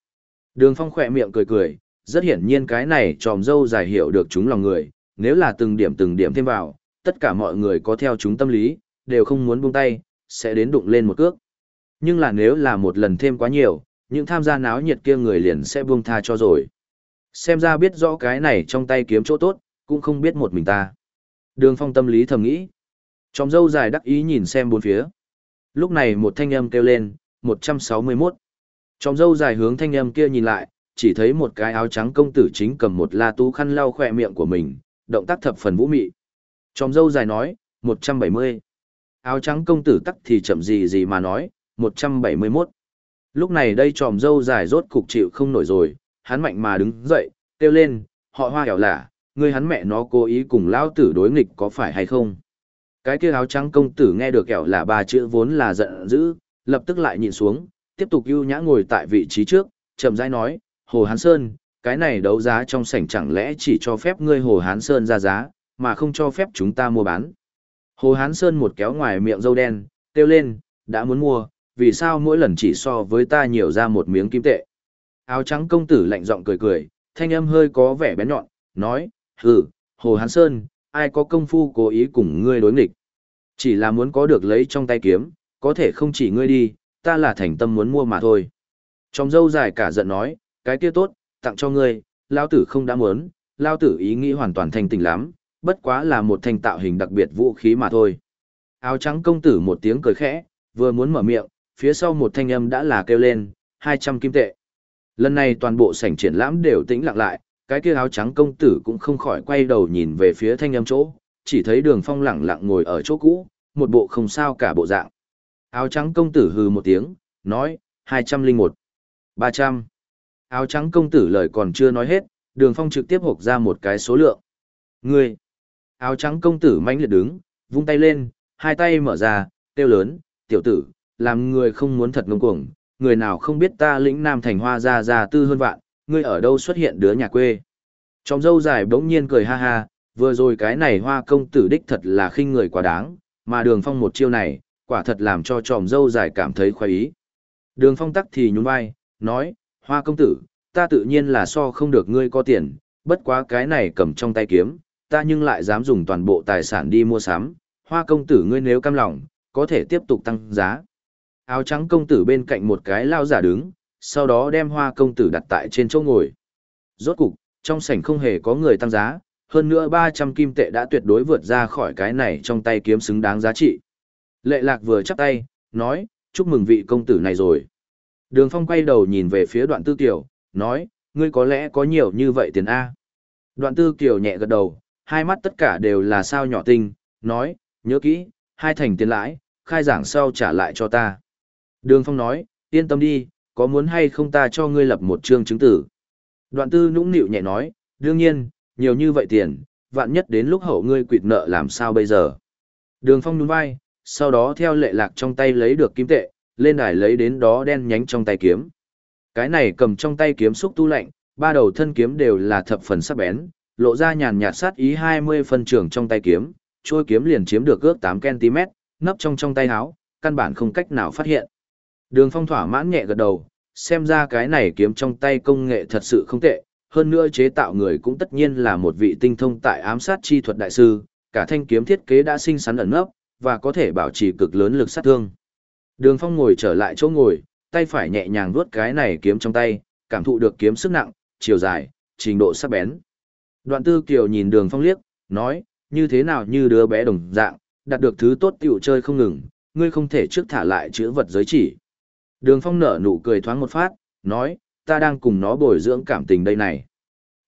Đường phong khỏe miệng cười cười, rất hiển nhiên cái này tròm dâu dài hiểu được chúng lòng người, nếu là từng điểm từng điểm thêm vào, tất cả mọi người có theo chúng tâm lý, đều không muốn buông tay, sẽ đến đụng lên một cước. Nhưng là nếu là một lần thêm quá nhiều, những tham gia náo nhiệt kia người liền sẽ buông tha cho rồi. Xem ra biết rõ cái này trong tay kiếm chỗ tốt, cũng không biết một mình ta. Đường phong tâm lý thầm nghĩ. Trong dâu dài đắc ý nhìn xem bốn phía. Lúc này một thanh âm kêu lên, 161. Trong dâu dài hướng thanh âm kia nhìn lại, chỉ thấy một cái áo trắng công tử chính cầm một la tú khăn lau khỏe miệng của mình, động tác thập phần vũ mị. Trong dâu dài nói, 170. Áo trắng công tử tắc thì chậm gì gì mà nói, 171. Lúc này đây tròm dâu dài rốt cục chịu không nổi rồi, hắn mạnh mà đứng dậy, kêu lên, họ hoa hẻo lả, người hắn mẹ nó cố ý cùng lao tử đối nghịch có phải hay không? Cái kia áo trắng công tử nghe được kẻo là ba chữ vốn là giận dữ, lập tức lại nhìn xuống, tiếp tục ưu nhã ngồi tại vị trí trước, chậm rãi nói, Hồ Hán Sơn, cái này đấu giá trong sảnh chẳng lẽ chỉ cho phép ngươi Hồ Hán Sơn ra giá, mà không cho phép chúng ta mua bán. Hồ Hán Sơn một kéo ngoài miệng dâu đen, kêu lên, đã muốn mua, vì sao mỗi lần chỉ so với ta nhiều ra một miếng kim tệ. Áo trắng công tử lạnh giọng cười cười, thanh âm hơi có vẻ bén nhọn, nói, hừ, Hồ Hán Sơn, ai có công phu cố ý cùng ngươi đối nghịch. Chỉ là muốn có được lấy trong tay kiếm, có thể không chỉ ngươi đi, ta là thành tâm muốn mua mà thôi. Trong dâu dài cả giận nói, cái kia tốt, tặng cho ngươi, lao tử không đã muốn, lao tử ý nghĩ hoàn toàn thành tình lắm, bất quá là một thành tạo hình đặc biệt vũ khí mà thôi. Áo trắng công tử một tiếng cười khẽ, vừa muốn mở miệng, phía sau một thanh âm đã là kêu lên, 200 kim tệ. Lần này toàn bộ sảnh triển lãm đều tĩnh lặng lại, cái kia áo trắng công tử cũng không khỏi quay đầu nhìn về phía thanh âm chỗ, chỉ thấy đường phong lặng lặng ngồi ở chỗ cũ, một bộ không sao cả bộ dạng. Áo trắng công tử hừ một tiếng, nói, 201, 300. Áo trắng công tử lời còn chưa nói hết, đường phong trực tiếp hộp ra một cái số lượng. người. Áo trắng công tử mãnh liệt đứng, vung tay lên, hai tay mở ra, kêu lớn, tiểu tử, làm người không muốn thật ngông cuồng, người nào không biết ta lĩnh nam thành hoa ra ra tư hơn vạn, ngươi ở đâu xuất hiện đứa nhà quê. Trong dâu dài bỗng nhiên cười ha ha, vừa rồi cái này hoa công tử đích thật là khinh người quá đáng, mà đường phong một chiêu này, quả thật làm cho tròm dâu dài cảm thấy khoái ý. Đường phong tắc thì nhún vai, nói, hoa công tử, ta tự nhiên là so không được ngươi có tiền, bất quá cái này cầm trong tay kiếm, ta nhưng lại dám dùng toàn bộ tài sản đi mua sắm, hoa công tử ngươi nếu cam lòng, có thể tiếp tục tăng giá. Áo trắng công tử bên cạnh một cái lao giả đứng, sau đó đem hoa công tử đặt tại trên chỗ ngồi. Rốt cục, trong sảnh không hề có người tăng giá, hơn nữa 300 kim tệ đã tuyệt đối vượt ra khỏi cái này trong tay kiếm xứng đáng giá trị. Lệ lạc vừa chắp tay, nói, chúc mừng vị công tử này rồi. Đường phong quay đầu nhìn về phía đoạn tư tiểu, nói, ngươi có lẽ có nhiều như vậy tiền A. Đoạn tư Tiểu nhẹ gật đầu, hai mắt tất cả đều là sao nhỏ tinh, nói, nhớ kỹ, hai thành tiền lãi, khai giảng sau trả lại cho ta. Đường Phong nói, yên tâm đi, có muốn hay không ta cho ngươi lập một chương chứng tử. Đoạn tư nũng nịu nhẹ nói, đương nhiên, nhiều như vậy tiền, vạn nhất đến lúc hậu ngươi quỵt nợ làm sao bây giờ. Đường Phong nhún vai, sau đó theo lệ lạc trong tay lấy được kim tệ, lên đài lấy đến đó đen nhánh trong tay kiếm. Cái này cầm trong tay kiếm xúc tu lạnh, ba đầu thân kiếm đều là thập phần sắc bén, lộ ra nhàn nhạt sát ý 20 phân trường trong tay kiếm, trôi kiếm liền chiếm được ước 8cm, nấp trong trong tay áo, căn bản không cách nào phát hiện. Đường phong thỏa mãn nhẹ gật đầu, xem ra cái này kiếm trong tay công nghệ thật sự không tệ, hơn nữa chế tạo người cũng tất nhiên là một vị tinh thông tại ám sát chi thuật đại sư, cả thanh kiếm thiết kế đã sinh sắn ẩn nấp, và có thể bảo trì cực lớn lực sát thương. Đường Phong ngồi trở lại chỗ ngồi, tay phải nhẹ nhàng vuốt cái này kiếm trong tay, cảm thụ được kiếm sức nặng, chiều dài, trình độ sắc bén. Đoạn Tư Kiều nhìn Đường Phong liếc, nói, như thế nào như đứa bé đồng dạng, đạt được thứ tốt tiểu chơi không ngừng, ngươi không thể trước thả lại chữ vật giới chỉ. Đường Phong nở nụ cười thoáng một phát, nói, ta đang cùng nó bồi dưỡng cảm tình đây này.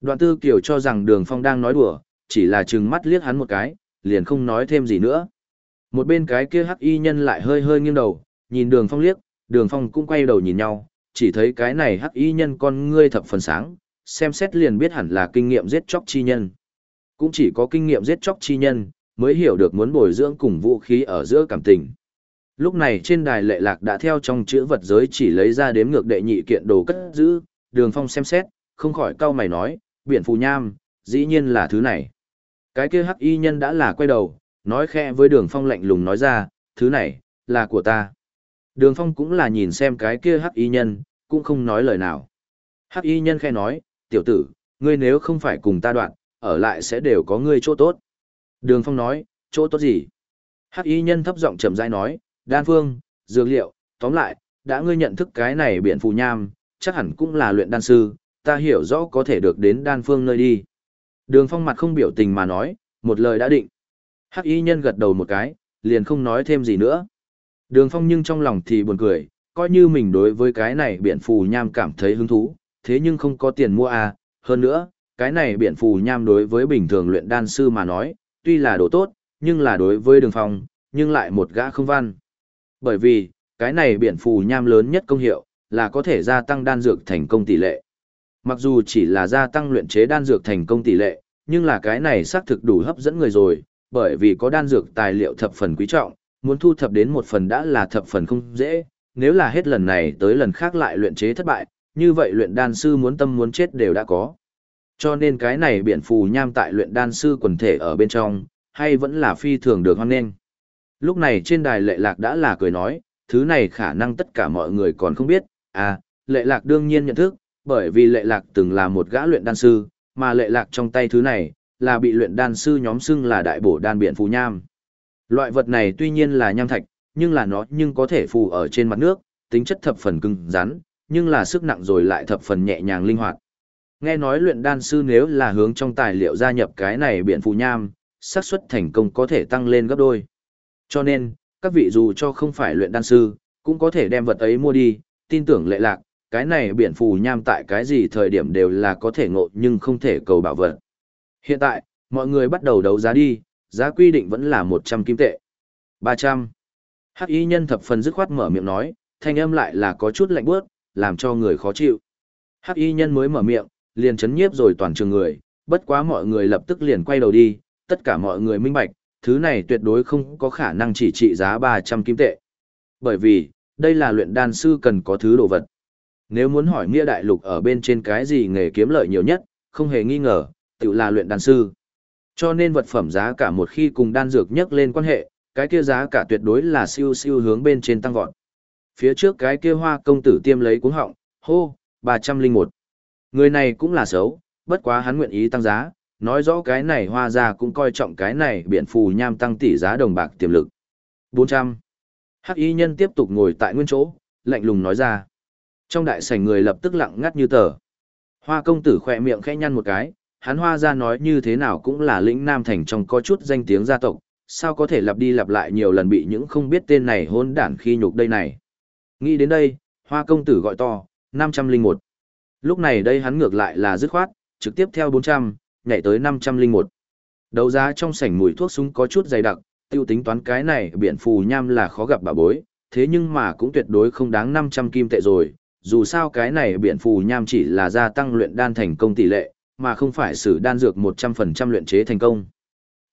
Đoạn Tư Kiều cho rằng Đường Phong đang nói đùa, chỉ là trừng mắt liếc hắn một cái, liền không nói thêm gì nữa. Một bên cái kia hắc y nhân lại hơi hơi nghiêng đầu, nhìn đường phong liếc, đường phong cũng quay đầu nhìn nhau, chỉ thấy cái này hắc y nhân con ngươi thập phần sáng, xem xét liền biết hẳn là kinh nghiệm giết chóc chi nhân. Cũng chỉ có kinh nghiệm giết chóc chi nhân, mới hiểu được muốn bồi dưỡng cùng vũ khí ở giữa cảm tình. Lúc này trên đài lệ lạc đã theo trong chữ vật giới chỉ lấy ra đếm ngược đệ nhị kiện đồ cất giữ, đường phong xem xét, không khỏi cau mày nói, biển phù nham, dĩ nhiên là thứ này. Cái kia hắc y nhân đã là quay đầu, nói khẽ với đường phong lạnh lùng nói ra, thứ này, là của ta. Đường phong cũng là nhìn xem cái kia hắc y nhân, cũng không nói lời nào. Hắc y nhân khẽ nói, tiểu tử, ngươi nếu không phải cùng ta đoạn, ở lại sẽ đều có ngươi chỗ tốt. Đường phong nói, chỗ tốt gì? Hắc y nhân thấp giọng chậm rãi nói, đan phương, dược liệu, tóm lại, đã ngươi nhận thức cái này biển phù nham, chắc hẳn cũng là luyện đan sư, ta hiểu rõ có thể được đến đan phương nơi đi. Đường phong mặt không biểu tình mà nói, một lời đã định. Hắc y nhân gật đầu một cái, liền không nói thêm gì nữa. Đường phong nhưng trong lòng thì buồn cười, coi như mình đối với cái này biển phù nham cảm thấy hứng thú, thế nhưng không có tiền mua à, hơn nữa, cái này biển phù nham đối với bình thường luyện đan sư mà nói, tuy là đồ tốt, nhưng là đối với đường phong, nhưng lại một gã không văn. Bởi vì, cái này biển phù nham lớn nhất công hiệu, là có thể gia tăng đan dược thành công tỷ lệ. Mặc dù chỉ là gia tăng luyện chế đan dược thành công tỷ lệ, nhưng là cái này xác thực đủ hấp dẫn người rồi, bởi vì có đan dược tài liệu thập phần quý trọng, muốn thu thập đến một phần đã là thập phần không dễ, nếu là hết lần này tới lần khác lại luyện chế thất bại, như vậy luyện đan sư muốn tâm muốn chết đều đã có. Cho nên cái này biện phù nham tại luyện đan sư quần thể ở bên trong, hay vẫn là phi thường được hoan nghênh. Lúc này trên đài lệ lạc đã là cười nói, thứ này khả năng tất cả mọi người còn không biết, à, lệ lạc đương nhiên nhận thức, bởi vì lệ lạc từng là một gã luyện đan sư, mà lệ lạc trong tay thứ này, là bị luyện đan sư nhóm xưng là đại bổ đan biện phù nham. Loại vật này tuy nhiên là nham thạch, nhưng là nó nhưng có thể phù ở trên mặt nước, tính chất thập phần cứng rắn, nhưng là sức nặng rồi lại thập phần nhẹ nhàng linh hoạt. Nghe nói luyện đan sư nếu là hướng trong tài liệu gia nhập cái này biện phù nham, xác suất thành công có thể tăng lên gấp đôi. Cho nên, các vị dù cho không phải luyện đan sư, cũng có thể đem vật ấy mua đi, tin tưởng lệ lạc, cái này biển phù nham tại cái gì thời điểm đều là có thể ngộ nhưng không thể cầu bảo vật. Hiện tại, mọi người bắt đầu đấu giá đi, giá quy định vẫn là 100 kim tệ. 300. Hắc y nhân thập phần dứt khoát mở miệng nói, thanh âm lại là có chút lạnh bước, làm cho người khó chịu. Hắc y nhân mới mở miệng, liền chấn nhiếp rồi toàn trường người, bất quá mọi người lập tức liền quay đầu đi, tất cả mọi người minh bạch, thứ này tuyệt đối không có khả năng chỉ trị giá 300 kim tệ. Bởi vì, đây là luyện đan sư cần có thứ đồ vật. Nếu muốn hỏi Nghĩa Đại Lục ở bên trên cái gì nghề kiếm lợi nhiều nhất, không hề nghi ngờ, tự là luyện đan sư. Cho nên vật phẩm giá cả một khi cùng đan dược nhắc lên quan hệ, cái kia giá cả tuyệt đối là siêu siêu hướng bên trên tăng vọt. Phía trước cái kia hoa công tử tiêm lấy cuống họng, hô, 301. Người này cũng là xấu, bất quá hắn nguyện ý tăng giá, nói rõ cái này hoa ra cũng coi trọng cái này biện phù nham tăng tỷ giá đồng bạc tiềm lực. 400. Hắc y nhân tiếp tục ngồi tại nguyên chỗ, lạnh lùng nói ra. Trong đại sảnh người lập tức lặng ngắt như tờ. Hoa công tử khỏe miệng khẽ nhăn một cái, hắn hoa ra nói như thế nào cũng là lĩnh nam thành trong có chút danh tiếng gia tộc, sao có thể lặp đi lặp lại nhiều lần bị những không biết tên này hôn đản khi nhục đây này. Nghĩ đến đây, hoa công tử gọi to, 501. Lúc này đây hắn ngược lại là dứt khoát, trực tiếp theo 400, nhảy tới 501. Đấu giá trong sảnh mùi thuốc súng có chút dày đặc, tiêu tính toán cái này biển phù nham là khó gặp bà bối, thế nhưng mà cũng tuyệt đối không đáng 500 kim tệ rồi, dù sao cái này biển phù nham chỉ là gia tăng luyện đan thành công tỷ lệ, mà không phải sử đan dược 100% luyện chế thành công.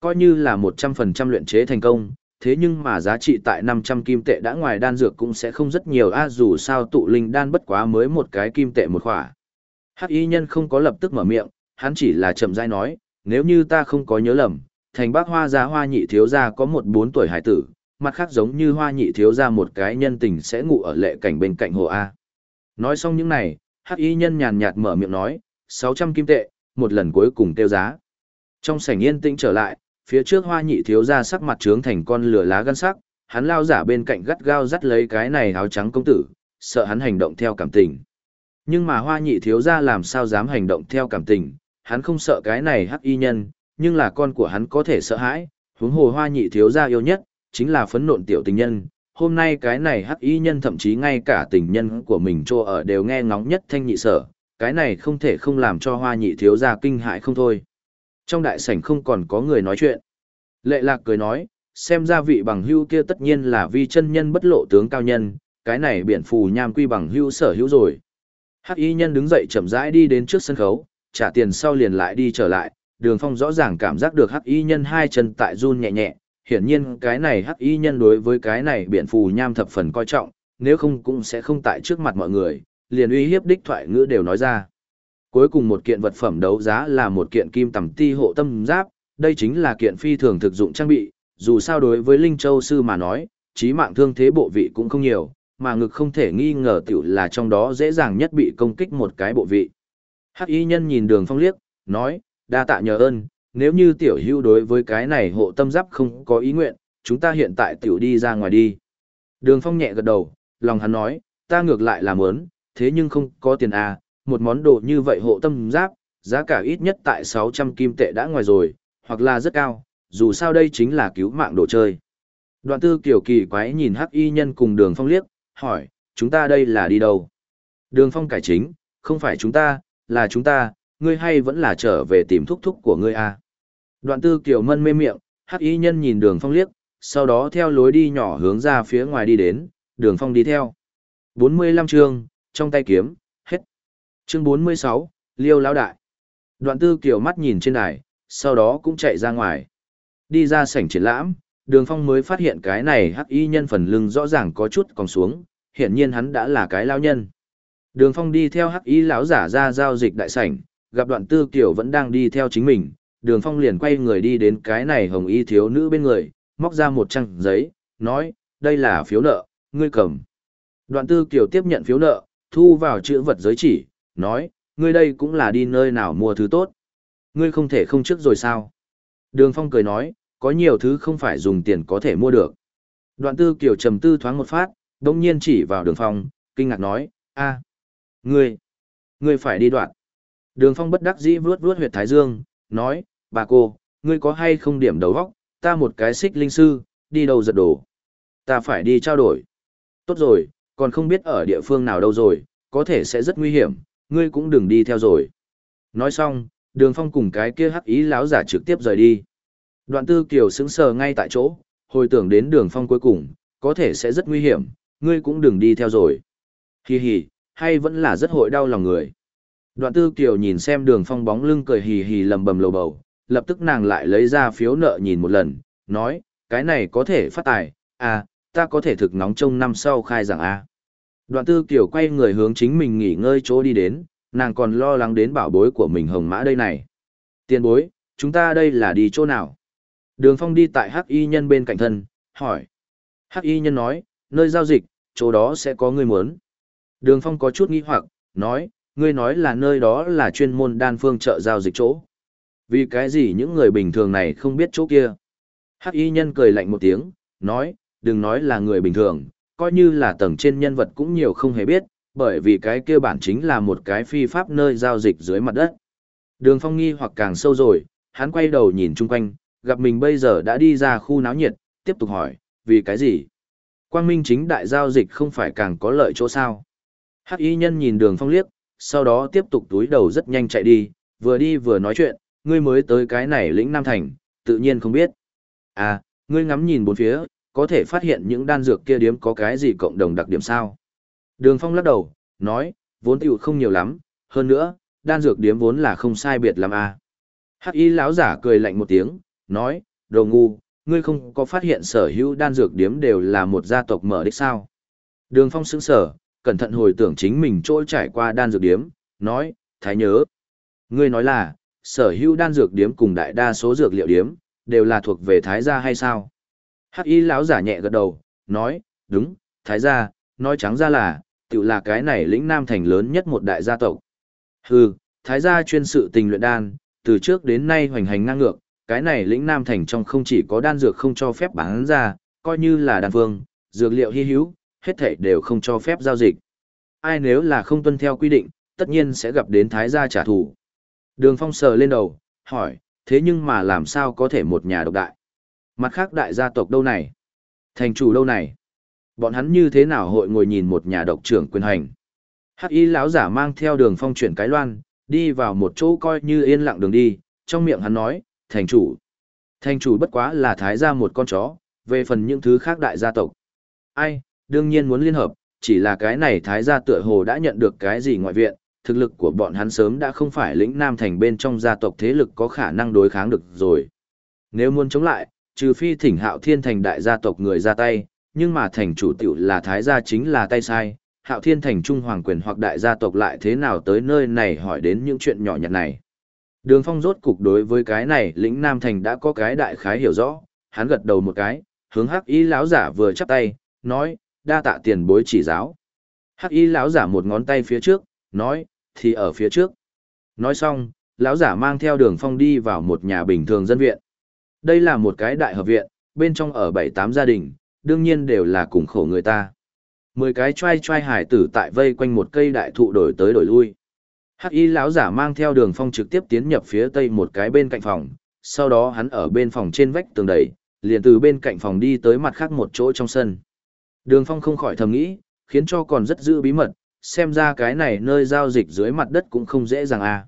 Coi như là 100% luyện chế thành công, thế nhưng mà giá trị tại 500 kim tệ đã ngoài đan dược cũng sẽ không rất nhiều a dù sao tụ linh đan bất quá mới một cái kim tệ một khỏa. Hắc y nhân không có lập tức mở miệng, hắn chỉ là chậm rãi nói, nếu như ta không có nhớ lầm, thành bác hoa gia hoa nhị thiếu gia có một bốn tuổi hải tử, mặt khác giống như hoa nhị thiếu gia một cái nhân tình sẽ ngủ ở lệ cảnh bên cạnh hồ A. Nói xong những này, hắc y nhân nhàn nhạt mở miệng nói, 600 kim tệ, một lần cuối cùng tiêu giá. Trong sảnh yên tĩnh trở lại, phía trước hoa nhị thiếu gia sắc mặt trướng thành con lửa lá gân sắc, hắn lao giả bên cạnh gắt gao dắt lấy cái này áo trắng công tử, sợ hắn hành động theo cảm tình. Nhưng mà hoa nhị thiếu gia làm sao dám hành động theo cảm tình, hắn không sợ cái này hắc y nhân, nhưng là con của hắn có thể sợ hãi, huống hồ hoa nhị thiếu gia yêu nhất, chính là phấn nộn tiểu tình nhân. Hôm nay cái này hắc y nhân thậm chí ngay cả tình nhân của mình cho ở đều nghe ngóng nhất thanh nhị sở, cái này không thể không làm cho hoa nhị thiếu gia kinh hại không thôi. Trong đại sảnh không còn có người nói chuyện. Lệ lạc cười nói, xem ra vị bằng hưu kia tất nhiên là vi chân nhân bất lộ tướng cao nhân, cái này biển phù nham quy bằng hưu sở hữu rồi. Hắc y nhân đứng dậy chậm rãi đi đến trước sân khấu, trả tiền sau liền lại đi trở lại, đường phong rõ ràng cảm giác được hắc y nhân hai chân tại run nhẹ nhẹ, hiển nhiên cái này hắc y nhân đối với cái này biển phù nham thập phần coi trọng, nếu không cũng sẽ không tại trước mặt mọi người, liền uy hiếp đích thoại ngữ đều nói ra. Cuối cùng một kiện vật phẩm đấu giá là một kiện kim tầm ti hộ tâm giáp, đây chính là kiện phi thường thực dụng trang bị, dù sao đối với Linh Châu Sư mà nói, trí mạng thương thế bộ vị cũng không nhiều, mà ngực không thể nghi ngờ tiểu là trong đó dễ dàng nhất bị công kích một cái bộ vị. Hắc y nhân nhìn đường phong liếc, nói, đa tạ nhờ ơn, nếu như tiểu hưu đối với cái này hộ tâm giáp không có ý nguyện, chúng ta hiện tại tiểu đi ra ngoài đi. Đường phong nhẹ gật đầu, lòng hắn nói, ta ngược lại làm muốn, thế nhưng không có tiền à, một món đồ như vậy hộ tâm giáp, giá cả ít nhất tại 600 kim tệ đã ngoài rồi, hoặc là rất cao, dù sao đây chính là cứu mạng đồ chơi. Đoạn tư kiểu kỳ quái nhìn hắc y nhân cùng đường phong liếc, hỏi, chúng ta đây là đi đâu? Đường phong cải chính, không phải chúng ta, là chúng ta, ngươi hay vẫn là trở về tìm thúc thúc của ngươi à? Đoạn tư kiểu mân mê miệng, hắc y nhân nhìn đường phong liếc, sau đó theo lối đi nhỏ hướng ra phía ngoài đi đến, đường phong đi theo. 45 chương, trong tay kiếm, hết. Chương 46, Liêu Lão Đại. Đoạn tư kiểu mắt nhìn trên đài, sau đó cũng chạy ra ngoài. Đi ra sảnh triển lãm, đường phong mới phát hiện cái này hắc y nhân phần lưng rõ ràng có chút còn xuống, hiển nhiên hắn đã là cái lao nhân. Đường phong đi theo hắc y lão giả ra giao dịch đại sảnh, gặp đoạn tư kiểu vẫn đang đi theo chính mình, đường phong liền quay người đi đến cái này hồng y thiếu nữ bên người, móc ra một trang giấy, nói, đây là phiếu nợ, ngươi cầm. Đoạn tư kiểu tiếp nhận phiếu nợ, thu vào chữ vật giới chỉ, nói, ngươi đây cũng là đi nơi nào mua thứ tốt. Ngươi không thể không trước rồi sao? Đường Phong cười nói, có nhiều thứ không phải dùng tiền có thể mua được. Đoạn tư kiểu trầm tư thoáng một phát, đông nhiên chỉ vào đường Phong, kinh ngạc nói, a, ngươi, ngươi phải đi đoạn. Đường Phong bất đắc dĩ vuốt vuốt huyệt thái dương, nói, bà cô, ngươi có hay không điểm đầu góc, ta một cái xích linh sư, đi đâu giật đồ. Ta phải đi trao đổi. Tốt rồi, còn không biết ở địa phương nào đâu rồi, có thể sẽ rất nguy hiểm, ngươi cũng đừng đi theo rồi. Nói xong, đường phong cùng cái kia hắc ý láo giả trực tiếp rời đi. Đoạn tư kiều sững sờ ngay tại chỗ, hồi tưởng đến đường phong cuối cùng, có thể sẽ rất nguy hiểm, ngươi cũng đừng đi theo rồi. Hi hi, hay vẫn là rất hội đau lòng người. Đoạn tư kiều nhìn xem đường phong bóng lưng cười hì hì lầm bầm lầu bầu, lập tức nàng lại lấy ra phiếu nợ nhìn một lần, nói, cái này có thể phát tài, à, ta có thể thực nóng trong năm sau khai giảng a. À. Đoạn tư Kiều quay người hướng chính mình nghỉ ngơi chỗ đi đến, nàng còn lo lắng đến bảo bối của mình hồng mã đây này. Tiền bối, chúng ta đây là đi chỗ nào? Đường phong đi tại hắc y nhân bên cạnh thân, hỏi. Hắc y nhân nói, nơi giao dịch, chỗ đó sẽ có người muốn. Đường phong có chút nghi hoặc, nói, ngươi nói là nơi đó là chuyên môn đan phương chợ giao dịch chỗ. Vì cái gì những người bình thường này không biết chỗ kia? Hắc y nhân cười lạnh một tiếng, nói, đừng nói là người bình thường, coi như là tầng trên nhân vật cũng nhiều không hề biết, bởi vì cái kia bản chính là một cái phi pháp nơi giao dịch dưới mặt đất. Đường phong nghi hoặc càng sâu rồi, hắn quay đầu nhìn chung quanh, gặp mình bây giờ đã đi ra khu náo nhiệt, tiếp tục hỏi, vì cái gì? Quang minh chính đại giao dịch không phải càng có lợi chỗ sao? Hắc y nhân nhìn đường phong liếc, sau đó tiếp tục túi đầu rất nhanh chạy đi, vừa đi vừa nói chuyện, ngươi mới tới cái này lĩnh Nam Thành, tự nhiên không biết. À, ngươi ngắm nhìn bốn phía, có thể phát hiện những đan dược kia điếm có cái gì cộng đồng đặc điểm sao? Đường Phong lắc đầu, nói, vốn tiểu không nhiều lắm, hơn nữa, đan dược điếm vốn là không sai biệt lắm à. Hắc y lão giả cười lạnh một tiếng, nói, đồ ngu, ngươi không có phát hiện sở hữu đan dược điếm đều là một gia tộc mở đích sao? Đường Phong sững sở, cẩn thận hồi tưởng chính mình trôi trải qua đan dược điếm, nói, thái nhớ. Ngươi nói là, sở hữu đan dược điếm cùng đại đa số dược liệu điếm, đều là thuộc về thái gia hay sao? Hắc y lão giả nhẹ gật đầu, nói, đúng, thái gia, nói trắng ra là, tự là cái này lĩnh Nam thành lớn nhất một đại gia tộc. Hừ, thái gia chuyên sự tình luyện đan, từ trước đến nay hoành hành ngang ngược, cái này lĩnh Nam thành trong không chỉ có đan dược không cho phép bán ra, coi như là đan phương, dược liệu hy hữu, hết thảy đều không cho phép giao dịch. Ai nếu là không tuân theo quy định, tất nhiên sẽ gặp đến thái gia trả thù. Đường Phong sờ lên đầu, hỏi, thế nhưng mà làm sao có thể một nhà độc đại? Mặt khác đại gia tộc đâu này? Thành chủ đâu này? Bọn hắn như thế nào hội ngồi nhìn một nhà độc trưởng quyền hành? Hắc y lão giả mang theo đường phong chuyển cái loan, đi vào một chỗ coi như yên lặng đường đi, trong miệng hắn nói, thành chủ. Thành chủ bất quá là thái gia một con chó, về phần những thứ khác đại gia tộc. Ai, đương nhiên muốn liên hợp, chỉ là cái này thái gia tựa hồ đã nhận được cái gì ngoại viện, thực lực của bọn hắn sớm đã không phải lĩnh nam thành bên trong gia tộc thế lực có khả năng đối kháng được rồi. Nếu muốn chống lại, trừ phi thỉnh hạo thiên thành đại gia tộc người ra tay, nhưng mà thành chủ tiểu là thái gia chính là tay sai, hạo thiên thành trung hoàng quyền hoặc đại gia tộc lại thế nào tới nơi này hỏi đến những chuyện nhỏ nhặt này. Đường phong rốt cục đối với cái này lĩnh nam thành đã có cái đại khái hiểu rõ, hắn gật đầu một cái, hướng hắc ý lão giả vừa chắp tay, nói, đa tạ tiền bối chỉ giáo. Hắc y lão giả một ngón tay phía trước, nói, thì ở phía trước. Nói xong, lão giả mang theo đường phong đi vào một nhà bình thường dân viện. Đây là một cái đại hợp viện, bên trong ở bảy tám gia đình, đương nhiên đều là cùng khổ người ta. Mười cái trai trai hải tử tại vây quanh một cây đại thụ đổi tới đổi lui. Hắc y lão giả mang theo đường phong trực tiếp tiến nhập phía tây một cái bên cạnh phòng, sau đó hắn ở bên phòng trên vách tường đẩy, liền từ bên cạnh phòng đi tới mặt khác một chỗ trong sân. Đường phong không khỏi thầm nghĩ, khiến cho còn rất giữ bí mật, xem ra cái này nơi giao dịch dưới mặt đất cũng không dễ dàng à.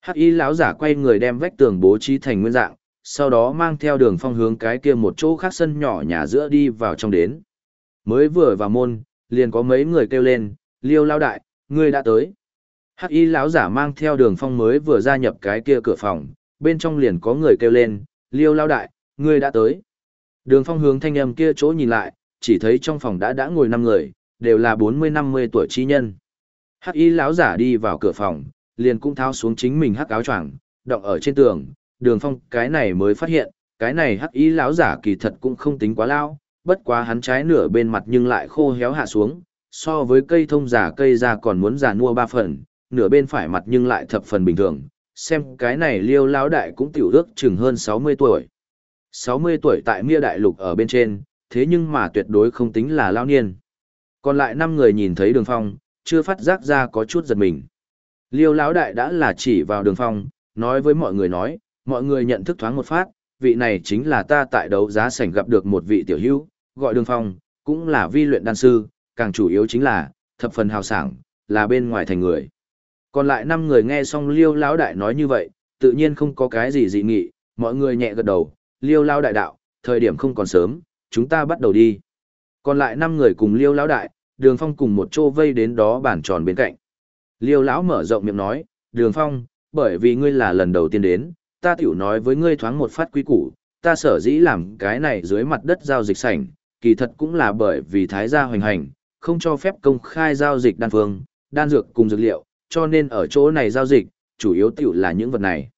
Hắc y lão giả quay người đem vách tường bố trí thành nguyên dạng, sau đó mang theo đường phong hướng cái kia một chỗ khác sân nhỏ nhà giữa đi vào trong đến. Mới vừa vào môn, liền có mấy người kêu lên, liêu lao đại, ngươi đã tới. Hắc y lão giả mang theo đường phong mới vừa gia nhập cái kia cửa phòng, bên trong liền có người kêu lên, liêu lao đại, ngươi đã tới. Đường phong hướng thanh âm kia chỗ nhìn lại, chỉ thấy trong phòng đã đã ngồi năm người, đều là bốn mươi năm mươi tuổi chi nhân. Hắc y lão giả đi vào cửa phòng, liền cũng tháo xuống chính mình hắc áo choàng, động ở trên tường, đường phong cái này mới phát hiện, cái này hắc y lão giả kỳ thật cũng không tính quá lao, bất quá hắn trái nửa bên mặt nhưng lại khô héo hạ xuống, so với cây thông giả cây ra còn muốn già nua ba phần, nửa bên phải mặt nhưng lại thập phần bình thường, xem cái này liêu lão đại cũng tiểu ước chừng hơn 60 tuổi. 60 tuổi tại Mia Đại Lục ở bên trên, thế nhưng mà tuyệt đối không tính là lao niên. Còn lại 5 người nhìn thấy đường phong, chưa phát giác ra có chút giật mình. Liêu lão đại đã là chỉ vào đường phong, nói với mọi người nói, mọi người nhận thức thoáng một phát, vị này chính là ta tại đấu giá sảnh gặp được một vị tiểu hữu, gọi đường phong, cũng là vi luyện đan sư, càng chủ yếu chính là, thập phần hào sảng, là bên ngoài thành người. Còn lại 5 người nghe xong liêu lão đại nói như vậy, tự nhiên không có cái gì dị nghị, mọi người nhẹ gật đầu, liêu lão đại đạo, thời điểm không còn sớm, chúng ta bắt đầu đi. Còn lại 5 người cùng liêu lão đại, đường phong cùng một chỗ vây đến đó bàn tròn bên cạnh. Liêu lão mở rộng miệng nói, đường phong, bởi vì ngươi là lần đầu tiên đến, ta tiểu nói với ngươi thoáng một phát quý củ, ta sở dĩ làm cái này dưới mặt đất giao dịch sảnh, kỳ thật cũng là bởi vì thái gia hoành hành, không cho phép công khai giao dịch đan phương, đan dược cùng dược liệu, cho nên ở chỗ này giao dịch, chủ yếu tiểu là những vật này.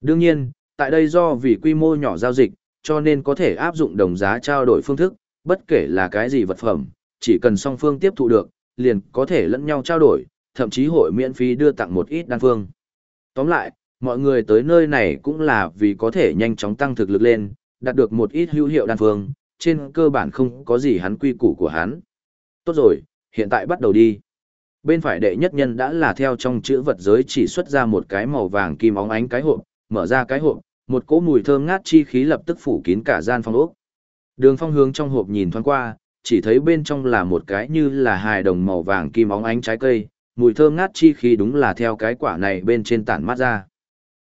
Đương nhiên, tại đây do vì quy mô nhỏ giao dịch, cho nên có thể áp dụng đồng giá trao đổi phương thức, bất kể là cái gì vật phẩm, chỉ cần song phương tiếp thụ được, liền có thể lẫn nhau trao đổi, thậm chí hội miễn phí đưa tặng một ít đan phương. Tóm lại, mọi người tới nơi này cũng là vì có thể nhanh chóng tăng thực lực lên, đạt được một ít hữu hiệu đan phương, trên cơ bản không có gì hắn quy củ của hắn. Tốt rồi, hiện tại bắt đầu đi. Bên phải đệ nhất nhân đã là theo trong chữ vật giới chỉ xuất ra một cái màu vàng kim óng ánh cái hộp, mở ra cái hộp, một cỗ mùi thơm ngát chi khí lập tức phủ kín cả gian phòng ốc. Đường phong hướng trong hộp nhìn thoáng qua, chỉ thấy bên trong là một cái như là hài đồng màu vàng kim óng ánh trái cây, mùi thơm ngát chi khí đúng là theo cái quả này bên trên tản mát ra.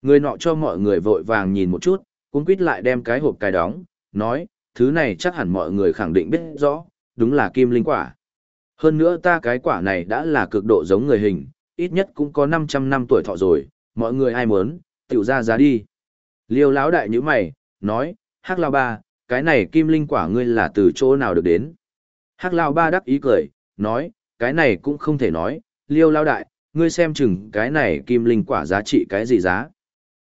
Người nọ cho mọi người vội vàng nhìn một chút, cũng quýt lại đem cái hộp cài đóng, nói, thứ này chắc hẳn mọi người khẳng định biết rõ, đúng là kim linh quả. Hơn nữa ta cái quả này đã là cực độ giống người hình, ít nhất cũng có 500 năm tuổi thọ rồi, mọi người ai muốn, tiểu ra giá đi. Liêu lão đại như mày, nói, hắc lao ba, cái này kim linh quả ngươi là từ chỗ nào được đến. Hắc lao ba đắc ý cười, nói, cái này cũng không thể nói, liêu Lão đại, ngươi xem chừng cái này kim linh quả giá trị cái gì giá.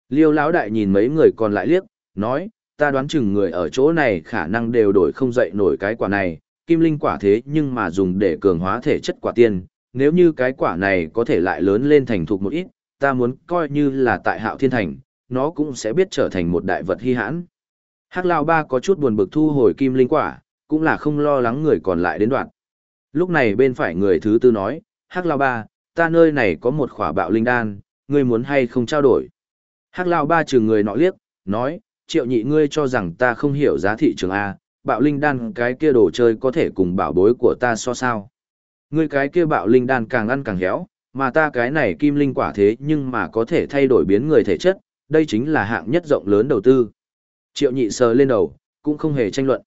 Liêu lão đại nhìn mấy người còn lại liếc, nói, ta đoán chừng người ở chỗ này khả năng đều đổi không dậy nổi cái quả này, kim linh quả thế nhưng mà dùng để cường hóa thể chất quả tiên, nếu như cái quả này có thể lại lớn lên thành thục một ít, ta muốn coi như là tại hạo thiên thành, nó cũng sẽ biết trở thành một đại vật hy hãn. Hắc Lao Ba có chút buồn bực thu hồi kim linh quả, cũng là không lo lắng người còn lại đến đoạn. Lúc này bên phải người thứ tư nói, Hắc Lao Ba, ta nơi này có một khỏa bạo linh đan, ngươi muốn hay không trao đổi. Hắc Lao Ba trừng người nọ liếc, nói, triệu nhị ngươi cho rằng ta không hiểu giá thị trường A, bạo linh đan cái kia đồ chơi có thể cùng bảo bối của ta so sao. Ngươi cái kia bạo linh đan càng ăn càng héo, mà ta cái này kim linh quả thế nhưng mà có thể thay đổi biến người thể chất, đây chính là hạng nhất rộng lớn đầu tư. Triệu nhị sờ lên đầu, cũng không hề tranh luận.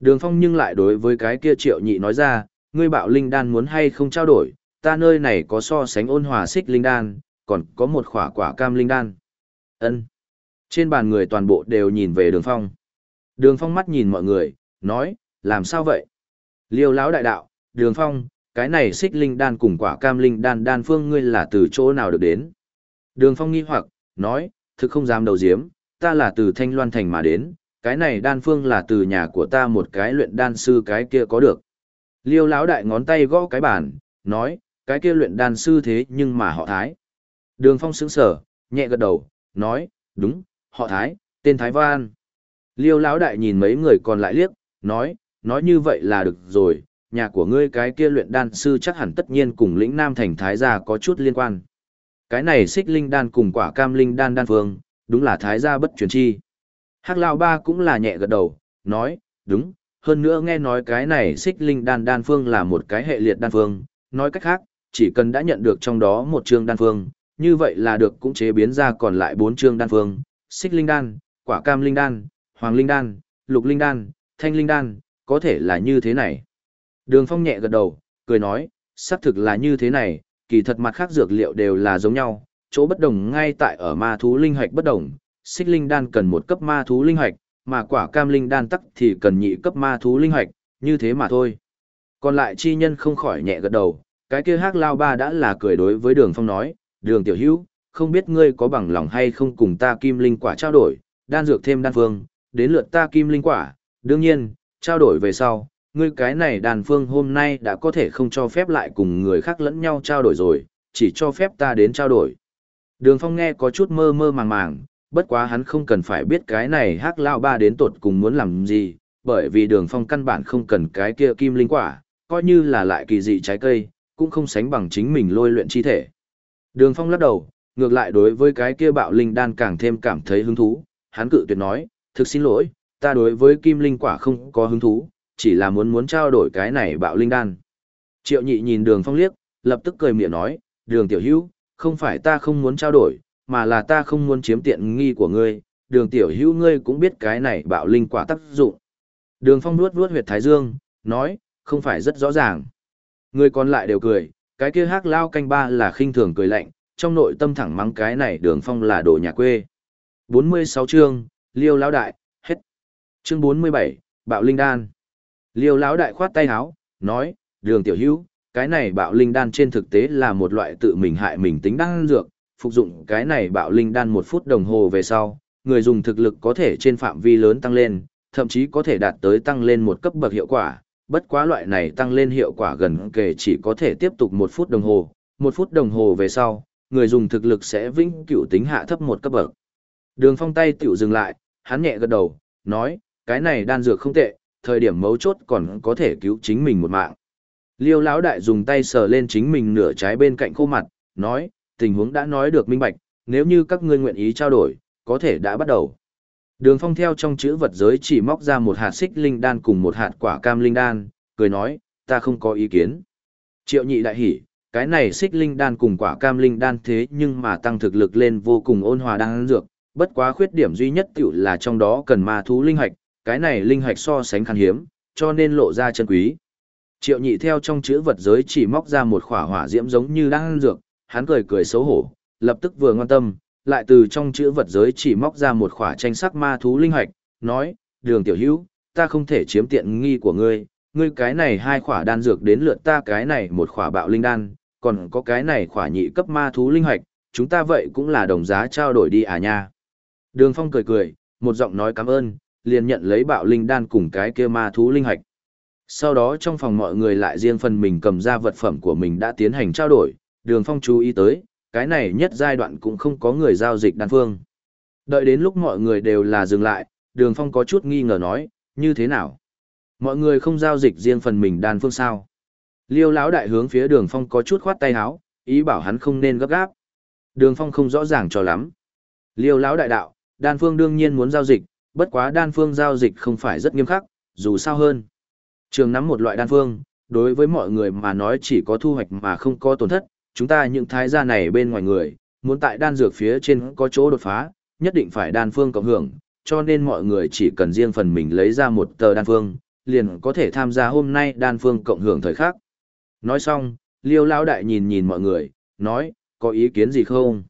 Đường phong nhưng lại đối với cái kia triệu nhị nói ra, ngươi bảo linh đan muốn hay không trao đổi, ta nơi này có so sánh ôn hòa xích linh đan, còn có một khỏa quả cam linh đan. Ân. Trên bàn người toàn bộ đều nhìn về đường phong. Đường phong mắt nhìn mọi người, nói, làm sao vậy? Liêu lão đại đạo, đường phong, cái này xích linh đan cùng quả cam linh đan đan phương ngươi là từ chỗ nào được đến? Đường phong nghi hoặc, nói, thực không dám đầu diếm, ta là từ Thanh Loan Thành mà đến, cái này đan phương là từ nhà của ta một cái luyện đan sư cái kia có được. Liêu lão đại ngón tay gõ cái bàn, nói, cái kia luyện đan sư thế nhưng mà họ Thái. Đường Phong sững sở, nhẹ gật đầu, nói, đúng, họ Thái, tên Thái Văn. Liêu lão đại nhìn mấy người còn lại liếc, nói, nói như vậy là được rồi, nhà của ngươi cái kia luyện đan sư chắc hẳn tất nhiên cùng lĩnh Nam Thành Thái gia có chút liên quan. Cái này xích linh đan cùng quả cam linh đan đan phương, đúng là Thái gia bất truyền chi. Hắc Lão Ba cũng là nhẹ gật đầu, nói, đúng, hơn nữa nghe nói cái này xích linh đan đan phương là một cái hệ liệt đan phương, nói cách khác, chỉ cần đã nhận được trong đó một chương đan phương, như vậy là được cũng chế biến ra còn lại bốn chương đan phương, xích linh đan, quả cam linh đan, hoàng linh đan, lục linh đan, thanh linh đan, có thể là như thế này. Đường Phong nhẹ gật đầu, cười nói, xác thực là như thế này, kỳ thật mặt khác dược liệu đều là giống nhau, chỗ bất đồng ngay tại ở ma thú linh hạch bất đồng, xích linh đan cần một cấp ma thú linh hạch, mà quả cam linh đan tắc thì cần nhị cấp ma thú linh hạch, như thế mà thôi. Còn lại chi nhân không khỏi nhẹ gật đầu, cái kia hắc lao ba đã là cười đối với đường phong nói, đường tiểu hữu, không biết ngươi có bằng lòng hay không cùng ta kim linh quả trao đổi, đan dược thêm đan phương, đến lượt ta kim linh quả, đương nhiên, trao đổi về sau, ngươi cái này đàn phương hôm nay đã có thể không cho phép lại cùng người khác lẫn nhau trao đổi rồi, chỉ cho phép ta đến trao đổi. Đường phong nghe có chút mơ mơ màng màng, bất quá hắn không cần phải biết cái này hắc lao ba đến tột cùng muốn làm gì, bởi vì đường phong căn bản không cần cái kia kim linh quả, coi như là lại kỳ dị trái cây, cũng không sánh bằng chính mình lôi luyện chi thể. Đường phong lắc đầu, ngược lại đối với cái kia bạo linh đan càng thêm cảm thấy hứng thú, hắn cự tuyệt nói, thực xin lỗi, ta đối với kim linh quả không có hứng thú, chỉ là muốn muốn trao đổi cái này bạo linh đan. Triệu nhị nhìn đường phong liếc, lập tức cười miệng nói, đường tiểu hữu, không phải ta không muốn trao đổi, mà là ta không muốn chiếm tiện nghi của ngươi, đường tiểu hữu ngươi cũng biết cái này bạo linh quả tác dụng. Đường phong nuốt nuốt huyệt thái dương, nói, không phải rất rõ ràng. Người còn lại đều cười, cái kia hắc lao canh ba là khinh thường cười lạnh, trong nội tâm thẳng mắng cái này đường phong là đồ nhà quê. 46 chương, liêu lão đại, hết. Chương 47, bạo linh đan. Liêu lão đại khoát tay áo, nói, đường tiểu hữu, cái này bạo linh đan trên thực tế là một loại tự mình hại mình tính đan dược, phục dụng cái này bạo linh đan một phút đồng hồ về sau, người dùng thực lực có thể trên phạm vi lớn tăng lên, thậm chí có thể đạt tới tăng lên một cấp bậc hiệu quả, bất quá loại này tăng lên hiệu quả gần kể chỉ có thể tiếp tục một phút đồng hồ, một phút đồng hồ về sau, người dùng thực lực sẽ vĩnh cửu tính hạ thấp một cấp bậc. Đường phong tay tiểu dừng lại, hắn nhẹ gật đầu, nói, cái này đan dược không tệ, thời điểm mấu chốt còn có thể cứu chính mình một mạng. Liêu lão đại dùng tay sờ lên chính mình nửa trái bên cạnh khô mặt, nói, tình huống đã nói được minh bạch, nếu như các ngươi nguyện ý trao đổi, có thể đã bắt đầu. Đường phong theo trong chữ vật giới chỉ móc ra một hạt xích linh đan cùng một hạt quả cam linh đan, cười nói, ta không có ý kiến. Triệu nhị đại hỉ, cái này xích linh đan cùng quả cam linh đan thế nhưng mà tăng thực lực lên vô cùng ôn hòa đang dược, bất quá khuyết điểm duy nhất tiểu là trong đó cần ma thú linh hạch, cái này linh hạch so sánh khan hiếm, cho nên lộ ra chân quý. Triệu nhị theo trong chữ vật giới chỉ móc ra một khỏa hỏa diễm giống như đang ăn dược, hắn cười cười xấu hổ, lập tức vừa ngoan tâm, lại từ trong chữ vật giới chỉ móc ra một khỏa tranh sắc ma thú linh hạch, nói, đường tiểu hữu, ta không thể chiếm tiện nghi của ngươi, ngươi cái này hai khỏa đan dược đến lượt ta cái này một khỏa bạo linh đan, còn có cái này khỏa nhị cấp ma thú linh hạch, chúng ta vậy cũng là đồng giá trao đổi đi à nha. Đường phong cười cười, một giọng nói cảm ơn, liền nhận lấy bạo linh đan cùng cái kia ma thú linh hạch. Sau đó trong phòng mọi người lại riêng phần mình cầm ra vật phẩm của mình đã tiến hành trao đổi, đường phong chú ý tới, cái này nhất giai đoạn cũng không có người giao dịch đan phương. Đợi đến lúc mọi người đều là dừng lại, đường phong có chút nghi ngờ nói, như thế nào? Mọi người không giao dịch riêng phần mình đan phương sao? Liêu lão đại hướng phía đường phong có chút khoát tay háo, ý bảo hắn không nên gấp gáp. Đường phong không rõ ràng cho lắm. Liêu lão đại đạo, đan phương đương nhiên muốn giao dịch, bất quá đan phương giao dịch không phải rất nghiêm khắc, dù sao hơn. Trường nắm một loại đan phương, đối với mọi người mà nói chỉ có thu hoạch mà không có tổn thất, chúng ta những thái gia này bên ngoài người, muốn tại đan dược phía trên có chỗ đột phá, nhất định phải đan phương cộng hưởng, cho nên mọi người chỉ cần riêng phần mình lấy ra một tờ đan phương, liền có thể tham gia hôm nay đan phương cộng hưởng thời khắc. Nói xong, Liêu Lão Đại nhìn nhìn mọi người, nói, có ý kiến gì không?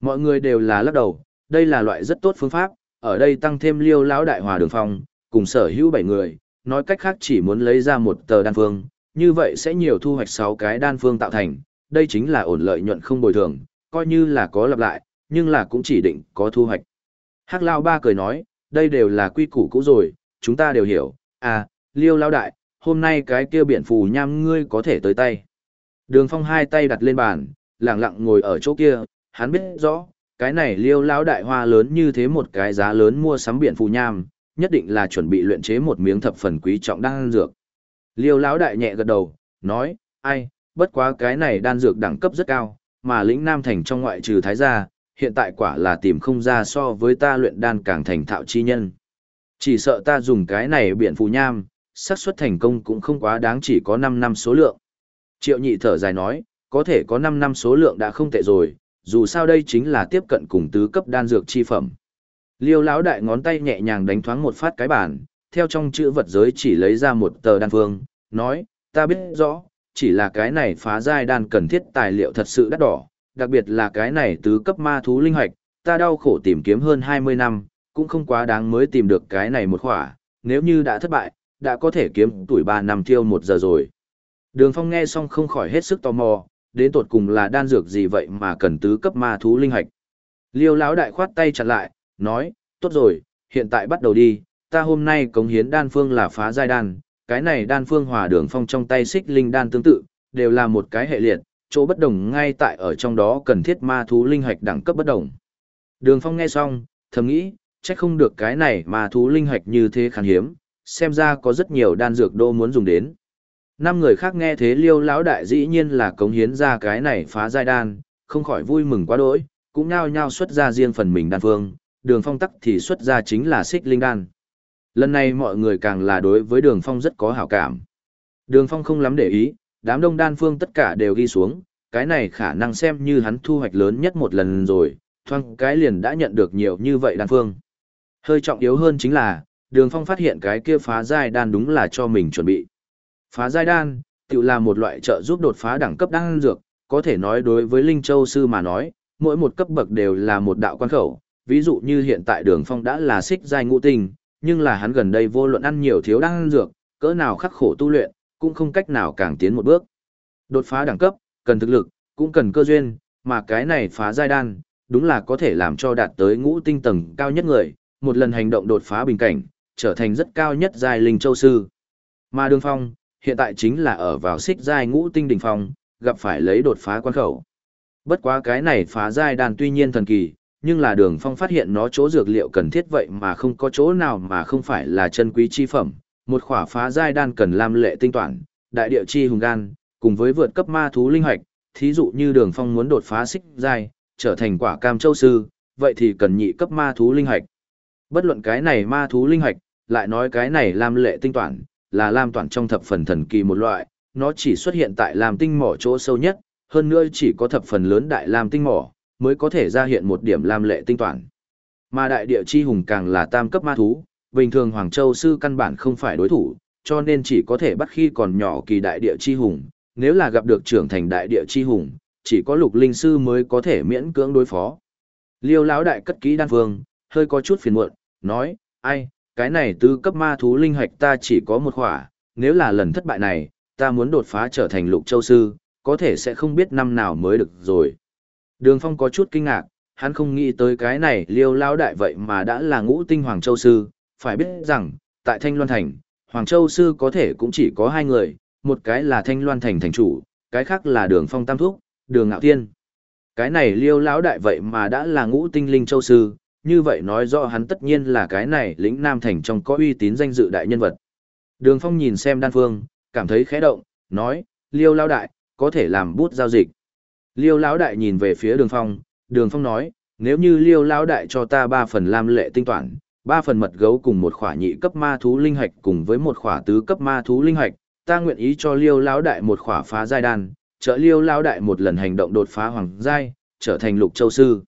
Mọi người đều là lắc đầu, đây là loại rất tốt phương pháp, ở đây tăng thêm Liêu Lão Đại hòa đường phong, cùng sở hữu bảy người, nói cách khác chỉ muốn lấy ra một tờ đan phương, như vậy sẽ nhiều thu hoạch sáu cái đan phương tạo thành, đây chính là ổn lợi nhuận không bồi thường, coi như là có lặp lại, nhưng là cũng chỉ định có thu hoạch. Hắc Lao Ba cười nói, đây đều là quy củ cũ rồi, chúng ta đều hiểu, à, Liêu Lao Đại, hôm nay cái kia biển phù nham ngươi có thể tới tay. Đường Phong hai tay đặt lên bàn, lặng lặng ngồi ở chỗ kia, hắn biết rõ, cái này Liêu Lão Đại hoa lớn như thế một cái giá lớn mua sắm biển phù nham, nhất định là chuẩn bị luyện chế một miếng thập phần quý trọng đan dược. Liêu Lão Đại nhẹ gật đầu, nói, ai, bất quá cái này đan dược đẳng cấp rất cao, mà lĩnh Nam Thành trong ngoại trừ Thái gia, hiện tại quả là tìm không ra so với ta luyện đan càng thành thạo chi nhân. Chỉ sợ ta dùng cái này biển phù nham, xác suất thành công cũng không quá đáng chỉ có 5 năm số lượng. Triệu nhị thở dài nói, có thể có 5 năm số lượng đã không tệ rồi, dù sao đây chính là tiếp cận cùng tứ cấp đan dược chi phẩm. Liêu lão đại ngón tay nhẹ nhàng đánh thoáng một phát cái bàn, theo trong chữ vật giới chỉ lấy ra một tờ đan phương, nói, ta biết rõ, chỉ là cái này phá giai đan cần thiết tài liệu thật sự đắt đỏ, đặc biệt là cái này tứ cấp ma thú linh hoạch, ta đau khổ tìm kiếm hơn 20 năm, cũng không quá đáng mới tìm được cái này một khỏa, nếu như đã thất bại, đã có thể kiếm tuổi 3 năm tiêu một giờ rồi. Đường Phong nghe xong không khỏi hết sức tò mò, đến tột cùng là đan dược gì vậy mà cần tứ cấp ma thú linh hạch? Liêu lão đại khoát tay chặn lại, nói, tốt rồi, hiện tại bắt đầu đi, ta hôm nay cống hiến đan phương là phá giai đan, cái này đan phương hòa đường phong trong tay xích linh đan tương tự, đều là một cái hệ liệt, chỗ bất đồng ngay tại ở trong đó cần thiết ma thú linh hạch đẳng cấp bất đồng. Đường phong nghe xong, thầm nghĩ, chắc không được cái này ma thú linh hạch như thế khan hiếm, xem ra có rất nhiều đan dược đô muốn dùng đến. Năm người khác nghe thế liêu lão đại dĩ nhiên là cống hiến ra cái này phá giai đan, không khỏi vui mừng quá đỗi, cũng nhao nhao xuất ra riêng phần mình đan phương, đường phong tắc thì xuất ra chính là xích linh đan. Lần này mọi người càng là đối với đường phong rất có hảo cảm. Đường phong không lắm để ý, đám đông đan phương tất cả đều ghi xuống, cái này khả năng xem như hắn thu hoạch lớn nhất một lần rồi, thoang cái liền đã nhận được nhiều như vậy đan phương. Hơi trọng yếu hơn chính là, đường phong phát hiện cái kia phá giai đan đúng là cho mình chuẩn bị. Phá giai đan, tự là một loại trợ giúp đột phá đẳng cấp đan dược, có thể nói đối với Linh Châu Sư mà nói, mỗi một cấp bậc đều là một đạo quan khẩu, ví dụ như hiện tại đường phong đã là xích giai ngũ tinh, nhưng là hắn gần đây vô luận ăn nhiều thiếu đan dược, cỡ nào khắc khổ tu luyện, cũng không cách nào càng tiến một bước. Đột phá đẳng cấp, cần thực lực, cũng cần cơ duyên, mà cái này phá giai đan, đúng là có thể làm cho đạt tới ngũ tinh tầng cao nhất người, một lần hành động đột phá bình cảnh, trở thành rất cao nhất giai linh châu sư. Mà Đường Phong, hiện tại chính là ở vào xích giai ngũ tinh đỉnh phong, gặp phải lấy đột phá quan khẩu. Bất quá cái này phá giai đan tuy nhiên thần kỳ, nhưng là đường phong phát hiện nó chỗ dược liệu cần thiết vậy mà không có chỗ nào mà không phải là chân quý chi phẩm một khỏa phá giai đan cần lam lệ tinh toán, đại địa chi hùng gan cùng với vượt cấp ma thú linh hoạch thí dụ như đường phong muốn đột phá xích giai trở thành quả cam châu sư vậy thì cần nhị cấp ma thú linh hoạch bất luận cái này ma thú linh hoạch lại nói cái này lam lệ tinh toán, là lam toàn trong thập phần thần kỳ một loại nó chỉ xuất hiện tại lam tinh mỏ chỗ sâu nhất hơn nữa chỉ có thập phần lớn đại lam tinh mỏ mới có thể ra hiện một điểm lam lệ tinh toàn. Mà đại địa chi hùng càng là tam cấp ma thú, bình thường Hoàng Châu sư căn bản không phải đối thủ, cho nên chỉ có thể bắt khi còn nhỏ kỳ đại địa chi hùng, nếu là gặp được trưởng thành đại địa chi hùng, chỉ có lục linh sư mới có thể miễn cưỡng đối phó. Liêu lão đại cất kỹ đan phương, hơi có chút phiền muộn, nói, ai, cái này tứ cấp ma thú linh hạch ta chỉ có một khỏa, nếu là lần thất bại này, ta muốn đột phá trở thành lục châu sư, có thể sẽ không biết năm nào mới được rồi. Đường Phong có chút kinh ngạc, hắn không nghĩ tới cái này liêu lao đại vậy mà đã là ngũ tinh Hoàng Châu Sư, phải biết rằng, tại Thanh Loan Thành, Hoàng Châu Sư có thể cũng chỉ có hai người, một cái là Thanh Loan Thành thành chủ, cái khác là đường phong tam thúc, đường ngạo tiên. Cái này liêu lão đại vậy mà đã là ngũ tinh linh châu sư, như vậy nói rõ hắn tất nhiên là cái này lĩnh nam thành trong có uy tín danh dự đại nhân vật. Đường phong nhìn xem đan phương, cảm thấy khẽ động, nói, liêu lão đại, có thể làm bút giao dịch. Liêu lão đại nhìn về phía đường phong, đường phong nói, nếu như liêu lão đại cho ta ba phần lam lệ tinh toản, ba phần mật gấu cùng một khỏa nhị cấp ma thú linh hạch cùng với một khỏa tứ cấp ma thú linh hạch, ta nguyện ý cho liêu lão đại một khỏa phá giai đan, trợ liêu lão đại một lần hành động đột phá hoàng giai, trở thành lục châu sư.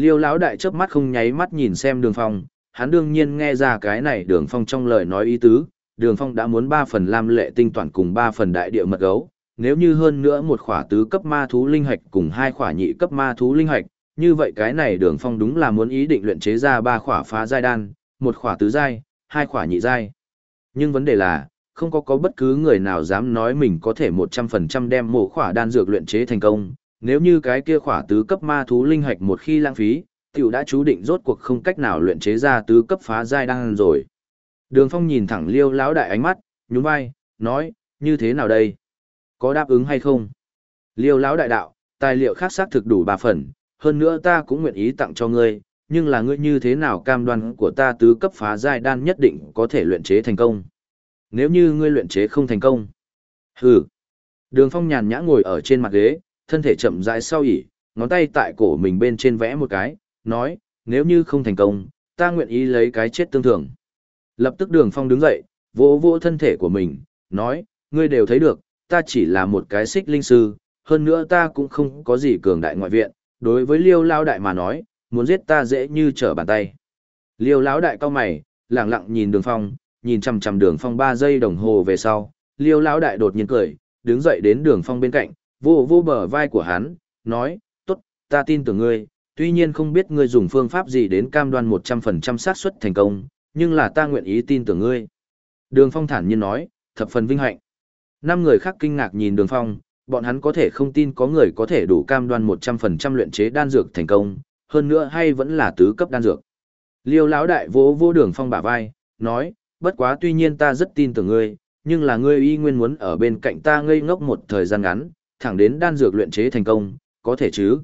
Liêu lão đại chớp mắt không nháy mắt nhìn xem đường phong, hắn đương nhiên nghe ra cái này đường phong trong lời nói ý tứ, đường phong đã muốn ba phần lam lệ tinh toàn cùng ba phần đại địa mật gấu, nếu như hơn nữa một khỏa tứ cấp ma thú linh hạch cùng hai khỏa nhị cấp ma thú linh hạch, như vậy cái này đường phong đúng là muốn ý định luyện chế ra ba khỏa phá giai đan, một khỏa tứ giai, hai khỏa nhị giai. Nhưng vấn đề là, không có có bất cứ người nào dám nói mình có thể 100% đem mổ khỏa đan dược luyện chế thành công, nếu như cái kia khỏa tứ cấp ma thú linh hạch một khi lãng phí, tiểu đã chú định rốt cuộc không cách nào luyện chế ra tứ cấp phá giai đan rồi. Đường Phong nhìn thẳng Liêu lão đại ánh mắt, nhún vai, nói, như thế nào đây? Có đáp ứng hay không? Liêu lão đại đạo, tài liệu khác xác thực đủ ba phần, hơn nữa ta cũng nguyện ý tặng cho ngươi, nhưng là ngươi như thế nào cam đoan của ta tứ cấp phá giai đan nhất định có thể luyện chế thành công. Nếu như ngươi luyện chế không thành công. Hừ. Đường Phong nhàn nhã ngồi ở trên mặt ghế, thân thể chậm rãi sau ỉ, ngón tay tại cổ mình bên trên vẽ một cái, nói, nếu như không thành công, ta nguyện ý lấy cái chết tương thường. Lập tức Đường Phong đứng dậy, vỗ vỗ thân thể của mình, nói, ngươi đều thấy được, ta chỉ là một cái xích linh sư, hơn nữa ta cũng không có gì cường đại ngoại viện, đối với liêu lao đại mà nói, muốn giết ta dễ như trở bàn tay. Liêu lão đại cao mày, lặng lặng nhìn đường phong, nhìn chằm chằm đường phong ba giây đồng hồ về sau, liêu lão đại đột nhiên cười, đứng dậy đến đường phong bên cạnh, vô vô bờ vai của hắn, nói, tốt, ta tin tưởng ngươi, tuy nhiên không biết ngươi dùng phương pháp gì đến cam đoan 100% xác suất thành công, nhưng là ta nguyện ý tin tưởng ngươi. Đường phong thản nhiên nói, thập phần vinh hạnh. Năm người khác kinh ngạc nhìn đường phong, bọn hắn có thể không tin có người có thể đủ cam đoan 100% luyện chế đan dược thành công, hơn nữa hay vẫn là tứ cấp đan dược. Liêu lão đại vỗ vỗ đường phong bả vai, nói, bất quá tuy nhiên ta rất tin tưởng ngươi, nhưng là ngươi y nguyên muốn ở bên cạnh ta ngây ngốc một thời gian ngắn, thẳng đến đan dược luyện chế thành công, có thể chứ.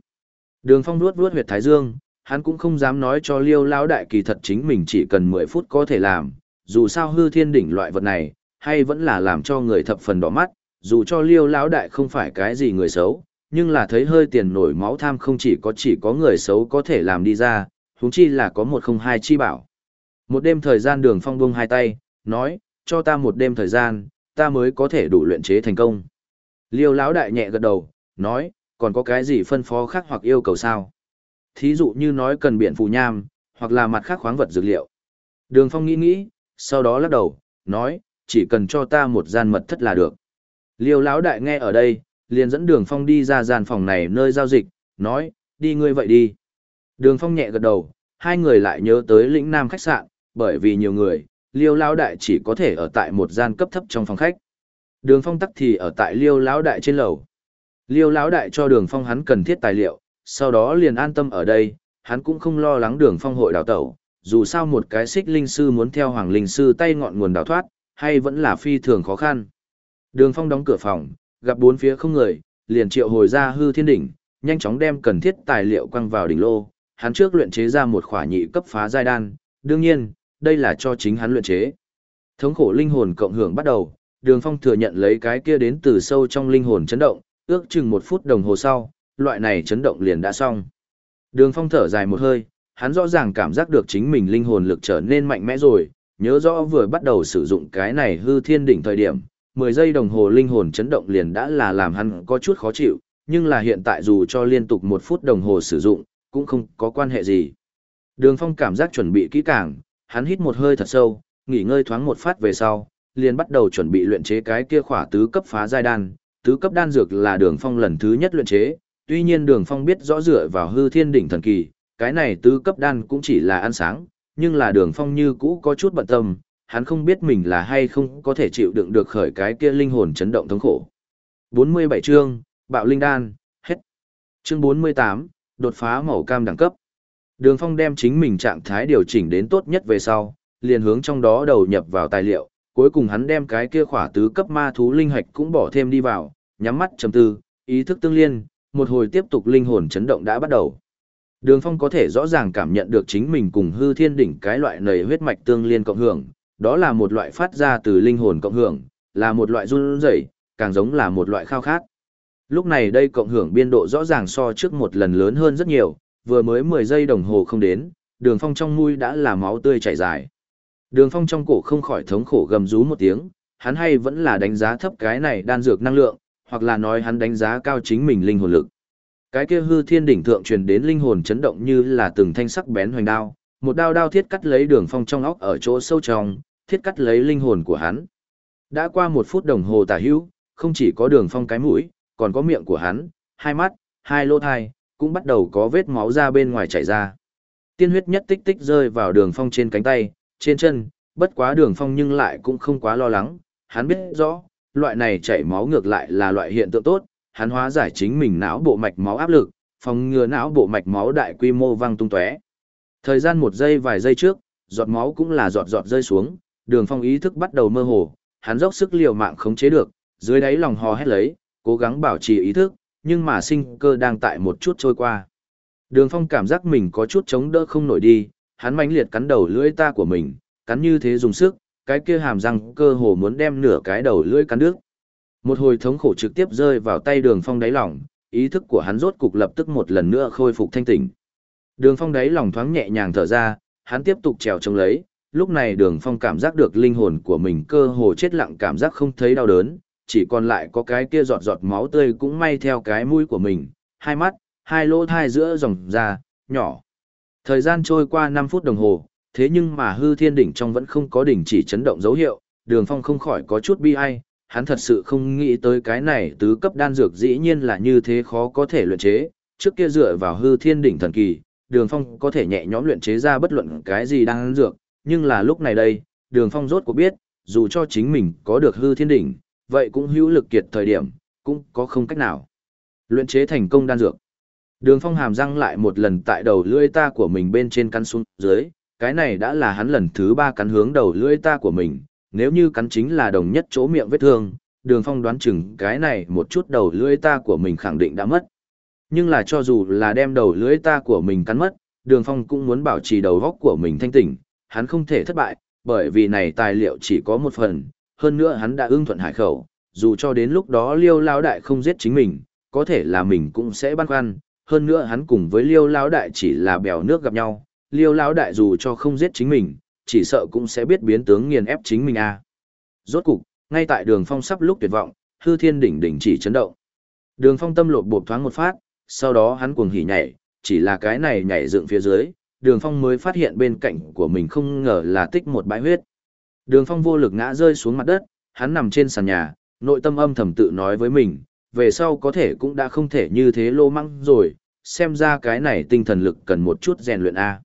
Đường phong nuốt nuốt huyệt thái dương, hắn cũng không dám nói cho liêu lão đại kỳ thật chính mình chỉ cần 10 phút có thể làm, dù sao hư thiên đỉnh loại vật này, hay vẫn là làm cho người thập phần đỏ mắt, dù cho liêu lão đại không phải cái gì người xấu, nhưng là thấy hơi tiền nổi máu tham không chỉ có chỉ có người xấu có thể làm đi ra, huống chi là có một không hai chi bảo. Một đêm thời gian đường phong buông hai tay, nói, cho ta một đêm thời gian, ta mới có thể đủ luyện chế thành công. Liêu lão đại nhẹ gật đầu, nói, còn có cái gì phân phó khác hoặc yêu cầu sao? Thí dụ như nói cần biển phù nham, hoặc là mặt khác khoáng vật dược liệu. Đường phong nghĩ nghĩ, sau đó lắc đầu, nói, chỉ cần cho ta một gian mật thất là được. Liêu lão đại nghe ở đây, liền dẫn đường phong đi ra gian phòng này nơi giao dịch, nói, đi ngươi vậy đi. Đường phong nhẹ gật đầu, hai người lại nhớ tới lĩnh nam khách sạn, bởi vì nhiều người, liêu lão đại chỉ có thể ở tại một gian cấp thấp trong phòng khách. Đường phong tắc thì ở tại liêu lão đại trên lầu. Liêu lão đại cho đường phong hắn cần thiết tài liệu, sau đó liền an tâm ở đây, hắn cũng không lo lắng đường phong hội đào tẩu, dù sao một cái xích linh sư muốn theo hoàng linh sư tay ngọn nguồn đào thoát, hay vẫn là phi thường khó khăn. Đường phong đóng cửa phòng, gặp bốn phía không người, liền triệu hồi ra hư thiên đỉnh, nhanh chóng đem cần thiết tài liệu quăng vào đỉnh lô, hắn trước luyện chế ra một khỏa nhị cấp phá giai đan, đương nhiên, đây là cho chính hắn luyện chế. Thống khổ linh hồn cộng hưởng bắt đầu, Đường Phong thừa nhận lấy cái kia đến từ sâu trong linh hồn chấn động, ước chừng một phút đồng hồ sau, loại này chấn động liền đã xong. Đường Phong thở dài một hơi, hắn rõ ràng cảm giác được chính mình linh hồn lực trở nên mạnh mẽ rồi, nhớ rõ vừa bắt đầu sử dụng cái này hư thiên đỉnh thời điểm, 10 giây đồng hồ linh hồn chấn động liền đã là làm hắn có chút khó chịu, nhưng là hiện tại dù cho liên tục một phút đồng hồ sử dụng, cũng không có quan hệ gì. Đường Phong cảm giác chuẩn bị kỹ càng, hắn hít một hơi thật sâu, nghỉ ngơi thoáng một phát về sau, liền bắt đầu chuẩn bị luyện chế cái kia khỏa tứ cấp phá giai đan, tứ cấp đan dược là Đường Phong lần thứ nhất luyện chế, tuy nhiên Đường Phong biết rõ dựa vào hư thiên đỉnh thần kỳ, cái này tứ cấp đan cũng chỉ là ăn sáng, nhưng là Đường Phong như cũ có chút bận tâm, hắn không biết mình là hay không có thể chịu đựng được khởi cái kia linh hồn chấn động thống khổ. 47 chương, Bạo Linh Đan, hết. Chương 48, đột phá màu cam đẳng cấp. Đường Phong đem chính mình trạng thái điều chỉnh đến tốt nhất về sau, liền hướng trong đó đầu nhập vào tài liệu, cuối cùng hắn đem cái kia khỏa tứ cấp ma thú linh hạch cũng bỏ thêm đi vào, nhắm mắt trầm tư, ý thức tương liên, một hồi tiếp tục linh hồn chấn động đã bắt đầu. Đường Phong có thể rõ ràng cảm nhận được chính mình cùng hư thiên đỉnh cái loại nầy huyết mạch tương liên cộng hưởng, đó là một loại phát ra từ linh hồn cộng hưởng, là một loại run rẩy, càng giống là một loại khao khát. Lúc này đây cộng hưởng biên độ rõ ràng so trước một lần lớn hơn rất nhiều, vừa mới 10 giây đồng hồ không đến, đường phong trong mũi đã là máu tươi chảy dài. Đường phong trong cổ không khỏi thống khổ gầm rú một tiếng, hắn hay vẫn là đánh giá thấp cái này đan dược năng lượng, hoặc là nói hắn đánh giá cao chính mình linh hồn lực. Cái kia hư thiên đỉnh thượng truyền đến linh hồn chấn động như là từng thanh sắc bén hoành đao, một đao đao thiết cắt lấy đường phong trong óc ở chỗ sâu trong, thiết cắt lấy linh hồn của hắn. Đã qua một phút đồng hồ tả hữu, không chỉ có đường phong cái mũi, còn có miệng của hắn, hai mắt, hai lỗ thai, cũng bắt đầu có vết máu ra bên ngoài chảy ra. Tiên huyết nhất tích tích rơi vào đường phong trên cánh tay, trên chân, bất quá đường phong nhưng lại cũng không quá lo lắng, hắn biết rõ, loại này chảy máu ngược lại là loại hiện tượng tốt, hắn hóa giải chính mình não bộ mạch máu áp lực, phòng ngừa não bộ mạch máu đại quy mô văng tung tóe. Thời gian một giây vài giây trước, giọt máu cũng là giọt giọt rơi xuống, đường phong ý thức bắt đầu mơ hồ, hắn dốc sức liều mạng khống chế được, dưới đáy lòng hò hét lấy, cố gắng bảo trì ý thức, nhưng mà sinh cơ đang tại một chút trôi qua. Đường phong cảm giác mình có chút chống đỡ không nổi đi, hắn mãnh liệt cắn đầu lưỡi ta của mình, cắn như thế dùng sức, cái kia hàm răng cơ hồ muốn đem nửa cái đầu lưỡi cắn đứt. Một hồi thống khổ trực tiếp rơi vào tay đường phong đáy lòng, ý thức của hắn rốt cục lập tức một lần nữa khôi phục thanh tỉnh. Đường phong đáy lòng thoáng nhẹ nhàng thở ra, hắn tiếp tục trèo trông lấy, lúc này đường phong cảm giác được linh hồn của mình cơ hồ chết lặng cảm giác không thấy đau đớn, chỉ còn lại có cái kia giọt giọt máu tươi cũng may theo cái mũi của mình, hai mắt, hai lỗ thai giữa dòng ra nhỏ. Thời gian trôi qua 5 phút đồng hồ, thế nhưng mà hư thiên đỉnh trong vẫn không có đỉnh chỉ chấn động dấu hiệu, đường phong không khỏi có chút bi ai, hắn thật sự không nghĩ tới cái này tứ cấp đan dược dĩ nhiên là như thế khó có thể luyện chế, trước kia dựa vào hư thiên đỉnh thần kỳ, đường phong có thể nhẹ nhõm luyện chế ra bất luận cái gì đan dược, nhưng là lúc này đây, đường phong rốt cuộc biết, dù cho chính mình có được hư thiên đỉnh, vậy cũng hữu lực kiệt thời điểm, cũng có không cách nào. Luyện chế thành công đan dược. Đường phong hàm răng lại một lần tại đầu lưỡi ta của mình bên trên cắn xuống dưới, cái này đã là hắn lần thứ ba cắn hướng đầu lưỡi ta của mình, nếu như cắn chính là đồng nhất chỗ miệng vết thương, đường phong đoán chừng cái này một chút đầu lưỡi ta của mình khẳng định đã mất. Nhưng là cho dù là đem đầu lưỡi ta của mình cắn mất, đường phong cũng muốn bảo trì đầu góc của mình thanh tỉnh, hắn không thể thất bại, bởi vì này tài liệu chỉ có một phần, hơn nữa hắn đã ưng thuận hải khẩu, dù cho đến lúc đó liêu lao đại không giết chính mình, có thể là mình cũng sẽ băn khoăn, hơn nữa hắn cùng với liêu lão đại chỉ là bèo nước gặp nhau, liêu lão đại dù cho không giết chính mình, chỉ sợ cũng sẽ biết biến tướng nghiền ép chính mình a. À. Rốt cục, ngay tại đường phong sắp lúc tuyệt vọng, hư thiên đỉnh đỉnh chỉ chấn động. Đường phong tâm lột bột thoáng một phát, sau đó hắn cuồng hỉ nhảy, chỉ là cái này nhảy dựng phía dưới, đường phong mới phát hiện bên cạnh của mình không ngờ là tích một bãi huyết. Đường phong vô lực ngã rơi xuống mặt đất, hắn nằm trên sàn nhà, nội tâm âm thầm tự nói với mình, về sau có thể cũng đã không thể như thế lô măng rồi, xem ra cái này tinh thần lực cần một chút rèn luyện A.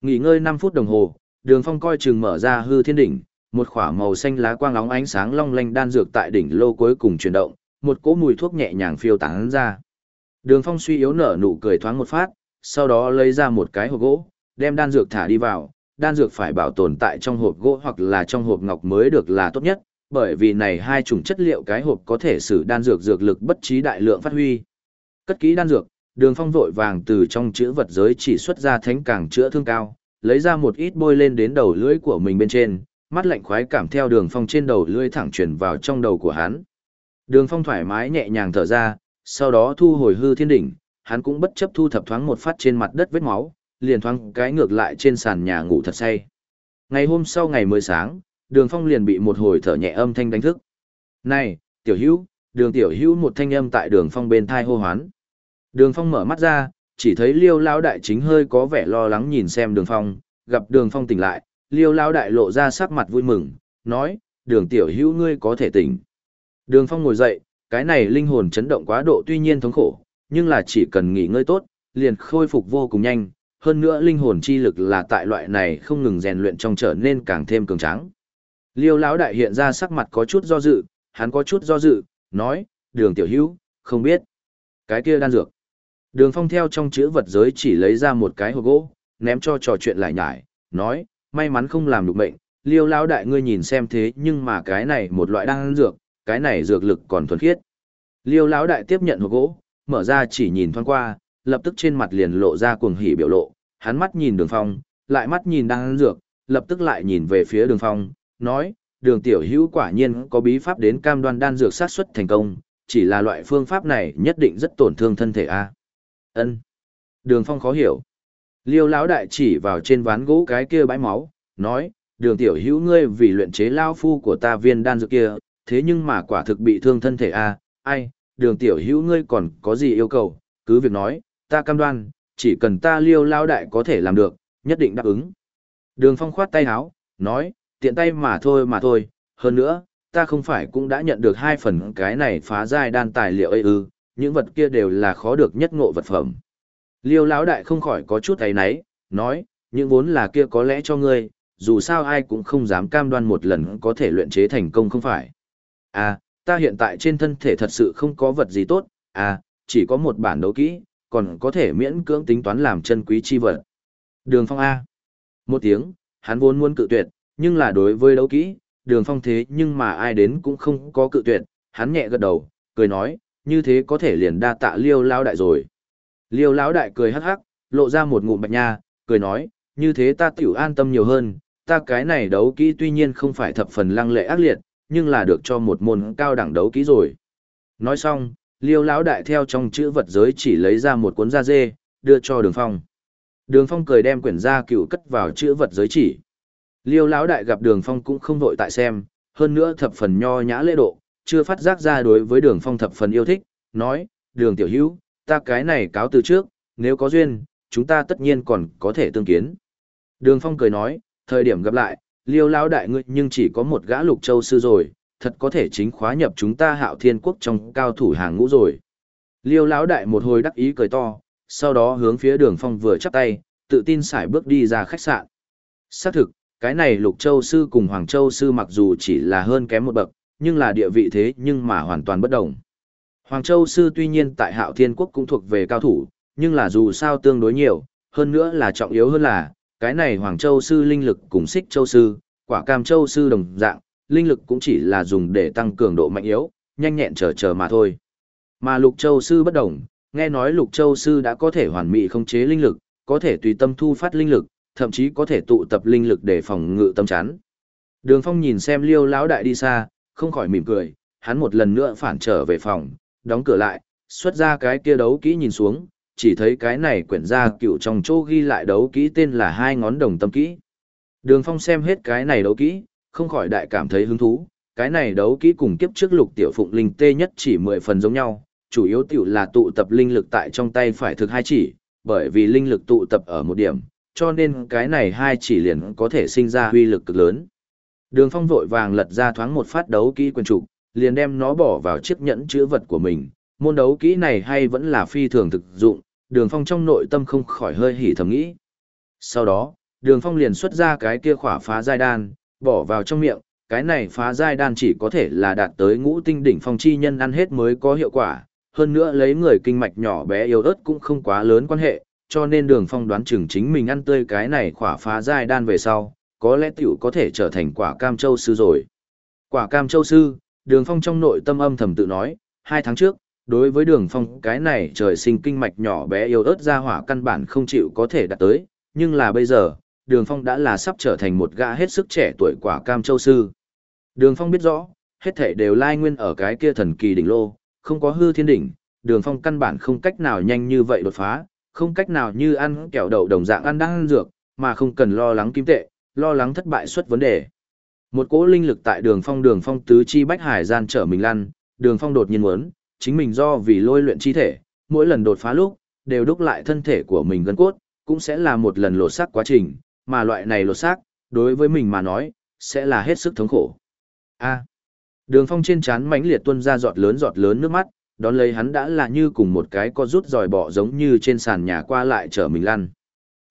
Nghỉ ngơi 5 phút đồng hồ, đường phong coi chừng mở ra hư thiên đỉnh, một khỏa màu xanh lá quang óng ánh sáng long lanh đan dược tại đỉnh lô cuối cùng chuyển động, một cỗ mùi thuốc nhẹ nhàng phiêu tán ra. Đường phong suy yếu nở nụ cười thoáng một phát, sau đó lấy ra một cái hộp gỗ, đem đan dược thả đi vào, đan dược phải bảo tồn tại trong hộp gỗ hoặc là trong hộp ngọc mới được là tốt nhất, bởi vì này hai chủng chất liệu cái hộp có thể sử đan dược dược lực bất trí đại lượng phát huy. Cất kỹ đan dược, Đường Phong vội vàng từ trong chữ vật giới chỉ xuất ra thánh càng chữa thương cao, lấy ra một ít bôi lên đến đầu lưỡi của mình bên trên, mắt lạnh khoái cảm theo Đường Phong trên đầu lưỡi thẳng truyền vào trong đầu của hắn. Đường Phong thoải mái nhẹ nhàng thở ra, sau đó thu hồi hư thiên đỉnh, hắn cũng bất chấp thu thập thoáng một phát trên mặt đất vết máu, liền thoáng cái ngược lại trên sàn nhà ngủ thật say. Ngày hôm sau ngày mới sáng, đường phong liền bị một hồi thở nhẹ âm thanh đánh thức. Này, tiểu hữu, đường tiểu hữu một thanh âm tại đường phong bên thai hô hoán. Đường phong mở mắt ra, chỉ thấy liêu lao đại chính hơi có vẻ lo lắng nhìn xem đường phong, gặp đường phong tỉnh lại, liêu lao đại lộ ra sắc mặt vui mừng, nói, đường tiểu hữu ngươi có thể tỉnh. Đường phong ngồi dậy, cái này linh hồn chấn động quá độ tuy nhiên thống khổ, nhưng là chỉ cần nghỉ ngơi tốt, liền khôi phục vô cùng nhanh, hơn nữa linh hồn chi lực là tại loại này không ngừng rèn luyện trong trở nên càng thêm cường tráng. Liêu lão đại hiện ra sắc mặt có chút do dự, hắn có chút do dự, nói, đường tiểu hữu, không biết. Cái kia đan dược. Đường phong theo trong chữ vật giới chỉ lấy ra một cái hộp gỗ, ném cho trò chuyện lại nhải, nói, may mắn không làm được mệnh, liêu lão đại ngươi nhìn xem thế nhưng mà cái này một loại đan dược, cái này dược lực còn thuần khiết. Liêu lão đại tiếp nhận hộp gỗ, mở ra chỉ nhìn thoáng qua, lập tức trên mặt liền lộ ra cuồng hỉ biểu lộ, hắn mắt nhìn đường phong, lại mắt nhìn đan dược, lập tức lại nhìn về phía đường phong, nói, đường tiểu hữu quả nhiên có bí pháp đến cam đoan đan dược sát xuất thành công, chỉ là loại phương pháp này nhất định rất tổn thương thân thể a. Ân. Đường Phong khó hiểu. Liêu lão đại chỉ vào trên ván gỗ cái kia bãi máu, nói, đường tiểu hữu ngươi vì luyện chế lao phu của ta viên đan dược kia, thế nhưng mà quả thực bị thương thân thể a, ai, đường tiểu hữu ngươi còn có gì yêu cầu, cứ việc nói, ta cam đoan, chỉ cần ta liêu lão đại có thể làm được, nhất định đáp ứng. Đường Phong khoát tay háo nói, tiện tay mà thôi mà thôi, hơn nữa, ta không phải cũng đã nhận được hai phần cái này phá giai đan tài liệu ấy ư, những vật kia đều là khó được nhất ngộ vật phẩm. Liêu lão đại không khỏi có chút thấy náy, nói, những vốn là kia có lẽ cho ngươi, dù sao ai cũng không dám cam đoan một lần có thể luyện chế thành công không phải. À, ta hiện tại trên thân thể thật sự không có vật gì tốt, à, chỉ có một bản đấu kỹ, còn có thể miễn cưỡng tính toán làm chân quý chi vật. Đường phong A. Một tiếng, hắn vốn muốn cự tuyệt, nhưng là đối với đấu kỹ, đường phong thế nhưng mà ai đến cũng không có cự tuyệt, hắn nhẹ gật đầu, cười nói, như thế có thể liền đa tạ liêu lao đại rồi. Liêu lão đại cười hắc hắc, lộ ra một ngụm bạch nha, cười nói, như thế ta tiểu an tâm nhiều hơn, ta cái này đấu kỹ tuy nhiên không phải thập phần lăng lệ ác liệt, nhưng là được cho một môn cao đẳng đấu kỹ rồi. Nói xong, liêu lão đại theo trong chữ vật giới chỉ lấy ra một cuốn da dê, đưa cho đường phong. Đường phong cười đem quyển da cựu cất vào chữ vật giới chỉ. Liêu lão đại gặp đường phong cũng không vội tại xem, hơn nữa thập phần nho nhã lễ độ, chưa phát giác ra đối với đường phong thập phần yêu thích, nói, đường tiểu hữu, ta cái này cáo từ trước, nếu có duyên, chúng ta tất nhiên còn có thể tương kiến. Đường phong cười nói, thời điểm gặp lại, liêu lão đại ngươi nhưng chỉ có một gã lục châu sư rồi, thật có thể chính khóa nhập chúng ta hạo thiên quốc trong cao thủ hàng ngũ rồi. Liêu lão đại một hồi đắc ý cười to, sau đó hướng phía đường phong vừa chắp tay, tự tin sải bước đi ra khách sạn. Xác thực, cái này lục châu sư cùng hoàng châu sư mặc dù chỉ là hơn kém một bậc, nhưng là địa vị thế nhưng mà hoàn toàn bất đồng. Hoàng châu sư tuy nhiên tại hạo thiên quốc cũng thuộc về cao thủ, nhưng là dù sao tương đối nhiều, hơn nữa là trọng yếu hơn là, cái này Hoàng Châu Sư linh lực cùng xích Châu Sư, quả cam Châu Sư đồng dạng, linh lực cũng chỉ là dùng để tăng cường độ mạnh yếu, nhanh nhẹn chờ chờ mà thôi. Mà Lục Châu Sư bất đồng, nghe nói Lục Châu Sư đã có thể hoàn mỹ khống chế linh lực, có thể tùy tâm thu phát linh lực, thậm chí có thể tụ tập linh lực để phòng ngự tâm chắn. Đường Phong nhìn xem Liêu lão đại đi xa, không khỏi mỉm cười, hắn một lần nữa phản trở về phòng, đóng cửa lại, xuất ra cái kia đấu kỹ nhìn xuống, chỉ thấy cái này quyển ra cựu trong chỗ ghi lại đấu kỹ tên là hai ngón đồng tâm kỹ. Đường Phong xem hết cái này đấu kỹ, không khỏi đại cảm thấy hứng thú, cái này đấu kỹ cùng kiếp trước lục tiểu phụng linh tê nhất chỉ 10 phần giống nhau, chủ yếu tiểu là tụ tập linh lực tại trong tay phải thực hai chỉ, bởi vì linh lực tụ tập ở một điểm, cho nên cái này hai chỉ liền có thể sinh ra uy lực cực lớn. Đường Phong vội vàng lật ra thoáng một phát đấu kỹ quyền trục, liền đem nó bỏ vào chiếc nhẫn chữ vật của mình, môn đấu kỹ này hay vẫn là phi thường thực dụng, đường phong trong nội tâm không khỏi hơi hỉ thầm nghĩ. Sau đó, đường phong liền xuất ra cái kia khỏa phá giai đan, bỏ vào trong miệng, cái này phá giai đan chỉ có thể là đạt tới ngũ tinh đỉnh phong chi nhân ăn hết mới có hiệu quả, hơn nữa lấy người kinh mạch nhỏ bé yếu ớt cũng không quá lớn quan hệ, cho nên đường phong đoán chừng chính mình ăn tươi cái này khỏa phá giai đan về sau, có lẽ tiểu có thể trở thành quả cam châu sư rồi. Quả cam châu sư, đường phong trong nội tâm âm thầm tự nói, hai tháng trước, đối với đường phong cái này trời sinh kinh mạch nhỏ bé yếu ớt ra hỏa căn bản không chịu có thể đạt tới, nhưng là bây giờ, đường phong đã là sắp trở thành một gã hết sức trẻ tuổi quả cam châu sư. Đường phong biết rõ, hết thể đều lai nguyên ở cái kia thần kỳ đỉnh lô, không có hư thiên đỉnh, đường phong căn bản không cách nào nhanh như vậy đột phá, không cách nào như ăn kẹo đậu đồng dạng ăn đang ăn dược, mà không cần lo lắng kim tệ, lo lắng thất bại xuất vấn đề. Một cỗ linh lực tại đường phong đường phong tứ chi bách hải gian trở mình lăn, đường phong đột nhiên muốn, chính mình do vì lôi luyện chi thể, mỗi lần đột phá lúc, đều đúc lại thân thể của mình gân cốt, cũng sẽ là một lần lột xác quá trình, mà loại này lột xác, đối với mình mà nói, sẽ là hết sức thống khổ. A. đường phong trên trán mãnh liệt tuôn ra giọt lớn giọt lớn nước mắt, đón lấy hắn đã là như cùng một cái có rút dòi bỏ giống như trên sàn nhà qua lại chở mình lăn.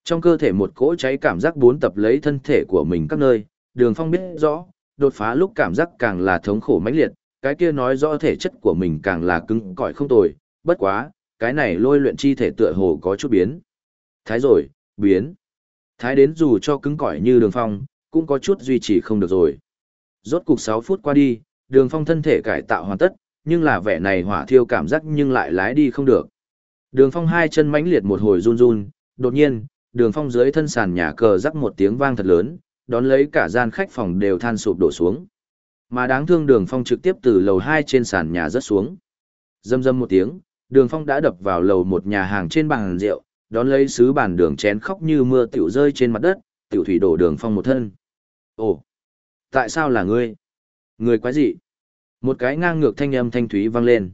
Trong cơ thể một cỗ cháy cảm giác bốn tập lấy thân thể của mình các nơi, đường phong biết rõ, đột phá lúc cảm giác càng là thống khổ mãnh liệt, cái kia nói rõ thể chất của mình càng là cứng cỏi không tồi, bất quá, cái này lôi luyện chi thể tựa hồ có chút biến. Thái rồi, biến. Thái đến dù cho cứng cỏi như đường phong, cũng có chút duy trì không được rồi. Rốt cục 6 phút qua đi, đường phong thân thể cải tạo hoàn tất, nhưng là vẻ này hỏa thiêu cảm giác nhưng lại lái đi không được. Đường phong hai chân mãnh liệt một hồi run run, đột nhiên, đường phong dưới thân sàn nhà cờ rắc một tiếng vang thật lớn, đón lấy cả gian khách phòng đều than sụp đổ xuống. Mà đáng thương đường phong trực tiếp từ lầu hai trên sàn nhà rớt xuống. Dâm dâm một tiếng, đường phong đã đập vào lầu một nhà hàng trên bàn rượu, đón lấy sứ bàn đường chén khóc như mưa tiểu rơi trên mặt đất, tiểu thủy đổ đường phong một thân. Ồ, tại sao là ngươi? Người quái gì? Một cái ngang ngược thanh âm thanh thúy vang lên.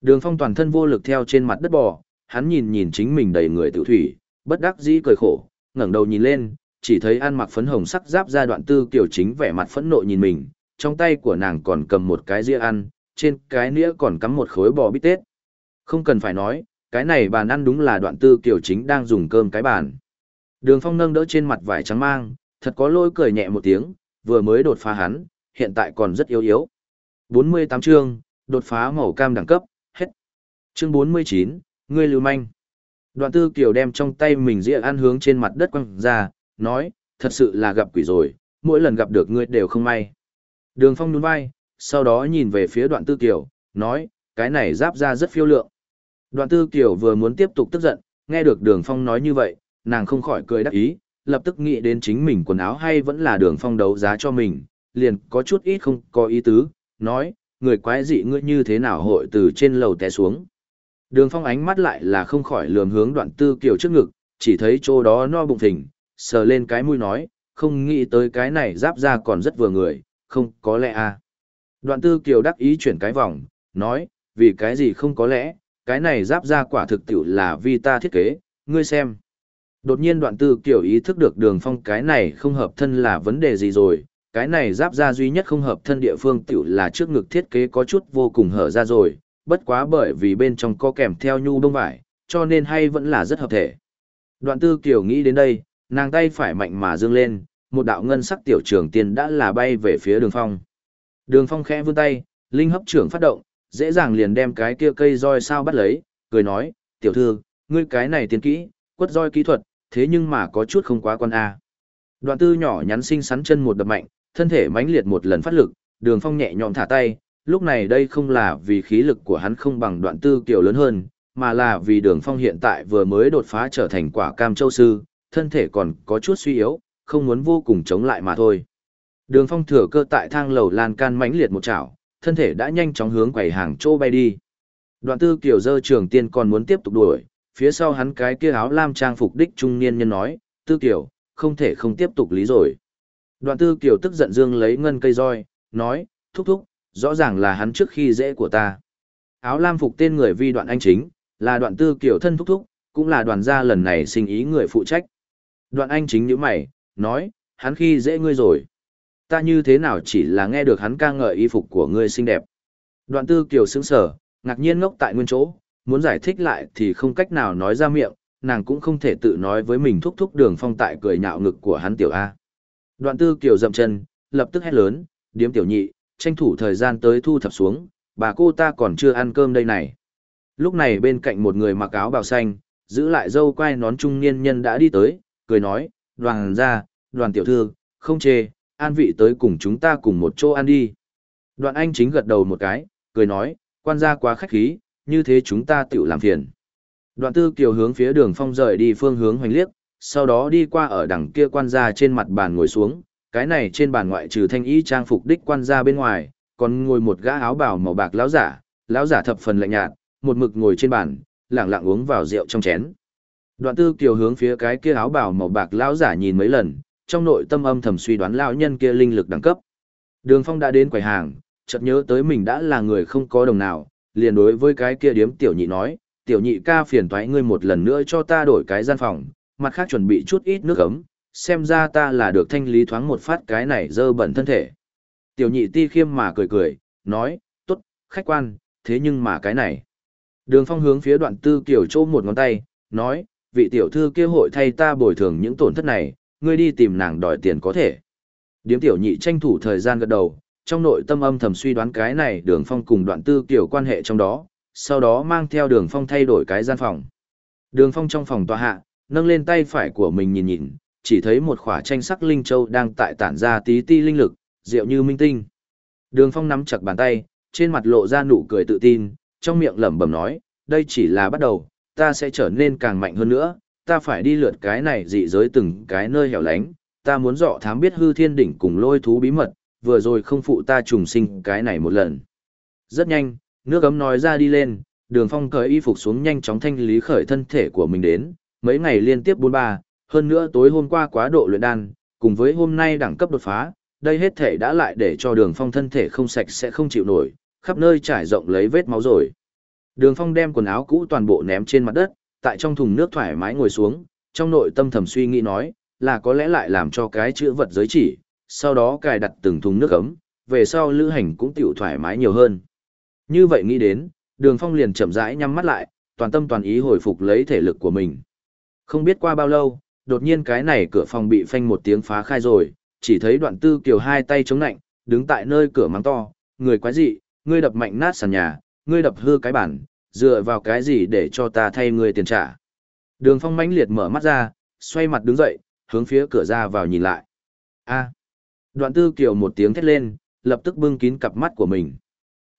Đường phong toàn thân vô lực theo trên mặt đất bò, hắn nhìn nhìn chính mình đầy người tự thủy, bất đắc dĩ cười khổ, ngẩng đầu nhìn lên, chỉ thấy ăn mặc phấn hồng sắc giáp ra đoạn tư kiểu chính vẻ mặt phẫn nộ nhìn mình, trong tay của nàng còn cầm một cái dĩa ăn, trên cái nĩa còn cắm một khối bò bít tết. Không cần phải nói, cái này bàn ăn đúng là đoạn tư kiểu chính đang dùng cơm cái bàn. Đường phong nâng đỡ trên mặt vải trắng mang, thật có lôi cười nhẹ một tiếng, vừa mới đột phá hắn, hiện tại còn rất yếu yếu. 48 chương, đột phá màu cam đẳng cấp, hết. Chương 49, ngươi lưu manh. Đoạn tư kiểu đem trong tay mình dĩa ăn hướng trên mặt đất quăng ra, nói, thật sự là gặp quỷ rồi, mỗi lần gặp được ngươi đều không may. Đường phong nhún vai, sau đó nhìn về phía đoạn tư kiểu, nói, cái này giáp ra rất phiêu lượng. Đoạn tư kiểu vừa muốn tiếp tục tức giận, nghe được đường phong nói như vậy, nàng không khỏi cười đắc ý, lập tức nghĩ đến chính mình quần áo hay vẫn là đường phong đấu giá cho mình, liền có chút ít không có ý tứ, nói, người quái dị ngươi như thế nào hội từ trên lầu té xuống. Đường phong ánh mắt lại là không khỏi lườm hướng đoạn tư kiểu trước ngực, chỉ thấy chỗ đó no bụng thỉnh, sờ lên cái mũi nói, không nghĩ tới cái này giáp ra còn rất vừa người, không có lẽ à. Đoạn tư kiều đắc ý chuyển cái vòng, nói, vì cái gì không có lẽ, cái này giáp ra quả thực tiểu là vì ta thiết kế, ngươi xem. Đột nhiên đoạn tư kiều ý thức được đường phong cái này không hợp thân là vấn đề gì rồi, cái này giáp ra duy nhất không hợp thân địa phương tiểu là trước ngực thiết kế có chút vô cùng hở ra rồi, bất quá bởi vì bên trong có kèm theo nhu đông vải, cho nên hay vẫn là rất hợp thể. Đoạn tư kiểu nghĩ đến đây, nàng tay phải mạnh mà dương lên, một đạo ngân sắc tiểu trường tiên đã là bay về phía đường phong. Đường phong khẽ vươn tay, linh hấp trưởng phát động, dễ dàng liền đem cái kia cây roi sao bắt lấy, cười nói, tiểu thư, ngươi cái này tiến kỹ, quất roi kỹ thuật, thế nhưng mà có chút không quá quan a. Đoạn tư nhỏ nhắn xinh xắn chân một đập mạnh, thân thể mãnh liệt một lần phát lực, đường phong nhẹ nhõm thả tay, lúc này đây không là vì khí lực của hắn không bằng đoạn tư kiểu lớn hơn, mà là vì đường phong hiện tại vừa mới đột phá trở thành quả cam châu sư, thân thể còn có chút suy yếu, không muốn vô cùng chống lại mà thôi. Đường phong thừa cơ tại thang lầu lan can mãnh liệt một chảo, thân thể đã nhanh chóng hướng quầy hàng chỗ bay đi. Đoạn tư kiểu dơ trường tiên còn muốn tiếp tục đuổi, phía sau hắn cái kia áo lam trang phục đích trung niên nhân nói, tư kiểu, không thể không tiếp tục lý rồi. Đoạn tư kiểu tức giận dương lấy ngân cây roi, nói, thúc thúc, rõ ràng là hắn trước khi dễ của ta. Áo lam phục tên người vi đoạn anh chính, là đoạn tư kiểu thân thúc thúc, cũng là đoàn gia lần này sinh ý người phụ trách. Đoạn anh chính như mày, nói, hắn khi dễ ngươi rồi. Ta như thế nào chỉ là nghe được hắn ca ngợi y phục của ngươi xinh đẹp. Đoạn tư kiều sững sở, ngạc nhiên ngốc tại nguyên chỗ, muốn giải thích lại thì không cách nào nói ra miệng, nàng cũng không thể tự nói với mình thúc thúc đường phong tại cười nhạo ngực của hắn tiểu A. Đoạn tư kiểu dậm chân, lập tức hét lớn, điếm tiểu nhị, tranh thủ thời gian tới thu thập xuống, bà cô ta còn chưa ăn cơm đây này. Lúc này bên cạnh một người mặc áo bào xanh, giữ lại dâu quai nón trung niên nhân đã đi tới, cười nói, đoàn gia, đoàn tiểu thư, không chê, an vị tới cùng chúng ta cùng một chỗ ăn đi. Đoạn anh chính gật đầu một cái, cười nói, quan gia quá khách khí, như thế chúng ta tự làm phiền. Đoạn tư kiều hướng phía đường phong rời đi phương hướng hoành liếc, sau đó đi qua ở đằng kia quan gia trên mặt bàn ngồi xuống, cái này trên bàn ngoại trừ thanh y trang phục đích quan gia bên ngoài, còn ngồi một gã áo bào màu bạc lão giả, lão giả thập phần lạnh nhạt, một mực ngồi trên bàn, lặng lặng uống vào rượu trong chén. Đoạn tư kiều hướng phía cái kia áo bào màu bạc lão giả nhìn mấy lần, trong nội tâm âm thầm suy đoán lão nhân kia linh lực đẳng cấp. Đường Phong đã đến quầy hàng, chợt nhớ tới mình đã là người không có đồng nào, liền đối với cái kia điếm tiểu nhị nói, tiểu nhị ca phiền toái ngươi một lần nữa cho ta đổi cái gian phòng, mặt khác chuẩn bị chút ít nước ấm, xem ra ta là được thanh lý thoáng một phát cái này dơ bẩn thân thể. Tiểu nhị ti khiêm mà cười cười, nói, tốt, khách quan, thế nhưng mà cái này. Đường Phong hướng phía đoạn tư kiểu chỗ một ngón tay, nói, vị tiểu thư kia hội thay ta bồi thường những tổn thất này, ngươi đi tìm nàng đòi tiền có thể. Điếm tiểu nhị tranh thủ thời gian gật đầu, trong nội tâm âm thầm suy đoán cái này đường phong cùng đoạn tư kiểu quan hệ trong đó, sau đó mang theo đường phong thay đổi cái gian phòng. Đường phong trong phòng tòa hạ, nâng lên tay phải của mình nhìn nhìn, chỉ thấy một khỏa tranh sắc linh châu đang tại tản ra tí ti linh lực, diệu như minh tinh. Đường Phong nắm chặt bàn tay, trên mặt lộ ra nụ cười tự tin, trong miệng lẩm bẩm nói, đây chỉ là bắt đầu, ta sẽ trở nên càng mạnh hơn nữa, ta phải đi lượt cái này dị giới từng cái nơi hẻo lánh, ta muốn dọ thám biết hư thiên đỉnh cùng lôi thú bí mật, vừa rồi không phụ ta trùng sinh cái này một lần. Rất nhanh, nước ấm nói ra đi lên, đường phong cởi y phục xuống nhanh chóng thanh lý khởi thân thể của mình đến, mấy ngày liên tiếp bốn ba, hơn nữa tối hôm qua quá độ luyện đan, cùng với hôm nay đẳng cấp đột phá, đây hết thể đã lại để cho đường phong thân thể không sạch sẽ không chịu nổi, khắp nơi trải rộng lấy vết máu rồi. Đường phong đem quần áo cũ toàn bộ ném trên mặt đất, tại trong thùng nước thoải mái ngồi xuống, trong nội tâm thầm suy nghĩ nói, là có lẽ lại làm cho cái chữ vật giới chỉ, sau đó cài đặt từng thùng nước ấm, về sau lữ hành cũng tiểu thoải mái nhiều hơn. Như vậy nghĩ đến, đường phong liền chậm rãi nhắm mắt lại, toàn tâm toàn ý hồi phục lấy thể lực của mình. Không biết qua bao lâu, đột nhiên cái này cửa phòng bị phanh một tiếng phá khai rồi, chỉ thấy đoạn tư kiều hai tay chống nạnh, đứng tại nơi cửa mắng to, người quái dị, ngươi đập mạnh nát sàn nhà, ngươi đập hư cái bản, dựa vào cái gì để cho ta thay ngươi tiền trả. Đường phong mãnh liệt mở mắt ra, xoay mặt đứng dậy, hướng phía cửa ra vào nhìn lại. a đoạn tư kiều một tiếng thét lên, lập tức bưng kín cặp mắt của mình.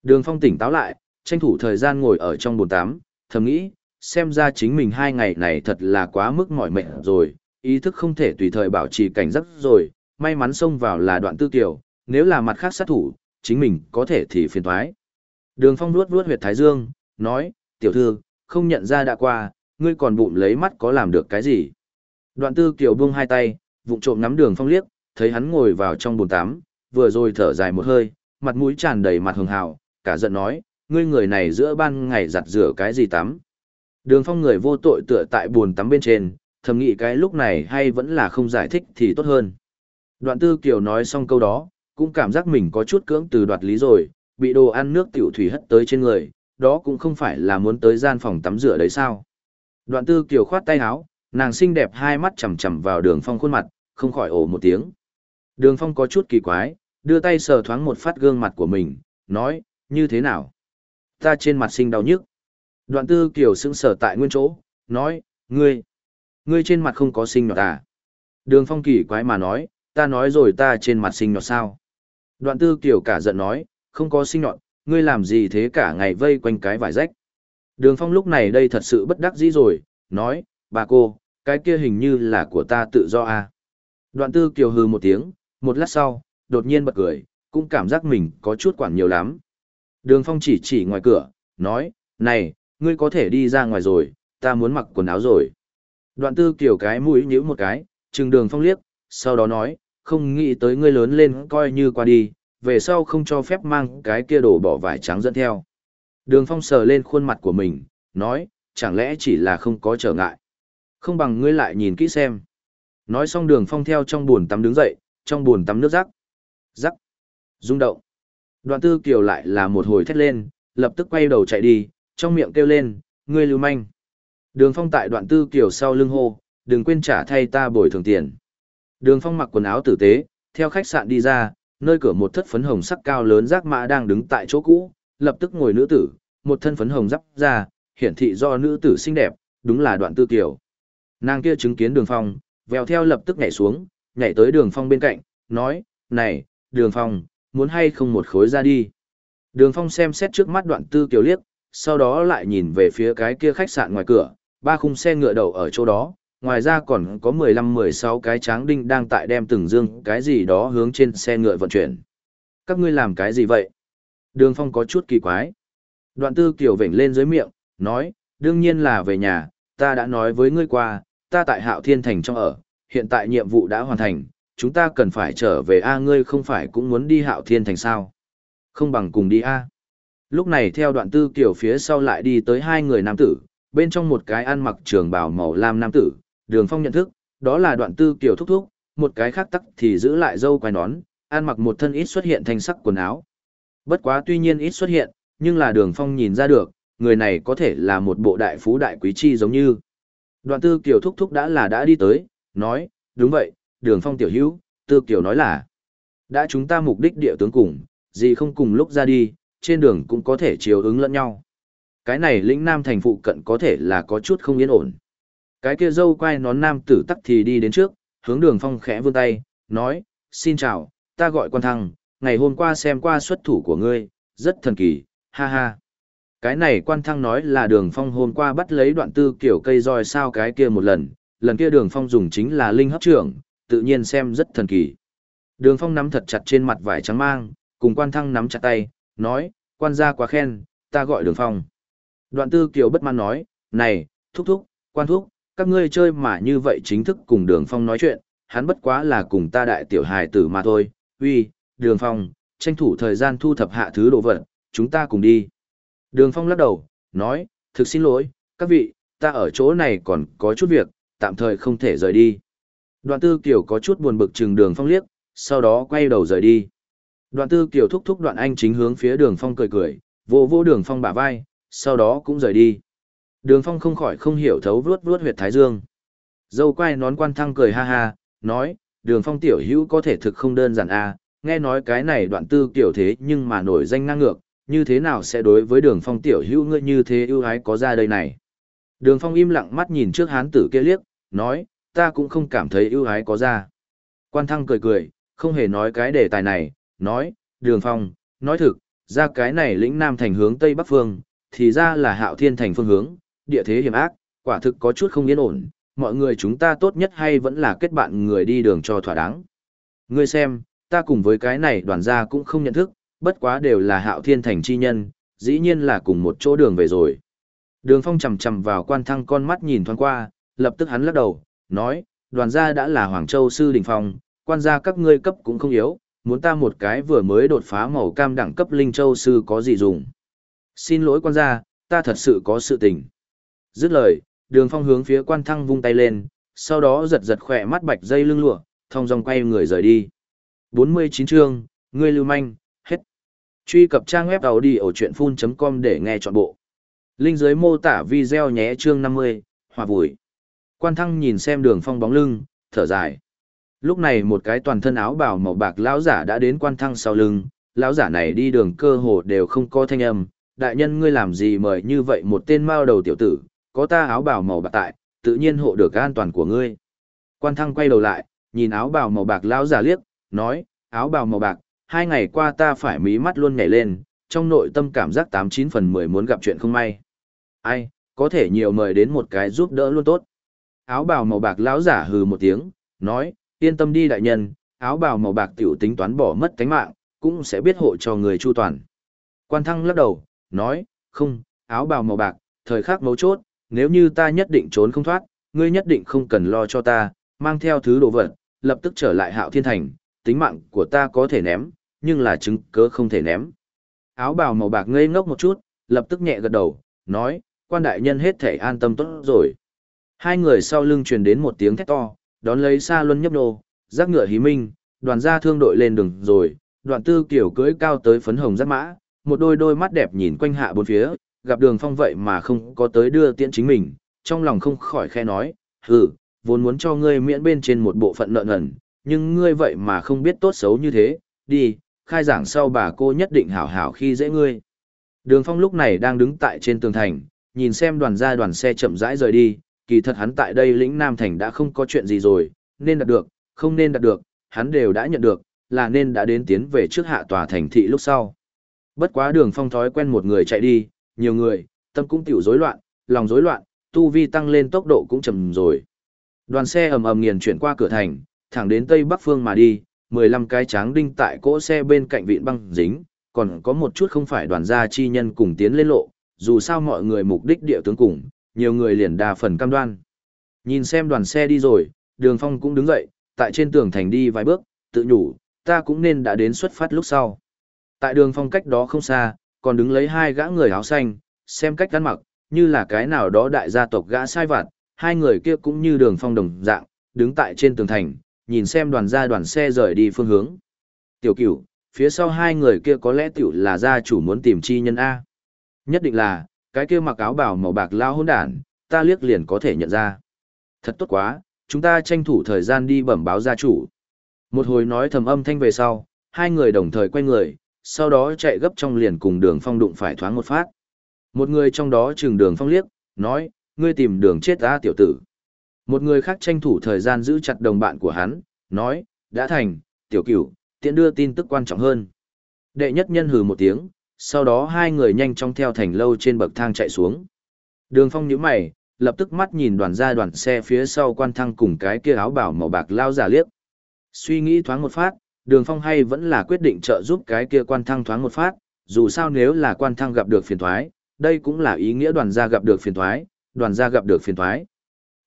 Đường phong tỉnh táo lại, tranh thủ thời gian ngồi ở trong bồn tắm, thầm nghĩ, xem ra chính mình hai ngày này thật là quá mức mỏi mệt rồi, ý thức không thể tùy thời bảo trì cảnh giác rồi, may mắn xông vào là đoạn tư tiểu nếu là mặt khác sát thủ, chính mình có thể thì phiền thoái. Đường phong nuốt nuốt huyệt thái dương, nói, tiểu thư, không nhận ra đã qua, ngươi còn bụng lấy mắt có làm được cái gì. Đoạn tư kiểu buông hai tay, vụng trộm nắm đường phong liếc, thấy hắn ngồi vào trong bồn tắm, vừa rồi thở dài một hơi, mặt mũi tràn đầy mặt hường hào, cả giận nói, ngươi người này giữa ban ngày giặt rửa cái gì tắm. Đường phong người vô tội tựa tại bồn tắm bên trên, thầm nghĩ cái lúc này hay vẫn là không giải thích thì tốt hơn. Đoạn tư kiều nói xong câu đó, cũng cảm giác mình có chút cưỡng từ đoạt lý rồi, bị đồ ăn nước tiểu thủy hất tới trên người, đó cũng không phải là muốn tới gian phòng tắm rửa đấy sao. Đoạn tư kiều khoát tay áo, nàng xinh đẹp hai mắt chằm chằm vào đường phong khuôn mặt, không khỏi ổ một tiếng. Đường phong có chút kỳ quái, đưa tay sờ thoáng một phát gương mặt của mình, nói, như thế nào? Ta trên mặt sinh đau nhức. Đoạn tư kiều sững sờ tại nguyên chỗ, nói, ngươi, ngươi trên mặt không có sinh nhọt à? Đường phong kỳ quái mà nói, ta nói rồi ta trên mặt sinh nhọt sao? Đoạn tư kiều cả giận nói, không có sinh nhọt, ngươi làm gì thế cả ngày vây quanh cái vải rách. Đường phong lúc này đây thật sự bất đắc dĩ rồi, nói, bà cô, cái kia hình như là của ta tự do à? Đoạn tư kiều hừ một tiếng, một lát sau, đột nhiên bật cười, cũng cảm giác mình có chút quản nhiều lắm. Đường phong chỉ chỉ ngoài cửa, nói, này, ngươi có thể đi ra ngoài rồi, ta muốn mặc quần áo rồi. Đoạn tư kiểu cái mũi nhíu một cái, trừng đường phong liếc, sau đó nói, không nghĩ tới ngươi lớn lên coi như qua đi, về sau không cho phép mang cái kia đổ bỏ vải trắng dẫn theo. Đường phong sờ lên khuôn mặt của mình, nói, chẳng lẽ chỉ là không có trở ngại. Không bằng ngươi lại nhìn kỹ xem. Nói xong đường phong theo trong buồn tắm đứng dậy, trong buồn tắm nước rắc. Rắc. rung động. Đoạn tư kiều lại là một hồi thét lên, lập tức quay đầu chạy đi, trong miệng kêu lên, ngươi lưu manh. Đường phong tại đoạn tư kiều sau lưng hô, đừng quên trả thay ta bồi thường tiền. Đường phong mặc quần áo tử tế, theo khách sạn đi ra, nơi cửa một thất phấn hồng sắc cao lớn rác mã đang đứng tại chỗ cũ, lập tức ngồi nữ tử, một thân phấn hồng giáp ra, hiển thị do nữ tử xinh đẹp, đúng là đoạn tư kiều. Nàng kia chứng kiến đường phong, vèo theo lập tức nhảy xuống, nhảy tới đường phong bên cạnh, nói, này, đường phong, muốn hay không một khối ra đi. Đường phong xem xét trước mắt đoạn tư kiều liếc, sau đó lại nhìn về phía cái kia khách sạn ngoài cửa, ba khung xe ngựa đầu ở chỗ đó, ngoài ra còn có 15-16 cái tráng đinh đang tại đem từng dương cái gì đó hướng trên xe ngựa vận chuyển. Các ngươi làm cái gì vậy? Đường phong có chút kỳ quái. Đoạn tư kiểu vểnh lên dưới miệng, nói, đương nhiên là về nhà, ta đã nói với ngươi qua, ta tại hạo thiên thành trong ở, hiện tại nhiệm vụ đã hoàn thành, chúng ta cần phải trở về A ngươi không phải cũng muốn đi hạo thiên thành sao. Không bằng cùng đi A. Lúc này theo đoạn tư kiểu phía sau lại đi tới hai người nam tử, bên trong một cái ăn mặc trường bào màu lam nam tử, đường phong nhận thức, đó là đoạn tư kiểu thúc thúc, một cái khác tắc thì giữ lại dâu quai nón, ăn mặc một thân ít xuất hiện thanh sắc quần áo. Bất quá tuy nhiên ít xuất hiện, nhưng là đường phong nhìn ra được, người này có thể là một bộ đại phú đại quý chi giống như. Đoạn tư kiểu thúc thúc đã là đã đi tới, nói, đúng vậy, đường phong tiểu hữu, tư kiểu nói là, đã chúng ta mục đích địa tướng cùng, gì không cùng lúc ra đi, trên đường cũng có thể chiều ứng lẫn nhau. Cái này lĩnh nam thành phụ cận có thể là có chút không yên ổn. Cái kia dâu quay nón nam tử tắc thì đi đến trước, hướng đường phong khẽ vươn tay, nói, xin chào, ta gọi quan thăng, ngày hôm qua xem qua xuất thủ của ngươi, rất thần kỳ, ha ha. Cái này quan thăng nói là đường phong hôm qua bắt lấy đoạn tư kiểu cây roi sao cái kia một lần, lần kia đường phong dùng chính là linh hấp trưởng, tự nhiên xem rất thần kỳ. Đường phong nắm thật chặt trên mặt vải trắng mang, cùng quan thăng nắm chặt tay, nói, quan gia quá khen, ta gọi đường phong. Đoạn tư kiều bất mãn nói, này, thúc thúc, quan thúc, các ngươi chơi mà như vậy chính thức cùng đường phong nói chuyện, hắn bất quá là cùng ta đại tiểu hài tử mà thôi, uy, đường phong, tranh thủ thời gian thu thập hạ thứ đồ vật, chúng ta cùng đi. Đường phong lắc đầu, nói, thực xin lỗi, các vị, ta ở chỗ này còn có chút việc, tạm thời không thể rời đi. Đoạn tư kiều có chút buồn bực chừng đường phong liếc, sau đó quay đầu rời đi. Đoạn tư kiểu thúc thúc đoạn anh chính hướng phía đường phong cười cười, vô vô đường phong bả vai, sau đó cũng rời đi. Đường phong không khỏi không hiểu thấu vuốt vuốt huyệt thái dương. Dâu quay nón quan thăng cười ha ha, nói, đường phong tiểu hữu có thể thực không đơn giản à, nghe nói cái này đoạn tư kiểu thế nhưng mà nổi danh ngang ngược, như thế nào sẽ đối với đường phong tiểu hữu ngươi như thế ưu ái có ra đây này. Đường phong im lặng mắt nhìn trước hán tử kia liếc, nói, ta cũng không cảm thấy ưu ái có ra. Quan thăng cười cười, không hề nói cái đề tài này, nói, đường phong, nói thực, ra cái này lĩnh nam thành hướng tây bắc phương, thì ra là hạo thiên thành phương hướng, địa thế hiểm ác, quả thực có chút không yên ổn, mọi người chúng ta tốt nhất hay vẫn là kết bạn người đi đường cho thỏa đáng. Ngươi xem, ta cùng với cái này đoàn gia cũng không nhận thức, bất quá đều là hạo thiên thành chi nhân, dĩ nhiên là cùng một chỗ đường về rồi. Đường phong chầm chầm vào quan thăng con mắt nhìn thoáng qua, lập tức hắn lắc đầu, nói, đoàn gia đã là Hoàng Châu Sư Đình Phong, quan gia các ngươi cấp cũng không yếu, muốn ta một cái vừa mới đột phá màu cam đẳng cấp Linh Châu Sư có gì dùng. Xin lỗi quan gia, ta thật sự có sự tình. Dứt lời, đường phong hướng phía quan thăng vung tay lên, sau đó giật giật khỏe mắt bạch dây lưng lụa, thong dong quay người rời đi. 49 chương, ngươi lưu manh, hết. Truy cập trang web đầu đi ở chuyện full.com để nghe trọn bộ. Linh dưới mô tả video nhé chương 50, hòa vùi. Quan thăng nhìn xem đường phong bóng lưng, thở dài. Lúc này một cái toàn thân áo bào màu bạc lão giả đã đến quan thăng sau lưng, lão giả này đi đường cơ hồ đều không có thanh âm. Đại nhân ngươi làm gì mời như vậy một tên mao đầu tiểu tử, có ta áo bào màu bạc tại, tự nhiên hộ được an toàn của ngươi. Quan thăng quay đầu lại, nhìn áo bào màu bạc lão giả liếc, nói, áo bào màu bạc, hai ngày qua ta phải mí mắt luôn nhảy lên, trong nội tâm cảm giác tám chín phần mười muốn gặp chuyện không may. Ai, có thể nhiều mời đến một cái giúp đỡ luôn tốt. Áo bào màu bạc lão giả hừ một tiếng, nói, yên tâm đi đại nhân, áo bào màu bạc tiểu tính toán bỏ mất tánh mạng, cũng sẽ biết hộ cho người chu toàn. Quan thăng lắc đầu, nói, không, áo bào màu bạc, thời khắc mấu chốt, nếu như ta nhất định trốn không thoát, ngươi nhất định không cần lo cho ta, mang theo thứ đồ vật, lập tức trở lại hạo thiên thành, tính mạng của ta có thể ném, nhưng là chứng cớ không thể ném. Áo bào màu bạc ngây ngốc một chút, lập tức nhẹ gật đầu, nói, quan đại nhân hết thể an tâm tốt rồi. Hai người sau lưng truyền đến một tiếng thét to, đón lấy xa luân nhấp nô, giác ngựa hí minh, đoàn gia thương đội lên đường rồi, đoạn tư kiểu cưỡi cao tới phấn hồng giáp mã, một đôi đôi mắt đẹp nhìn quanh hạ bốn phía, gặp đường phong vậy mà không có tới đưa tiễn chính mình, trong lòng không khỏi khe nói, hừ, vốn muốn cho ngươi miễn bên trên một bộ phận nợ nần, nhưng ngươi vậy mà không biết tốt xấu như thế, đi, khai giảng sau bà cô nhất định hảo hảo khi dễ ngươi. Đường phong lúc này đang đứng tại trên tường thành, nhìn xem đoàn gia đoàn xe chậm rãi rời đi, kỳ thật hắn tại đây lĩnh Nam Thành đã không có chuyện gì rồi, nên đạt được, không nên đạt được, hắn đều đã nhận được, là nên đã đến tiến về trước hạ tòa thành thị lúc sau. Bất quá đường phong thói quen một người chạy đi, nhiều người, tâm cũng tiểu rối loạn, lòng rối loạn, tu vi tăng lên tốc độ cũng chậm rồi. Đoàn xe ầm ầm nghiền chuyển qua cửa thành, thẳng đến tây bắc phương mà đi, 15 cái tráng đinh tại cỗ xe bên cạnh vịn băng dính, còn có một chút không phải đoàn gia chi nhân cùng tiến lên lộ, dù sao mọi người mục đích địa tướng cùng, nhiều người liền đa phần cam đoan. Nhìn xem đoàn xe đi rồi, đường phong cũng đứng dậy, tại trên tường thành đi vài bước, tự nhủ, ta cũng nên đã đến xuất phát lúc sau. Tại đường phong cách đó không xa, còn đứng lấy hai gã người áo xanh, xem cách ăn mặc, như là cái nào đó đại gia tộc gã sai vặt, hai người kia cũng như đường phong đồng dạng, đứng tại trên tường thành, nhìn xem đoàn gia đoàn xe rời đi phương hướng. Tiểu cửu, phía sau hai người kia có lẽ tiểu là gia chủ muốn tìm chi nhân A. Nhất định là, cái kia mặc áo bào màu bạc lao hôn đản, ta liếc liền có thể nhận ra. Thật tốt quá, chúng ta tranh thủ thời gian đi bẩm báo gia chủ. Một hồi nói thầm âm thanh về sau, hai người đồng thời quay người, sau đó chạy gấp trong liền cùng đường phong đụng phải thoáng một phát. Một người trong đó chừng đường phong liếc, nói, ngươi tìm đường chết ta tiểu tử. Một người khác tranh thủ thời gian giữ chặt đồng bạn của hắn, nói, đã thành, tiểu cửu, tiện đưa tin tức quan trọng hơn. Đệ nhất nhân hừ một tiếng, sau đó hai người nhanh chóng theo thành lâu trên bậc thang chạy xuống. Đường phong nhíu mày, lập tức mắt nhìn đoàn ra đoàn xe phía sau quan thăng cùng cái kia áo bảo màu bạc lao giả liếc. Suy nghĩ thoáng một phát, đường phong hay vẫn là quyết định trợ giúp cái kia quan thăng thoáng một phát, dù sao nếu là quan thăng gặp được phiền thoái, đây cũng là ý nghĩa đoàn gia gặp được phiền thoái, đoàn gia gặp được phiền thoái.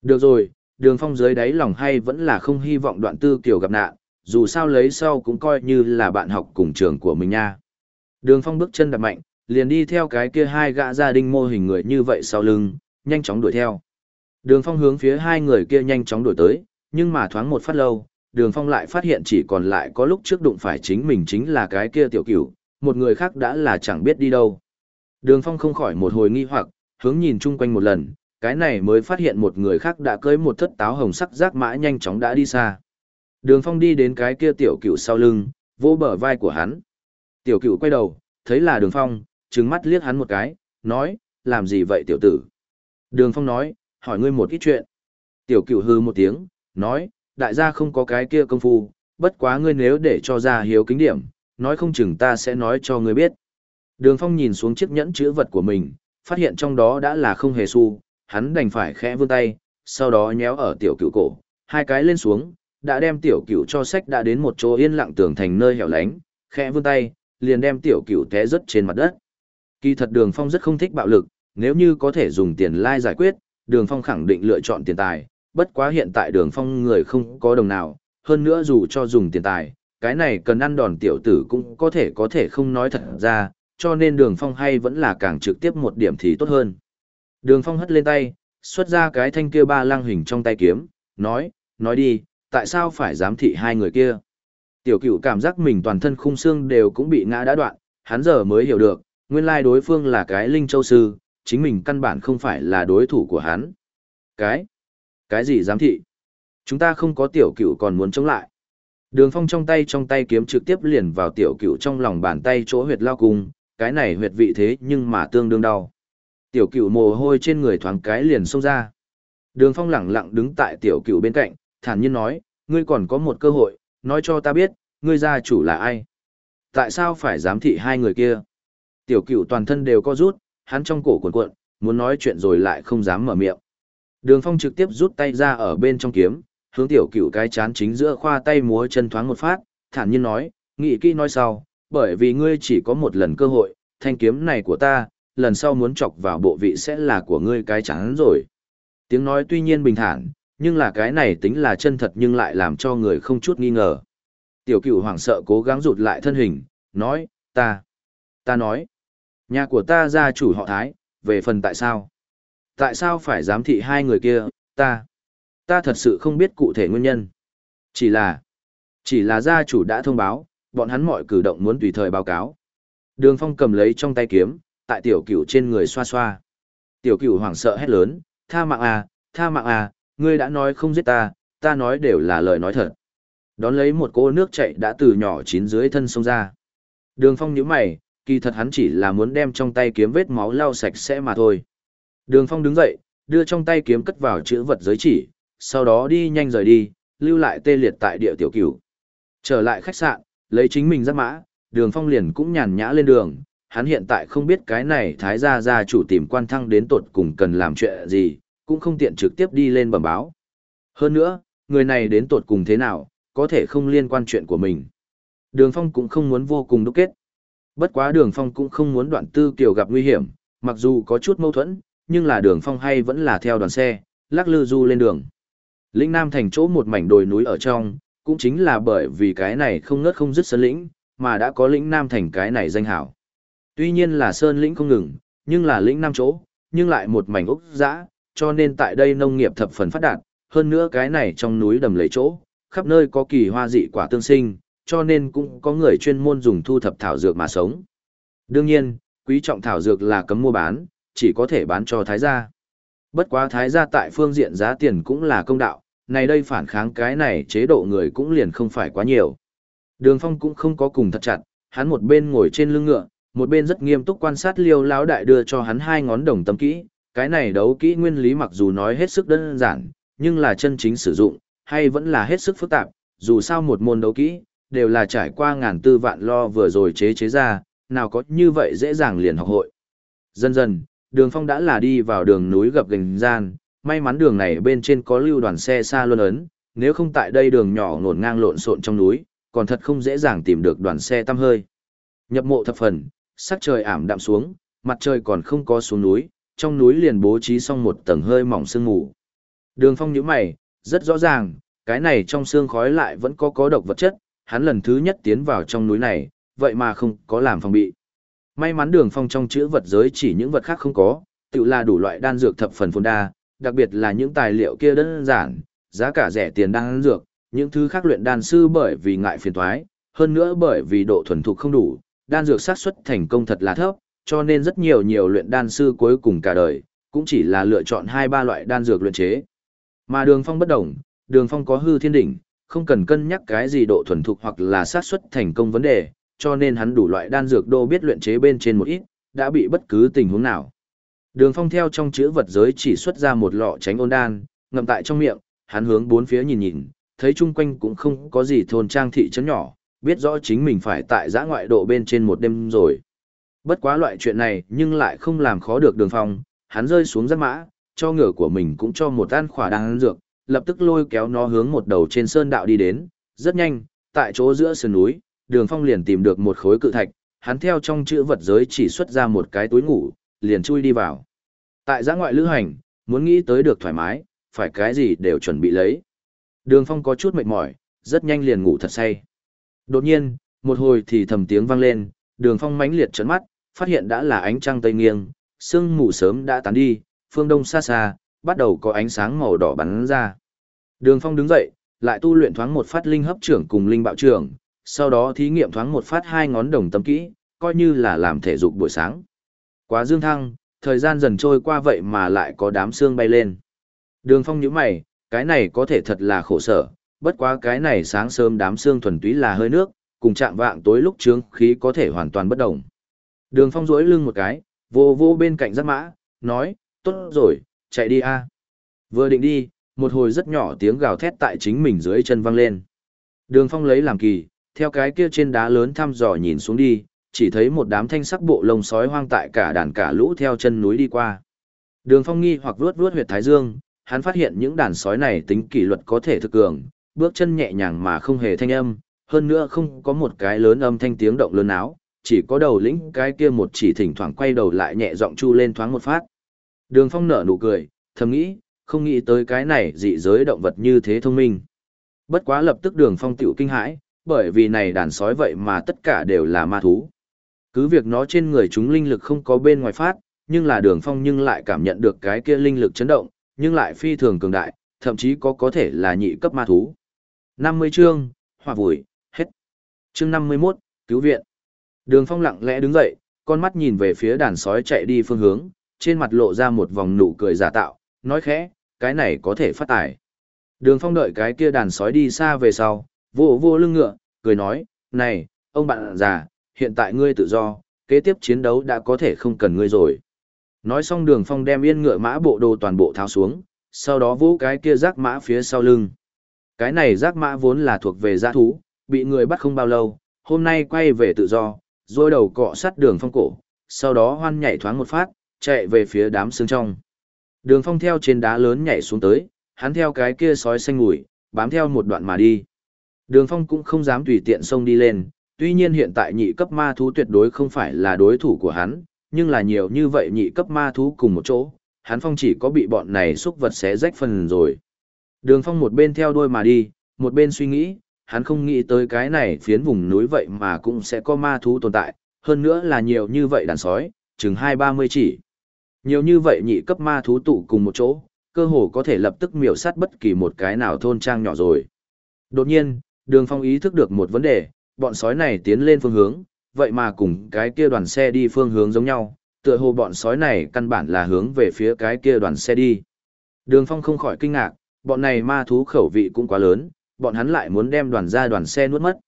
Được rồi, đường phong dưới đáy lòng hay vẫn là không hy vọng đoạn tư kiểu gặp nạn, dù sao lấy sau cũng coi như là bạn học cùng trường của mình nha. Đường phong bước chân đập mạnh, liền đi theo cái kia hai gã gia đình mô hình người như vậy sau lưng, nhanh chóng đuổi theo. Đường phong hướng phía hai người kia nhanh chóng đuổi tới, nhưng mà thoáng một phát lâu, đường phong lại phát hiện chỉ còn lại có lúc trước đụng phải chính mình chính là cái kia tiểu cửu, một người khác đã là chẳng biết đi đâu. Đường phong không khỏi một hồi nghi hoặc, hướng nhìn chung quanh một lần, cái này mới phát hiện một người khác đã cưới một thất táo hồng sắc giác mã nhanh chóng đã đi xa. Đường phong đi đến cái kia tiểu cửu sau lưng, vỗ bờ vai của hắn. Tiểu cửu quay đầu, thấy là đường phong, trừng mắt liếc hắn một cái, nói, làm gì vậy tiểu tử? Đường phong nói, hỏi ngươi một ít chuyện. Tiểu cửu hư một tiếng, nói, đại gia không có cái kia công phu, bất quá ngươi nếu để cho ra hiếu kính điểm, nói không chừng ta sẽ nói cho ngươi biết. Đường phong nhìn xuống chiếc nhẫn chữ vật của mình, phát hiện trong đó đã là không hề xu, hắn đành phải khẽ vươn tay, sau đó nhéo ở tiểu cửu cổ, hai cái lên xuống, đã đem tiểu cửu cho sách đã đến một chỗ yên lặng tường thành nơi hẻo lánh, khẽ vươn tay, liền đem tiểu cửu té rớt trên mặt đất. Kỳ thật đường phong rất không thích bạo lực, nếu như có thể dùng tiền lai giải quyết, đường phong khẳng định lựa chọn tiền tài, bất quá hiện tại đường phong người không có đồng nào, hơn nữa dù cho dùng tiền tài, cái này cần ăn đòn tiểu tử cũng có thể có thể không nói thật ra, cho nên đường phong hay vẫn là càng trực tiếp một điểm thì tốt hơn. Đường phong hất lên tay, xuất ra cái thanh kia ba lang hình trong tay kiếm, nói, nói đi, tại sao phải giám thị hai người kia? Tiểu cửu cảm giác mình toàn thân khung xương đều cũng bị ngã đã đoạn, hắn giờ mới hiểu được, nguyên lai đối phương là cái linh châu sư, chính mình căn bản không phải là đối thủ của hắn. Cái? Cái gì giám thị? Chúng ta không có tiểu cửu còn muốn chống lại. Đường phong trong tay trong tay kiếm trực tiếp liền vào tiểu cửu trong lòng bàn tay chỗ huyệt lao cung, cái này huyệt vị thế nhưng mà tương đương đau. Tiểu cửu mồ hôi trên người thoáng cái liền xông ra. Đường phong lẳng lặng đứng tại tiểu cửu bên cạnh, thản nhiên nói, ngươi còn có một cơ hội, nói cho ta biết, ngươi gia chủ là ai? Tại sao phải giám thị hai người kia? Tiểu cửu toàn thân đều co rút, hắn trong cổ cuộn cuộn, muốn nói chuyện rồi lại không dám mở miệng. Đường phong trực tiếp rút tay ra ở bên trong kiếm, hướng tiểu cửu cái chán chính giữa khoa tay múa chân thoáng một phát, thản nhiên nói, nghĩ kỹ nói sau, bởi vì ngươi chỉ có một lần cơ hội, thanh kiếm này của ta, lần sau muốn chọc vào bộ vị sẽ là của ngươi cái chán rồi. Tiếng nói tuy nhiên bình thản, nhưng là cái này tính là chân thật nhưng lại làm cho người không chút nghi ngờ. Tiểu cửu hoảng sợ cố gắng rụt lại thân hình, nói, ta, ta nói, nhà của ta gia chủ họ Thái, về phần tại sao? Tại sao phải giám thị hai người kia, ta, ta thật sự không biết cụ thể nguyên nhân. Chỉ là, chỉ là gia chủ đã thông báo, bọn hắn mọi cử động muốn tùy thời báo cáo. Đường phong cầm lấy trong tay kiếm, tại tiểu cửu trên người xoa xoa. Tiểu cửu hoảng sợ hét lớn, tha mạng à, tha mạng à, ngươi đã nói không giết ta, ta nói đều là lời nói thật. Đón lấy một cô nước chạy đã từ nhỏ chín dưới thân sông ra. Đường phong nhíu mày, kỳ thật hắn chỉ là muốn đem trong tay kiếm vết máu lau sạch sẽ mà thôi. Đường phong đứng dậy, đưa trong tay kiếm cất vào chữ vật giới chỉ, sau đó đi nhanh rời đi, lưu lại tê liệt tại địa tiểu cửu. Trở lại khách sạn, lấy chính mình giáp mã, đường phong liền cũng nhàn nhã lên đường. Hắn hiện tại không biết cái này thái gia gia chủ tìm quan thăng đến tột cùng cần làm chuyện gì, cũng không tiện trực tiếp đi lên bẩm báo. Hơn nữa, người này đến tột cùng thế nào, có thể không liên quan chuyện của mình. Đường Phong cũng không muốn vô cùng đúc kết. Bất quá Đường Phong cũng không muốn đoạn tư kiều gặp nguy hiểm, mặc dù có chút mâu thuẫn, nhưng là Đường Phong hay vẫn là theo đoàn xe, lắc lư du lên đường. Lĩnh Nam thành chỗ một mảnh đồi núi ở trong, cũng chính là bởi vì cái này không ngớt không dứt sơn lĩnh, mà đã có lĩnh Nam thành cái này danh hảo. Tuy nhiên là sơn lĩnh không ngừng, nhưng là lĩnh Nam chỗ, nhưng lại một mảnh ốc dã, cho nên tại đây nông nghiệp thập phần phát đạt, hơn nữa cái này trong núi đầm lấy chỗ, khắp nơi có kỳ hoa dị quả tương sinh, cho nên cũng có người chuyên môn dùng thu thập thảo dược mà sống. Đương nhiên, quý trọng thảo dược là cấm mua bán, chỉ có thể bán cho thái gia. Bất quá thái gia tại phương diện giá tiền cũng là công đạo, này đây phản kháng cái này chế độ người cũng liền không phải quá nhiều. Đường phong cũng không có cùng thật chặt, hắn một bên ngồi trên lưng ngựa, một bên rất nghiêm túc quan sát liêu lão đại đưa cho hắn hai ngón đồng tâm kỹ, cái này đấu kỹ nguyên lý mặc dù nói hết sức đơn giản, nhưng là chân chính sử dụng, hay vẫn là hết sức phức tạp, dù sao một môn đấu kỹ, đều là trải qua ngàn tư vạn lo vừa rồi chế chế ra, nào có như vậy dễ dàng liền học hội. Dần dần, đường phong đã là đi vào đường núi gập gành gian, may mắn đường này bên trên có lưu đoàn xe xa luôn ấn, nếu không tại đây đường nhỏ ngổn ngang lộn xộn trong núi, còn thật không dễ dàng tìm được đoàn xe tăm hơi. Nhập mộ thập phần, sắc trời ảm đạm xuống, mặt trời còn không có xuống núi, trong núi liền bố trí xong một tầng hơi mỏng sương mù. Đường phong nhíu mày, rất rõ ràng, cái này trong xương khói lại vẫn có có độc vật chất, hắn lần thứ nhất tiến vào trong núi này, vậy mà không có làm phòng bị. May mắn đường phong trong chữ vật giới chỉ những vật khác không có, tự là đủ loại đan dược thập phần phồn đa, đặc biệt là những tài liệu kia đơn giản, giá cả rẻ tiền đan dược, những thứ khác luyện đan sư bởi vì ngại phiền toái, hơn nữa bởi vì độ thuần thục không đủ, đan dược xác suất thành công thật là thấp, cho nên rất nhiều nhiều luyện đan sư cuối cùng cả đời, cũng chỉ là lựa chọn hai ba loại đan dược luyện chế. Mà Đường Phong bất động, Đường Phong có hư thiên đỉnh, không cần cân nhắc cái gì độ thuần thục hoặc là xác suất thành công vấn đề, cho nên hắn đủ loại đan dược đô biết luyện chế bên trên một ít, đã bị bất cứ tình huống nào. Đường Phong theo trong chữ vật giới chỉ xuất ra một lọ tránh ôn đan, ngậm tại trong miệng, hắn hướng bốn phía nhìn nhìn, thấy chung quanh cũng không có gì thôn trang thị trấn nhỏ, biết rõ chính mình phải tại giã ngoại độ bên trên một đêm rồi. Bất quá loại chuyện này nhưng lại không làm khó được đường phong, hắn rơi xuống giấc mã, cho ngựa của mình cũng cho một ăn khỏa đang dược, lập tức lôi kéo nó hướng một đầu trên sơn đạo đi đến, rất nhanh, tại chỗ giữa sườn núi, đường phong liền tìm được một khối cự thạch, hắn theo trong chữ vật giới chỉ xuất ra một cái túi ngủ, liền chui đi vào. Tại giã ngoại lữ hành, muốn nghĩ tới được thoải mái, phải cái gì đều chuẩn bị lấy. Đường phong có chút mệt mỏi, rất nhanh liền ngủ thật say. Đột nhiên, một hồi thì thầm tiếng vang lên, đường phong mãnh liệt trấn mắt, phát hiện đã là ánh trăng tây nghiêng, sương mù sớm đã tán đi, phương đông xa xa, bắt đầu có ánh sáng màu đỏ bắn ra. Đường phong đứng dậy, lại tu luyện thoáng một phát linh hấp trưởng cùng linh bạo trưởng, sau đó thí nghiệm thoáng một phát hai ngón đồng tâm kỹ, coi như là làm thể dục buổi sáng. Quá dương thăng, thời gian dần trôi qua vậy mà lại có đám sương bay lên. Đường phong nhíu mày, cái này có thể thật là khổ sở, bất quá cái này sáng sớm đám sương thuần túy là hơi nước, cùng chạm vạng tối lúc trướng khí có thể hoàn toàn bất động. Đường phong rỗi lưng một cái, vô vô bên cạnh giáp mã, nói, tốt rồi, chạy đi a. Vừa định đi, một hồi rất nhỏ tiếng gào thét tại chính mình dưới chân vang lên. Đường phong lấy làm kỳ, theo cái kia trên đá lớn thăm dò nhìn xuống đi, chỉ thấy một đám thanh sắc bộ lông sói hoang tại cả đàn cả lũ theo chân núi đi qua. Đường phong nghi hoặc vuốt vuốt huyệt thái dương, hắn phát hiện những đàn sói này tính kỷ luật có thể thực cường, bước chân nhẹ nhàng mà không hề thanh âm, hơn nữa không có một cái lớn âm thanh tiếng động lớn áo, chỉ có đầu lĩnh cái kia một chỉ thỉnh thoảng quay đầu lại nhẹ giọng chu lên thoáng một phát. Đường Phong nở nụ cười, thầm nghĩ, không nghĩ tới cái này dị giới động vật như thế thông minh. Bất quá lập tức Đường Phong tiểu kinh hãi, bởi vì này đàn sói vậy mà tất cả đều là ma thú. Cứ việc nó trên người chúng linh lực không có bên ngoài phát, nhưng là Đường Phong nhưng lại cảm nhận được cái kia linh lực chấn động, nhưng lại phi thường cường đại, thậm chí có có thể là nhị cấp ma thú. 50 chương, hòa vùi, hết. Chương 51, cứu viện. Đường Phong lặng lẽ đứng dậy, con mắt nhìn về phía đàn sói chạy đi phương hướng, trên mặt lộ ra một vòng nụ cười giả tạo, nói khẽ, cái này có thể phát tải. Đường Phong đợi cái kia đàn sói đi xa về sau, vô vô lưng ngựa, cười nói, này, ông bạn già, hiện tại ngươi tự do, kế tiếp chiến đấu đã có thể không cần ngươi rồi. Nói xong đường phong đem yên ngựa mã bộ đồ toàn bộ tháo xuống, sau đó vỗ cái kia rác mã phía sau lưng. Cái này rác mã vốn là thuộc về giã thú, bị người bắt không bao lâu, hôm nay quay về tự do, rồi đầu cọ sát đường phong cổ, sau đó hoan nhảy thoáng một phát, chạy về phía đám xương trong. Đường phong theo trên đá lớn nhảy xuống tới, hắn theo cái kia sói xanh ngủi, bám theo một đoạn mà đi. Đường phong cũng không dám tùy tiện xông đi lên, tuy nhiên hiện tại nhị cấp ma thú tuyệt đối không phải là đối thủ của hắn, nhưng là nhiều như vậy nhị cấp ma thú cùng một chỗ, hắn phong chỉ có bị bọn này xúc vật xé rách phần rồi. Đường phong một bên theo đuôi mà đi, một bên suy nghĩ, hắn không nghĩ tới cái này phiến vùng núi vậy mà cũng sẽ có ma thú tồn tại, hơn nữa là nhiều như vậy đàn sói, chừng hai ba mươi chỉ. Nhiều như vậy nhị cấp ma thú tụ cùng một chỗ, cơ hồ có thể lập tức miểu sát bất kỳ một cái nào thôn trang nhỏ rồi. Đột nhiên, đường phong ý thức được một vấn đề, bọn sói này tiến lên phương hướng, vậy mà cùng cái kia đoàn xe đi phương hướng giống nhau, tựa hồ bọn sói này căn bản là hướng về phía cái kia đoàn xe đi. Đường Phong không khỏi kinh ngạc, bọn này ma thú khẩu vị cũng quá lớn, bọn hắn lại muốn đem đoàn ra đoàn xe nuốt mất.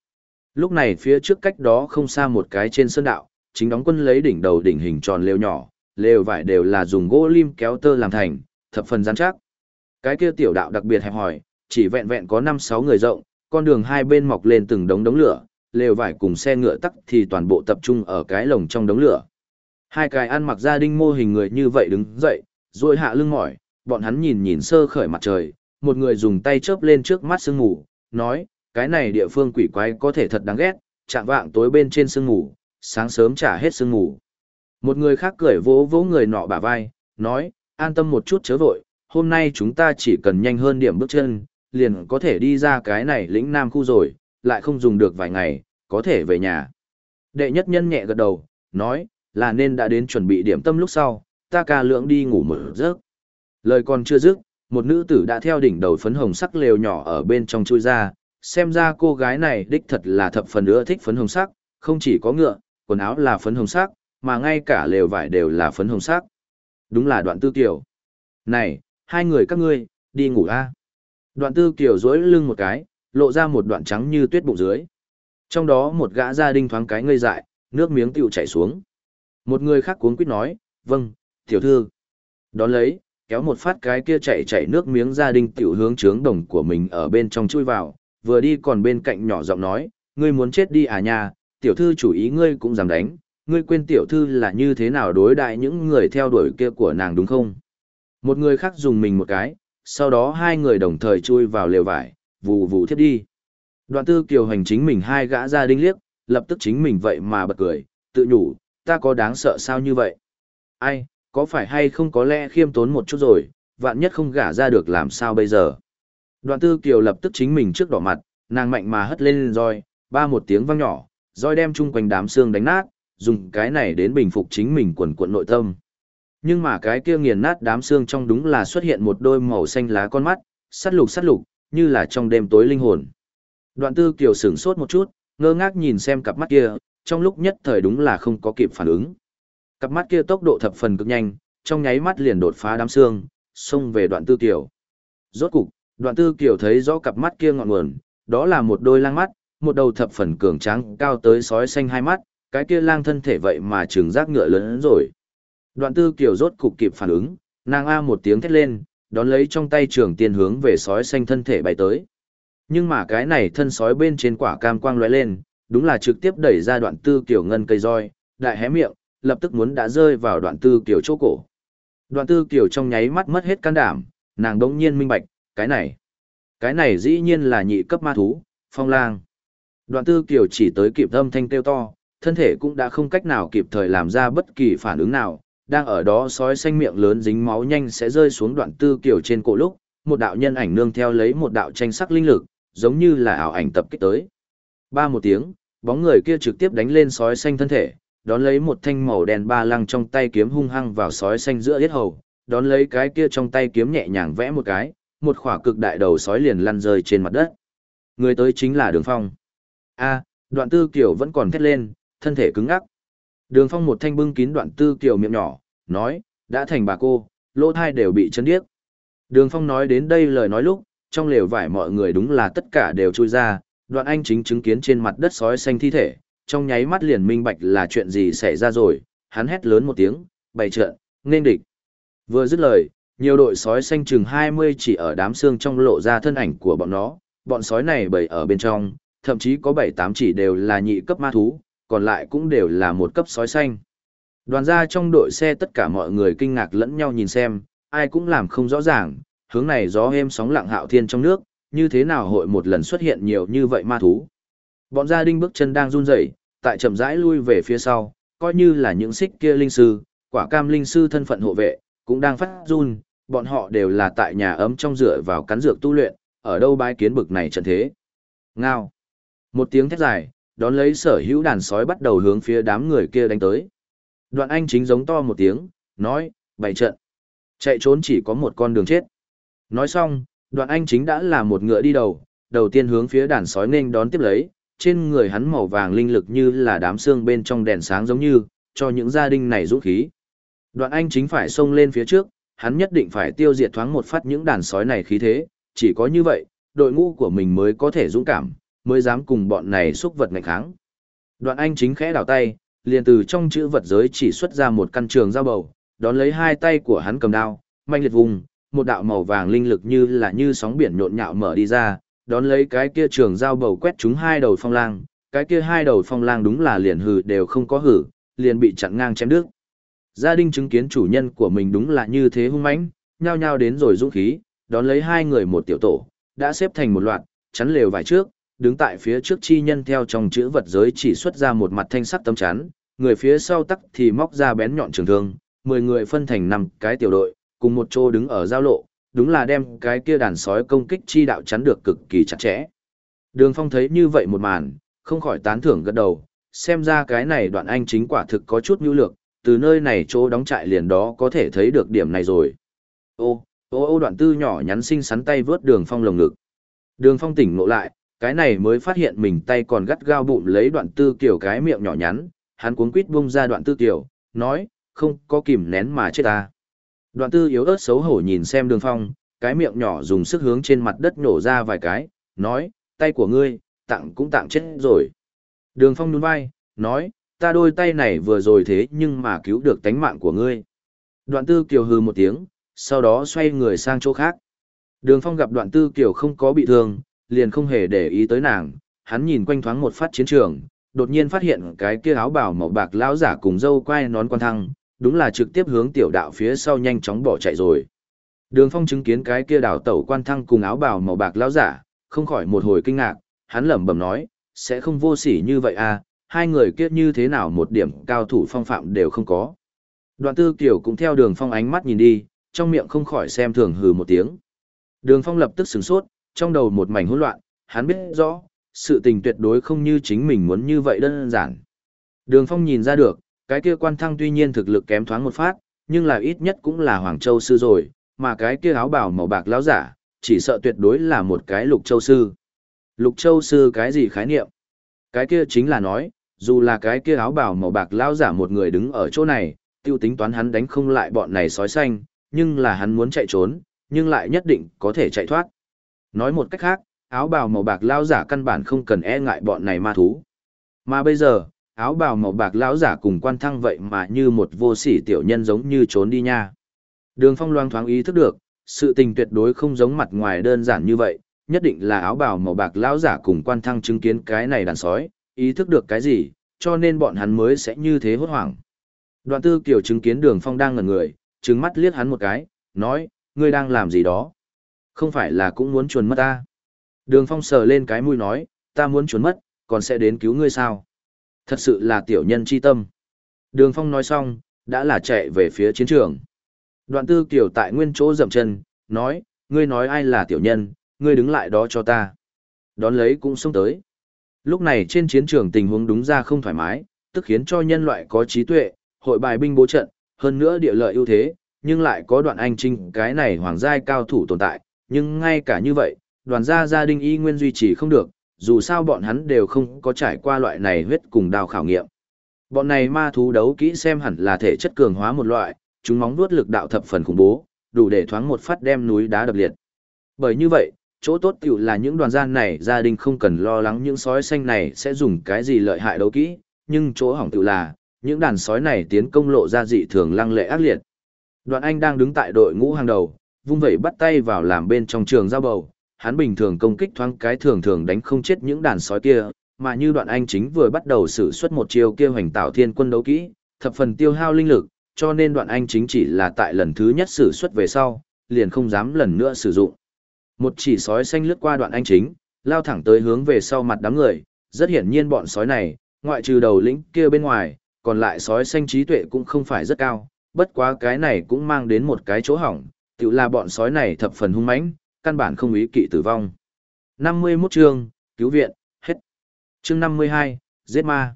Lúc này phía trước cách đó không xa một cái trên sơn đạo, chính đóng quân lấy đỉnh đầu đỉnh hình tròn lều nhỏ, lều vải đều là dùng gỗ lim kéo tơ làm thành, thập phần rắn chắc. Cái kia tiểu đạo đặc biệt hẹp hỏi, chỉ vẹn vẹn có 5-6 người rộng, con đường hai bên mọc lên từng đống đống lửa, lều vải cùng xe ngựa tắc thì toàn bộ tập trung ở cái lồng trong đống lửa. Hai cái ăn mặc gia đình mô hình người như vậy đứng dậy, rồi hạ lưng mỏi, bọn hắn nhìn nhìn sơ khởi mặt trời, một người dùng tay chớp lên trước mắt sương ngủ, nói, cái này địa phương quỷ quái có thể thật đáng ghét, chạm vạng tối bên trên sương ngủ, sáng sớm trả hết sương ngủ. Một người khác cười vỗ vỗ người nọ bả vai, nói, an tâm một chút chớ vội, hôm nay chúng ta chỉ cần nhanh hơn điểm bước chân, liền có thể đi ra cái này lĩnh nam khu rồi, lại không dùng được vài ngày, có thể về nhà. Đệ nhất nhân nhẹ gật đầu, nói, là nên đã đến chuẩn bị điểm tâm lúc sau, ta ca lưỡng đi ngủ mở giấc. Lời còn chưa dứt, một nữ tử đã theo đỉnh đầu phấn hồng sắc lều nhỏ ở bên trong chui ra, xem ra cô gái này đích thật là thập phần ưa thích phấn hồng sắc, không chỉ có ngựa, quần áo là phấn hồng sắc, mà ngay cả lều vải đều là phấn hồng sắc. Đúng là đoạn tư kiểu. Này, hai người các ngươi, đi ngủ a Đoạn tư kiểu dối lưng một cái, lộ ra một đoạn trắng như tuyết bụng dưới. Trong đó một gã gia đình thoáng cái ngây dại, nước miếng tiểu chảy xuống. Một người khác cuống quýt nói, vâng, tiểu thư. Đón lấy, kéo một phát cái kia chạy chạy nước miếng gia đình tiểu hướng trướng đồng của mình ở bên trong chui vào, vừa đi còn bên cạnh nhỏ giọng nói, ngươi muốn chết đi à nha, tiểu thư chủ ý ngươi cũng dám đánh, ngươi quên tiểu thư là như thế nào đối đại những người theo đuổi kia của nàng đúng không? Một người khác dùng mình một cái, sau đó hai người đồng thời chui vào lều vải, vù vù thiếp đi. Đoạn tư kiều hành chính mình hai gã gia đình liếc, lập tức chính mình vậy mà bật cười, tự nhủ, ta có đáng sợ sao như vậy? Ai, có phải hay không có lẽ khiêm tốn một chút rồi, vạn nhất không gả ra được làm sao bây giờ? Đoạn tư kiều lập tức chính mình trước đỏ mặt, nàng mạnh mà hất lên roi, ba một tiếng vang nhỏ, roi đem chung quanh đám xương đánh nát, dùng cái này đến bình phục chính mình quần cuộn nội tâm. Nhưng mà cái kia nghiền nát đám xương trong đúng là xuất hiện một đôi màu xanh lá con mắt, sắt lục sắt lục, như là trong đêm tối linh hồn. Đoạn tư kiều sửng sốt một chút, ngơ ngác nhìn xem cặp mắt kia, trong lúc nhất thời đúng là không có kịp phản ứng. Cặp mắt kia tốc độ thập phần cực nhanh, trong nháy mắt liền đột phá đám xương, xông về đoạn tư kiều. Rốt cục, đoạn tư kiều thấy rõ cặp mắt kia ngọn nguồn, đó là một đôi lang mắt, một đầu thập phần cường tráng cao tới sói xanh hai mắt, cái kia lang thân thể vậy mà trường giác ngựa lớn rồi. Đoạn tư kiều rốt cục kịp phản ứng, nàng A một tiếng thét lên, đón lấy trong tay trường tiên hướng về sói xanh thân thể bay tới. Nhưng mà cái này thân sói bên trên quả cam quang lóe lên, đúng là trực tiếp đẩy ra đoạn tư kiểu ngân cây roi, đại hé miệng, lập tức muốn đã rơi vào đoạn tư kiểu chỗ cổ. Đoạn tư kiểu trong nháy mắt mất hết can đảm, nàng đống nhiên minh bạch, cái này, cái này dĩ nhiên là nhị cấp ma thú, phong lang. Đoạn tư kiểu chỉ tới kịp âm thanh kêu to, thân thể cũng đã không cách nào kịp thời làm ra bất kỳ phản ứng nào, đang ở đó sói xanh miệng lớn dính máu nhanh sẽ rơi xuống đoạn tư kiểu trên cổ lúc, một đạo nhân ảnh nương theo lấy một đạo tranh sắc linh lực, giống như là ảo ảnh tập kích tới. Ba một tiếng, bóng người kia trực tiếp đánh lên sói xanh thân thể, đón lấy một thanh màu đen ba lăng trong tay kiếm hung hăng vào sói xanh giữa yết hầu, đón lấy cái kia trong tay kiếm nhẹ nhàng vẽ một cái, một khỏa cực đại đầu sói liền lăn rơi trên mặt đất. Người tới chính là Đường Phong. A, đoạn tư Kiều vẫn còn thét lên, thân thể cứng ngắc. Đường Phong một thanh bưng kín đoạn tư Kiều miệng nhỏ, nói, đã thành bà cô, lỗ thai đều bị chấn điếc. Đường Phong nói đến đây lời nói lúc, trong lều vải mọi người đúng là tất cả đều trôi ra, đoạn anh chính chứng kiến trên mặt đất sói xanh thi thể, trong nháy mắt liền minh bạch là chuyện gì xảy ra rồi, hắn hét lớn một tiếng, bày trận, nên địch. Vừa dứt lời, nhiều đội sói xanh chừng 20 chỉ ở đám xương trong lộ ra thân ảnh của bọn nó, bọn sói này bầy ở bên trong, thậm chí có 7-8 chỉ đều là nhị cấp ma thú, còn lại cũng đều là một cấp sói xanh. Đoàn ra trong đội xe tất cả mọi người kinh ngạc lẫn nhau nhìn xem, ai cũng làm không rõ ràng, hướng này gió êm sóng lặng hạo thiên trong nước, như thế nào hội một lần xuất hiện nhiều như vậy ma thú. Bọn gia đình bước chân đang run rẩy, tại chậm rãi lui về phía sau, coi như là những xích kia linh sư, quả cam linh sư thân phận hộ vệ, cũng đang phát run, bọn họ đều là tại nhà ấm trong rửa vào cắn dược tu luyện, ở đâu bái kiến bực này trận thế. Ngao. Một tiếng thét dài, đón lấy sở hữu đàn sói bắt đầu hướng phía đám người kia đánh tới. Đoạn anh chính giống to một tiếng, nói, bày trận. Chạy trốn chỉ có một con đường chết. Nói xong, đoạn anh chính đã là một ngựa đi đầu, đầu tiên hướng phía đàn sói nên đón tiếp lấy, trên người hắn màu vàng linh lực như là đám xương bên trong đèn sáng giống như, cho những gia đình này dũng khí. Đoạn anh chính phải xông lên phía trước, hắn nhất định phải tiêu diệt thoáng một phát những đàn sói này khí thế, chỉ có như vậy, đội ngũ của mình mới có thể dũng cảm, mới dám cùng bọn này xúc vật ngạch kháng. Đoạn anh chính khẽ đảo tay, liền từ trong chữ vật giới chỉ xuất ra một căn trường dao bầu, đón lấy hai tay của hắn cầm đao, manh liệt vùng, một đạo màu vàng linh lực như là như sóng biển nhộn nhạo mở đi ra, đón lấy cái kia trường dao bầu quét chúng hai đầu phong lang, cái kia hai đầu phong lang đúng là liền hừ đều không có hử, liền bị chặn ngang chém đứt. Gia đình chứng kiến chủ nhân của mình đúng là như thế hung mãnh, nhao nhao đến rồi dũng khí, đón lấy hai người một tiểu tổ, đã xếp thành một loạt, chắn lều vải trước, đứng tại phía trước chi nhân theo trong chữ vật giới chỉ xuất ra một mặt thanh sắc tấm chắn, người phía sau tắc thì móc ra bén nhọn trường thương, mười người phân thành năm cái tiểu đội, cùng một chỗ đứng ở giao lộ, đúng là đem cái kia đàn sói công kích chi đạo chắn được cực kỳ chặt chẽ. Đường Phong thấy như vậy một màn, không khỏi tán thưởng gật đầu, xem ra cái này đoạn anh chính quả thực có chút nhu lược, từ nơi này chỗ đóng trại liền đó có thể thấy được điểm này rồi. Ô, ô ô đoạn tư nhỏ nhắn xinh xắn tay vớt đường phong lồng ngực. Đường phong tỉnh ngộ lại, cái này mới phát hiện mình tay còn gắt gao bụng lấy đoạn tư kiểu cái miệng nhỏ nhắn, hắn cuốn quít bung ra đoạn tư kiểu, nói, không có kìm nén mà chết ta. Đoạn tư yếu ớt xấu hổ nhìn xem đường phong, cái miệng nhỏ dùng sức hướng trên mặt đất nổ ra vài cái, nói, tay của ngươi, tặng cũng tặng chết rồi. Đường phong nhún vai, nói, ta đôi tay này vừa rồi thế nhưng mà cứu được tánh mạng của ngươi. Đoạn tư kiều hừ một tiếng, sau đó xoay người sang chỗ khác. Đường phong gặp đoạn tư kiều không có bị thương, liền không hề để ý tới nàng, hắn nhìn quanh thoáng một phát chiến trường, đột nhiên phát hiện cái kia áo bào màu bạc lão giả cùng dâu quai nón quan thăng, đúng là trực tiếp hướng tiểu đạo phía sau nhanh chóng bỏ chạy rồi. Đường phong chứng kiến cái kia đảo tẩu quan thăng cùng áo bào màu bạc lão giả, không khỏi một hồi kinh ngạc, hắn lẩm bẩm nói, sẽ không vô sỉ như vậy à, hai người kia như thế nào một điểm cao thủ phong phạm đều không có. Đoạn tư kiểu cũng theo đường phong ánh mắt nhìn đi, trong miệng không khỏi xem thường hừ một tiếng. Đường phong lập tức sửng sốt, trong đầu một mảnh hỗn loạn, hắn biết rõ, sự tình tuyệt đối không như chính mình muốn như vậy đơn giản. Đường phong nhìn ra được, cái kia quan thăng tuy nhiên thực lực kém thoáng một phát, nhưng là ít nhất cũng là Hoàng Châu Sư rồi, mà cái kia áo bào màu bạc lão giả, chỉ sợ tuyệt đối là một cái Lục Châu Sư. Lục Châu Sư cái gì khái niệm? Cái kia chính là nói, dù là cái kia áo bào màu bạc lão giả một người đứng ở chỗ này, tiêu tính toán hắn đánh không lại bọn này sói xanh, nhưng là hắn muốn chạy trốn, nhưng lại nhất định có thể chạy thoát. Nói một cách khác, áo bào màu bạc lão giả căn bản không cần e ngại bọn này ma thú. Mà bây giờ, áo bào màu bạc lão giả cùng quan thăng vậy mà như một vô sỉ tiểu nhân giống như trốn đi nha. Đường Phong loang thoáng ý thức được, sự tình tuyệt đối không giống mặt ngoài đơn giản như vậy, nhất định là áo bào màu bạc lão giả cùng quan thăng chứng kiến cái này đàn sói, ý thức được cái gì, cho nên bọn hắn mới sẽ như thế hốt hoảng. Đoạn tư kiểu chứng kiến đường phong đang ngẩn người, trừng mắt liếc hắn một cái, nói, ngươi đang làm gì đó? Không phải là cũng muốn chuồn mất ta? Đường phong sờ lên cái mũi nói, ta muốn chuồn mất, còn sẽ đến cứu ngươi sao? Thật sự là tiểu nhân chi tâm. Đường phong nói xong, đã là chạy về phía chiến trường. Đoạn tư kiểu tại nguyên chỗ dậm chân, nói, ngươi nói ai là tiểu nhân, ngươi đứng lại đó cho ta. Đón lấy cũng xông tới. Lúc này trên chiến trường tình huống đúng ra không thoải mái, tức khiến cho nhân loại có trí tuệ, hội bài binh bố trận, hơn nữa địa lợi ưu thế, nhưng lại có đoạn anh trinh cái này hoàng giai cao thủ tồn tại, nhưng ngay cả như vậy, đoàn gia gia đình y nguyên duy trì không được, dù sao bọn hắn đều không có trải qua loại này huyết cùng đào khảo nghiệm. Bọn này ma thú đấu kỹ xem hẳn là thể chất cường hóa một loại, chúng móng vuốt lực đạo thập phần khủng bố, đủ để thoáng một phát đem núi đá đập liệt. Bởi như vậy, chỗ tốt tiểu là những đoàn gian này gia đình không cần lo lắng những sói xanh này sẽ dùng cái gì lợi hại đấu kỹ, nhưng chỗ hỏng tiểu là, những đàn sói này tiến công lộ ra dị thường lăng lệ ác liệt. Đoàn Anh đang đứng tại đội ngũ hàng đầu, vung vẩy bắt tay vào làm bên trong trường giao bầu, hắn bình thường công kích thoáng cái thường thường đánh không chết những đàn sói kia, mà như đoạn anh chính vừa bắt đầu sử xuất một chiêu kia hoành tạo thiên quân đấu kỹ, thập phần tiêu hao linh lực, cho nên đoạn anh chính chỉ là tại lần thứ nhất sử xuất về sau, liền không dám lần nữa sử dụng. Một chỉ sói xanh lướt qua đoạn anh chính, lao thẳng tới hướng về sau mặt đám người, rất hiển nhiên bọn sói này, ngoại trừ đầu lĩnh kia bên ngoài, còn lại sói xanh trí tuệ cũng không phải rất cao, bất quá cái này cũng mang đến một cái chỗ hỏng, tự là bọn sói này thập phần hung mãnh, căn bản không ý kỵ tử vong. 51 chương, cứu viện, hết. Chương 52, giết ma.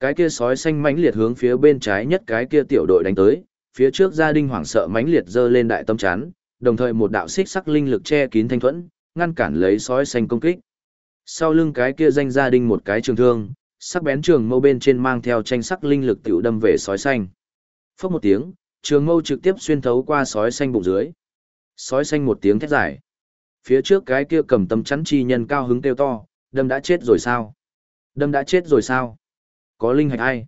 Cái kia sói xanh mãnh liệt hướng phía bên trái nhất cái kia tiểu đội đánh tới, phía trước gia đình hoảng sợ mãnh liệt giơ lên đại tâm chán, đồng thời một đạo xích sắc linh lực che kín thanh thuẫn, ngăn cản lấy sói xanh công kích. Sau lưng cái kia danh gia đình một cái trường thương, sắc bén trường mâu bên trên mang theo tranh sắc linh lực tiểu đâm về sói xanh. Phốc một tiếng, trường mâu trực tiếp xuyên thấu qua sói xanh bụng dưới. Sói xanh một tiếng thét dài. Phía trước cái kia cầm tâm chắn chi nhân cao hứng kêu to, đâm đã chết rồi sao? Đâm đã chết rồi sao? Có linh hạch ai?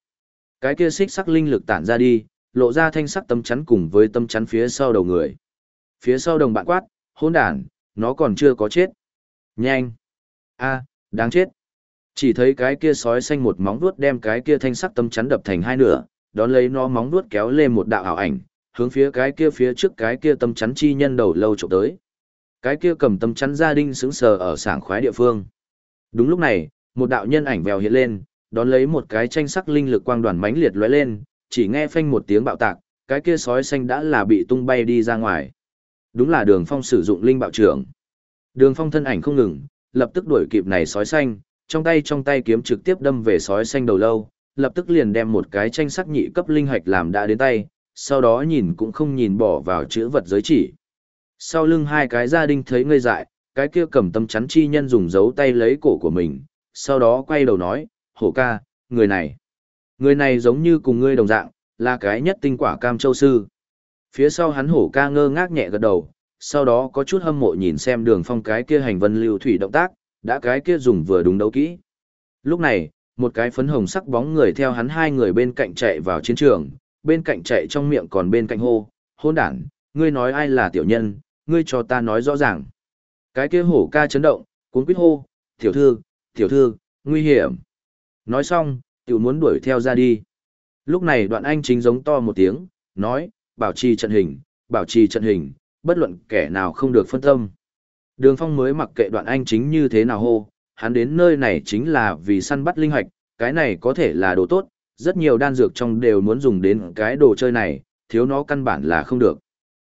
Cái kia xích sắc linh lực tản ra đi, lộ ra thanh sắc tâm chắn cùng với tâm chắn phía sau đầu người. Phía sau đồng bạn quát, hôn đàn, nó còn chưa có chết. Nhanh! a đáng chết! Chỉ thấy cái kia sói xanh một móng vuốt đem cái kia thanh sắc tâm chắn đập thành hai nửa, đón lấy nó móng vuốt kéo lên một đạo ảo ảnh, hướng phía cái kia phía trước cái kia tâm chắn chi nhân đầu lâu chụp tới. Cái kia cầm tâm chắn gia đình sững sờ ở sảng khoái địa phương. Đúng lúc này, một đạo nhân ảnh vèo hiện lên, đón lấy một cái tranh sắc linh lực quang đoàn mãnh liệt lóe lên, chỉ nghe phanh một tiếng bạo tạc, cái kia sói xanh đã là bị tung bay đi ra ngoài. Đúng là Đường Phong sử dụng linh bạo trưởng. Đường Phong thân ảnh không ngừng, lập tức đuổi kịp này sói xanh, trong tay trong tay kiếm trực tiếp đâm về sói xanh đầu lâu, lập tức liền đem một cái tranh sắc nhị cấp linh hạch làm đã đến tay, sau đó nhìn cũng không nhìn bỏ vào chữ vật giới chỉ. Sau lưng hai cái gia đình thấy ngây dại, cái kia cầm tâm chắn chi nhân dùng dấu tay lấy cổ của mình, sau đó quay đầu nói, hổ ca, người này. Người này giống như cùng ngươi đồng dạng, là cái nhất tinh quả cam châu sư. Phía sau hắn hổ ca ngơ ngác nhẹ gật đầu, sau đó có chút hâm mộ nhìn xem đường phong cái kia hành vân lưu thủy động tác, đã cái kia dùng vừa đúng đấu kỹ. Lúc này, một cái phấn hồng sắc bóng người theo hắn hai người bên cạnh chạy vào chiến trường, bên cạnh chạy trong miệng còn bên cạnh hô, hôn đản, ngươi nói ai là tiểu nhân, ngươi cho ta nói rõ ràng. Cái kia hổ ca chấn động, cuốn quýt hô, tiểu thư, tiểu thư, nguy hiểm. Nói xong, tiểu muốn đuổi theo ra đi. Lúc này đoạn anh chính giống to một tiếng, nói, bảo trì trận hình, bảo trì trận hình, bất luận kẻ nào không được phân tâm. Đường phong mới mặc kệ đoạn anh chính như thế nào hô, hắn đến nơi này chính là vì săn bắt linh hoạch, cái này có thể là đồ tốt, rất nhiều đan dược trong đều muốn dùng đến cái đồ chơi này, thiếu nó căn bản là không được.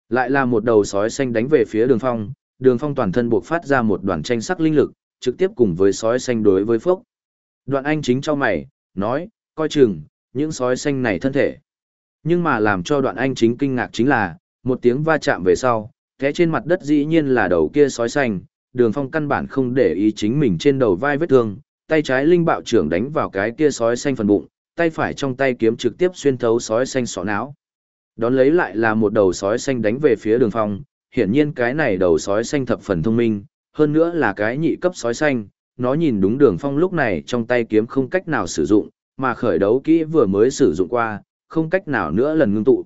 Lại là một đầu sói xanh đánh về phía đường phong, đường phong toàn thân buộc phát ra một đoàn tranh sắc linh lực, trực tiếp cùng với sói xanh đối với phốc. Đoạn anh chính cho mày, nói, coi chừng, những sói xanh này thân thể. Nhưng mà làm cho đoạn anh chính kinh ngạc chính là, một tiếng va chạm về sau, thế trên mặt đất dĩ nhiên là đầu kia sói xanh, đường phong căn bản không để ý chính mình trên đầu vai vết thương, tay trái linh bạo trưởng đánh vào cái kia sói xanh phần bụng, tay phải trong tay kiếm trực tiếp xuyên thấu sói xanh sọ não. Đón lấy lại là một đầu sói xanh đánh về phía đường phong, hiển nhiên cái này đầu sói xanh thập phần thông minh, hơn nữa là cái nhị cấp sói xanh, nó nhìn đúng đường phong lúc này trong tay kiếm không cách nào sử dụng, mà khởi đấu kỹ vừa mới sử dụng qua, không cách nào nữa lần ngưng tụ.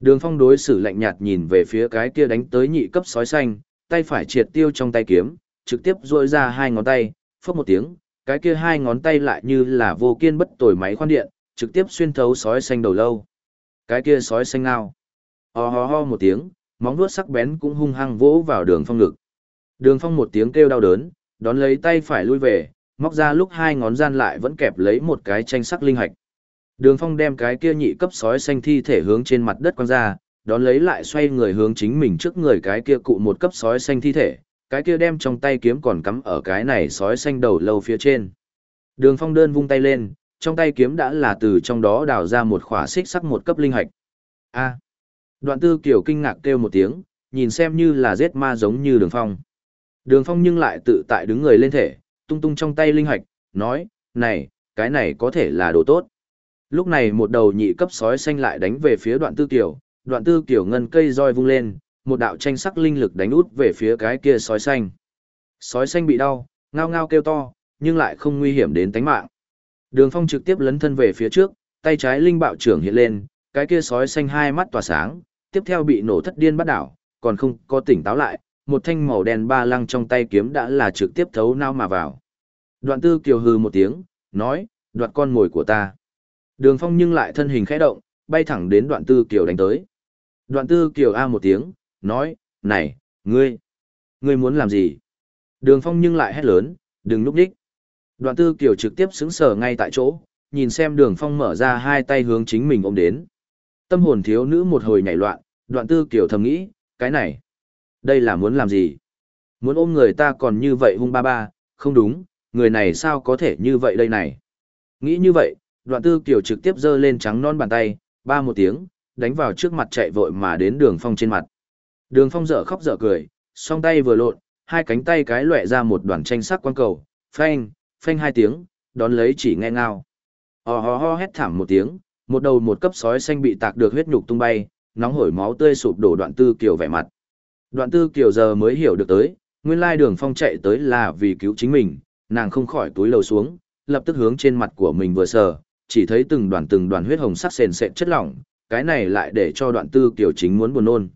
Đường phong đối xử lạnh nhạt nhìn về phía cái kia đánh tới nhị cấp sói xanh, tay phải triệt tiêu trong tay kiếm, trực tiếp duỗi ra hai ngón tay, phất một tiếng, cái kia hai ngón tay lại như là vô kiên bất tồi máy khoan điện, trực tiếp xuyên thấu sói xanh đầu lâu. Cái kia sói xanh ngao. Ho ho ho một tiếng, móng vuốt sắc bén cũng hung hăng vỗ vào đường phong ngực. Đường phong một tiếng kêu đau đớn, đón lấy tay phải lui về, móc ra lúc hai ngón gian lại vẫn kẹp lấy một cái tranh sắc linh hạch. Đường phong đem cái kia nhị cấp sói xanh thi thể hướng trên mặt đất quăng ra, đón lấy lại xoay người hướng chính mình trước người cái kia cụ một cấp sói xanh thi thể, cái kia đem trong tay kiếm còn cắm ở cái này sói xanh đầu lâu phía trên. Đường phong đơn vung tay lên, trong tay kiếm đã là từ trong đó đào ra một khỏa xích sắc một cấp linh hạch. A. đoạn tư kiểu kinh ngạc kêu một tiếng, nhìn xem như là giết ma giống như đường phong. Đường phong nhưng lại tự tại đứng người lên thể, tung tung trong tay linh hạch, nói, này, cái này có thể là đồ tốt. Lúc này một đầu nhị cấp sói xanh lại đánh về phía đoạn tư kiểu, đoạn tư kiểu ngân cây roi vung lên, một đạo tranh sắc linh lực đánh út về phía cái kia sói xanh. Sói xanh bị đau, ngao ngao kêu to, nhưng lại không nguy hiểm đến tính mạng. Đường phong trực tiếp lấn thân về phía trước, tay trái linh bạo trưởng hiện lên, cái kia sói xanh hai mắt tỏa sáng, tiếp theo bị nổ thất điên bắt đảo, còn không có tỉnh táo lại, một thanh màu đen ba lăng trong tay kiếm đã là trực tiếp thấu nao mà vào. Đoạn tư kiều hừ một tiếng, nói, đoạt con mồi của ta. Đường phong nhưng lại thân hình khẽ động, bay thẳng đến đoạn tư kiều đánh tới. Đoạn tư kiều a một tiếng, nói, này, ngươi, ngươi muốn làm gì? Đường phong nhưng lại hét lớn, đừng lúc đích. Đoạn tư kiều trực tiếp xứng sở ngay tại chỗ, nhìn xem đường phong mở ra hai tay hướng chính mình ôm đến. Tâm hồn thiếu nữ một hồi nhảy loạn, đoạn tư kiều thầm nghĩ, cái này, đây là muốn làm gì? Muốn ôm người ta còn như vậy hung ba ba, không đúng, người này sao có thể như vậy đây này? Nghĩ như vậy, đoạn tư kiều trực tiếp giơ lên trắng non bàn tay, ba một tiếng, đánh vào trước mặt chạy vội mà đến đường phong trên mặt. Đường phong dở khóc dở cười, song tay vừa lộn, hai cánh tay cái lệ ra một đoàn tranh sắc quang cầu, phanh, phanh hai tiếng, đón lấy chỉ nghe ngao. Ho ho ho hét thảm một tiếng, một đầu một cấp sói xanh bị tạc được huyết nhục tung bay, nóng hổi máu tươi sụp đổ đoạn tư kiều vẻ mặt. Đoạn tư kiều giờ mới hiểu được tới, nguyên lai đường phong chạy tới là vì cứu chính mình, nàng không khỏi túi lầu xuống, lập tức hướng trên mặt của mình vừa sờ, chỉ thấy từng đoàn từng đoàn huyết hồng sắc sền sệt chất lỏng, cái này lại để cho đoạn tư kiều chính muốn buồn nôn.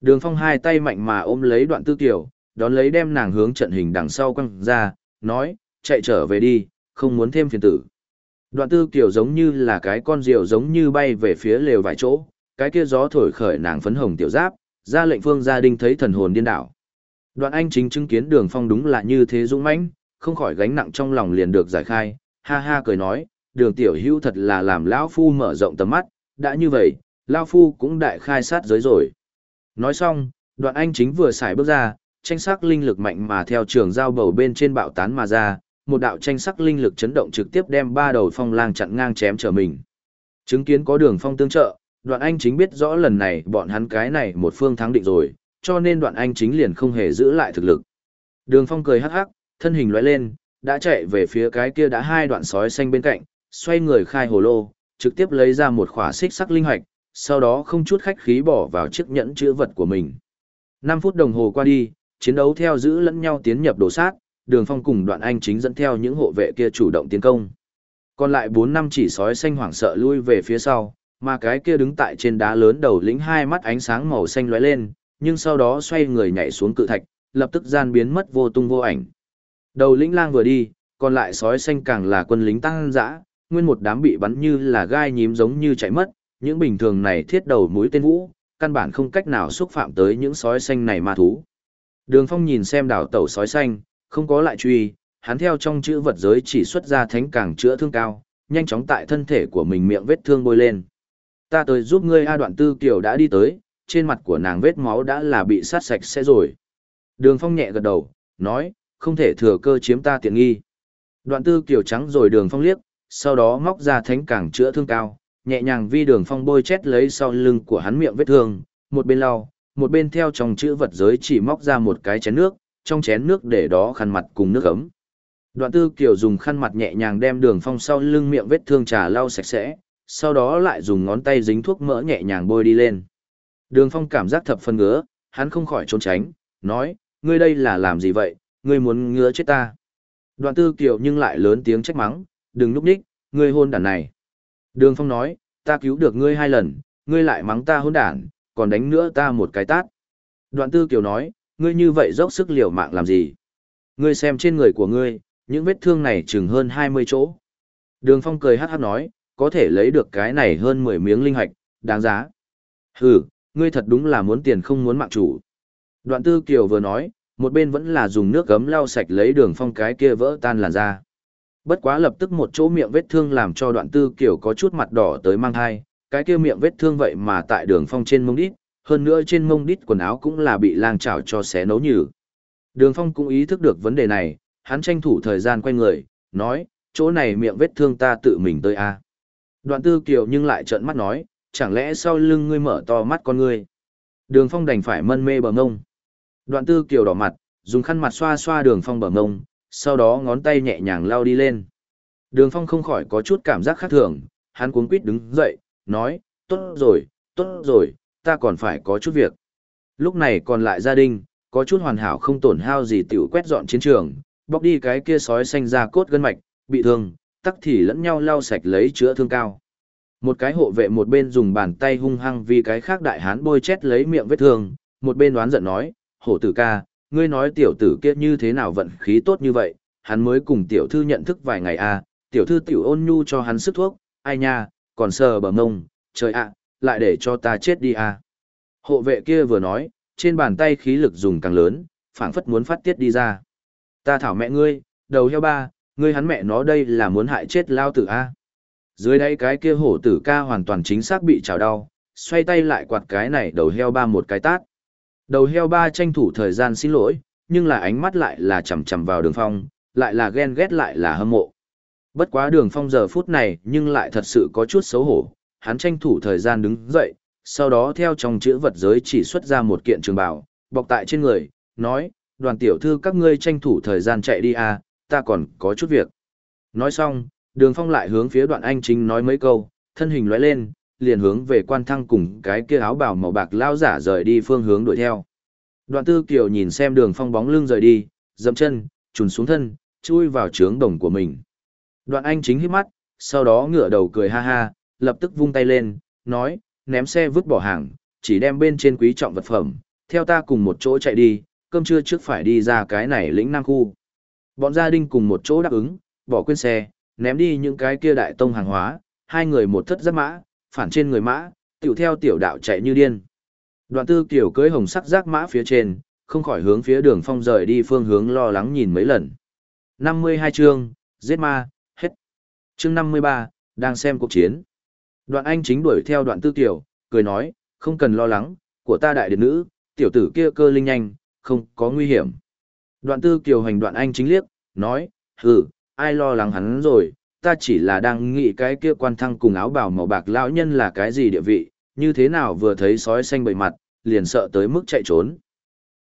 Đường phong hai tay mạnh mà ôm lấy đoạn tư kiều, đón lấy đem nàng hướng trận hình đằng sau quăng ra, nói, chạy trở về đi, không muốn thêm phiền tử. Đoạn tư kiểu giống như là cái con diều giống như bay về phía lều vài chỗ, cái kia gió thổi khởi nàng phấn hồng tiểu giáp, ra lệnh phương gia đình thấy thần hồn điên đảo. Đoạn anh chính chứng kiến đường phong đúng là như thế dũng mãnh, không khỏi gánh nặng trong lòng liền được giải khai, ha ha cười nói, đường tiểu hữu thật là làm lão phu mở rộng tầm mắt, đã như vậy, lão phu cũng đại khai sát giới rồi. Nói xong, đoạn anh chính vừa xài bước ra, tranh sắc linh lực mạnh mà theo trường giao bầu bên trên bạo tán mà ra, một đạo tranh sắc linh lực chấn động trực tiếp đem ba đầu phong lang chặn ngang chém trở mình. Chứng kiến có đường phong tương trợ, đoạn anh chính biết rõ lần này bọn hắn cái này một phương thắng định rồi, cho nên đoạn anh chính liền không hề giữ lại thực lực. Đường phong cười hắc hắc, thân hình lóe lên, đã chạy về phía cái kia đã hai đoạn sói xanh bên cạnh, xoay người khai hồ lô, trực tiếp lấy ra một khỏa xích sắc linh hoạch, sau đó không chút khách khí bỏ vào chiếc nhẫn chữ vật của mình. 5 phút đồng hồ qua đi, chiến đấu theo giữ lẫn nhau tiến nhập đồ sát, đường phong cùng đoạn anh chính dẫn theo những hộ vệ kia chủ động tiến công. Còn lại bốn năm chỉ sói xanh hoảng sợ lui về phía sau, mà cái kia đứng tại trên đá lớn đầu lĩnh hai mắt ánh sáng màu xanh lóe lên, nhưng sau đó xoay người nhảy xuống cự thạch, lập tức gian biến mất vô tung vô ảnh. Đầu lĩnh lang vừa đi, còn lại sói xanh càng là quân lính tăng dã, nguyên một đám bị bắn như là gai nhím giống như chạy mất, những bình thường này thiết đầu mũi tên vũ, căn bản không cách nào xúc phạm tới những sói xanh này ma thú. Đường Phong nhìn xem đảo tẩu sói xanh, không có lại truy, hắn theo trong chữ vật giới chỉ xuất ra thánh càng chữa thương cao, nhanh chóng tại thân thể của mình miệng vết thương bôi lên. Ta tới giúp ngươi A đoạn tư kiểu đã đi tới, trên mặt của nàng vết máu đã là bị sát sạch sẽ rồi. Đường Phong nhẹ gật đầu, nói, không thể thừa cơ chiếm ta tiện nghi. Đoạn tư kiểu trắng rồi đường phong liếc, sau đó móc ra thánh cảng chữa thương cao, nhẹ nhàng vi đường phong bôi chét lấy sau lưng của hắn miệng vết thương, một bên lau, một bên theo trong chữ vật giới chỉ móc ra một cái chén nước, trong chén nước để đó khăn mặt cùng nước ấm. Đoạn tư kiểu dùng khăn mặt nhẹ nhàng đem đường phong sau lưng miệng vết thương trà lau sạch sẽ, sau đó lại dùng ngón tay dính thuốc mỡ nhẹ nhàng bôi đi lên. Đường phong cảm giác thập phân ngứa, hắn không khỏi trốn tránh, nói, ngươi đây là làm gì vậy, ngươi muốn ngứa chết ta. Đoạn tư kiều nhưng lại lớn tiếng trách mắng, đừng núp đích, ngươi hôn đản này. Đường phong nói, ta cứu được ngươi hai lần, ngươi lại mắng ta hôn đản, còn đánh nữa ta một cái tát. Đoạn tư kiều nói, ngươi như vậy dốc sức liều mạng làm gì? Ngươi xem trên người của ngươi, những vết thương này chừng hơn 20 chỗ. Đường phong cười hát hát nói, có thể lấy được cái này hơn 10 miếng linh hạch, đáng giá. Hừ, ngươi thật đúng là muốn tiền không muốn mạng chủ. Đoạn tư kiều vừa nói, một bên vẫn là dùng nước gấm lau sạch lấy đường phong cái kia vỡ tan làn da. Bất quá lập tức một chỗ miệng vết thương làm cho đoạn tư Kiều có chút mặt đỏ tới mang thai, cái kia miệng vết thương vậy mà tại đường phong trên mông đít, hơn nữa trên mông đít quần áo cũng là bị lang chảo cho xé nấu nhừ. Đường phong cũng ý thức được vấn đề này, hắn tranh thủ thời gian quay người, nói, chỗ này miệng vết thương ta tự mình tới a Đoạn tư kiều nhưng lại trợn mắt nói, chẳng lẽ sau lưng ngươi mở to mắt con ngươi. Đường phong đành phải mân mê bờ ngông. Đoạn tư kiều đỏ mặt, dùng khăn mặt xoa xoa đường phong bờ ngông, sau đó ngón tay nhẹ nhàng lao đi lên. Đường phong không khỏi có chút cảm giác khác thường, hắn cuống quýt đứng dậy, nói, tốt rồi, tốt rồi, ta còn phải có chút việc. Lúc này còn lại gia đình, có chút hoàn hảo không tổn hao gì tiểu quét dọn chiến trường, bóc đi cái kia sói xanh ra cốt gân mạch, bị thương, tắc thì lẫn nhau lau sạch lấy chữa thương cao. Một cái hộ vệ một bên dùng bàn tay hung hăng vì cái khác đại hán bôi chét lấy miệng vết thương, một bên đoán giận nói, hổ tử ca, ngươi nói tiểu tử kia như thế nào vận khí tốt như vậy, hắn mới cùng tiểu thư nhận thức vài ngày à, tiểu thư tiểu ôn nhu cho hắn sức thuốc, ai nha, còn sờ bờ mông, trời ạ, lại để cho ta chết đi à. Hộ vệ kia vừa nói, trên bàn tay khí lực dùng càng lớn, phảng phất muốn phát tiết đi ra. Ta thảo mẹ ngươi, đầu heo ba, ngươi hắn mẹ nó đây là muốn hại chết lao tử a. À. Dưới đây cái kia hổ tử ca hoàn toàn chính xác bị chảo đau, xoay tay lại quạt cái này đầu heo ba một cái tát. Đầu heo ba tranh thủ thời gian xin lỗi, nhưng là ánh mắt lại là chầm chầm vào đường phong, lại là ghen ghét lại là hâm mộ. Bất quá đường phong giờ phút này nhưng lại thật sự có chút xấu hổ, hắn tranh thủ thời gian đứng dậy, sau đó theo trong chữ vật giới chỉ xuất ra một kiện trường bào, bọc tại trên người, nói, đoàn tiểu thư các ngươi tranh thủ thời gian chạy đi à, ta còn có chút việc. Nói xong, đường phong lại hướng phía đoạn anh chính nói mấy câu, thân hình lóe lên, liền hướng về quan thăng cùng cái kia áo bào màu bạc lao giả rời đi phương hướng đuổi theo. Đoạn tư kiều nhìn xem đường phong bóng lưng rời đi, dậm chân, trùn xuống thân, chui vào trướng đồng của mình. Đoạn anh chính hít mắt, sau đó ngửa đầu cười ha ha, lập tức vung tay lên, nói, ném xe vứt bỏ hàng, chỉ đem bên trên quý trọng vật phẩm, theo ta cùng một chỗ chạy đi, cơm trưa trước phải đi ra cái này lĩnh Nam khu. Bọn gia đình cùng một chỗ đáp ứng, bỏ quên xe, ném đi những cái kia đại tông hàng hóa, hai người một thất giáp mã, phản trên người mã, tiểu theo tiểu đạo chạy như điên. Đoạn tư tiểu cưới hồng sắc giác mã phía trên, không khỏi hướng phía đường phong rời đi phương hướng lo lắng nhìn mấy lần. 52 chương, giết ma, hết. Chương 53, đang xem cuộc chiến. Đoạn anh chính đuổi theo đoạn tư tiểu cười nói, không cần lo lắng, của ta đại điện nữ, tiểu tử kia cơ linh nhanh, không có nguy hiểm. Đoạn tư kiều hành đoạn anh chính liếc, nói, hừ, ai lo lắng hắn rồi, ta chỉ là đang nghĩ cái kia quan thăng cùng áo bào màu bạc lão nhân là cái gì địa vị, như thế nào vừa thấy sói xanh bầy mặt, liền sợ tới mức chạy trốn.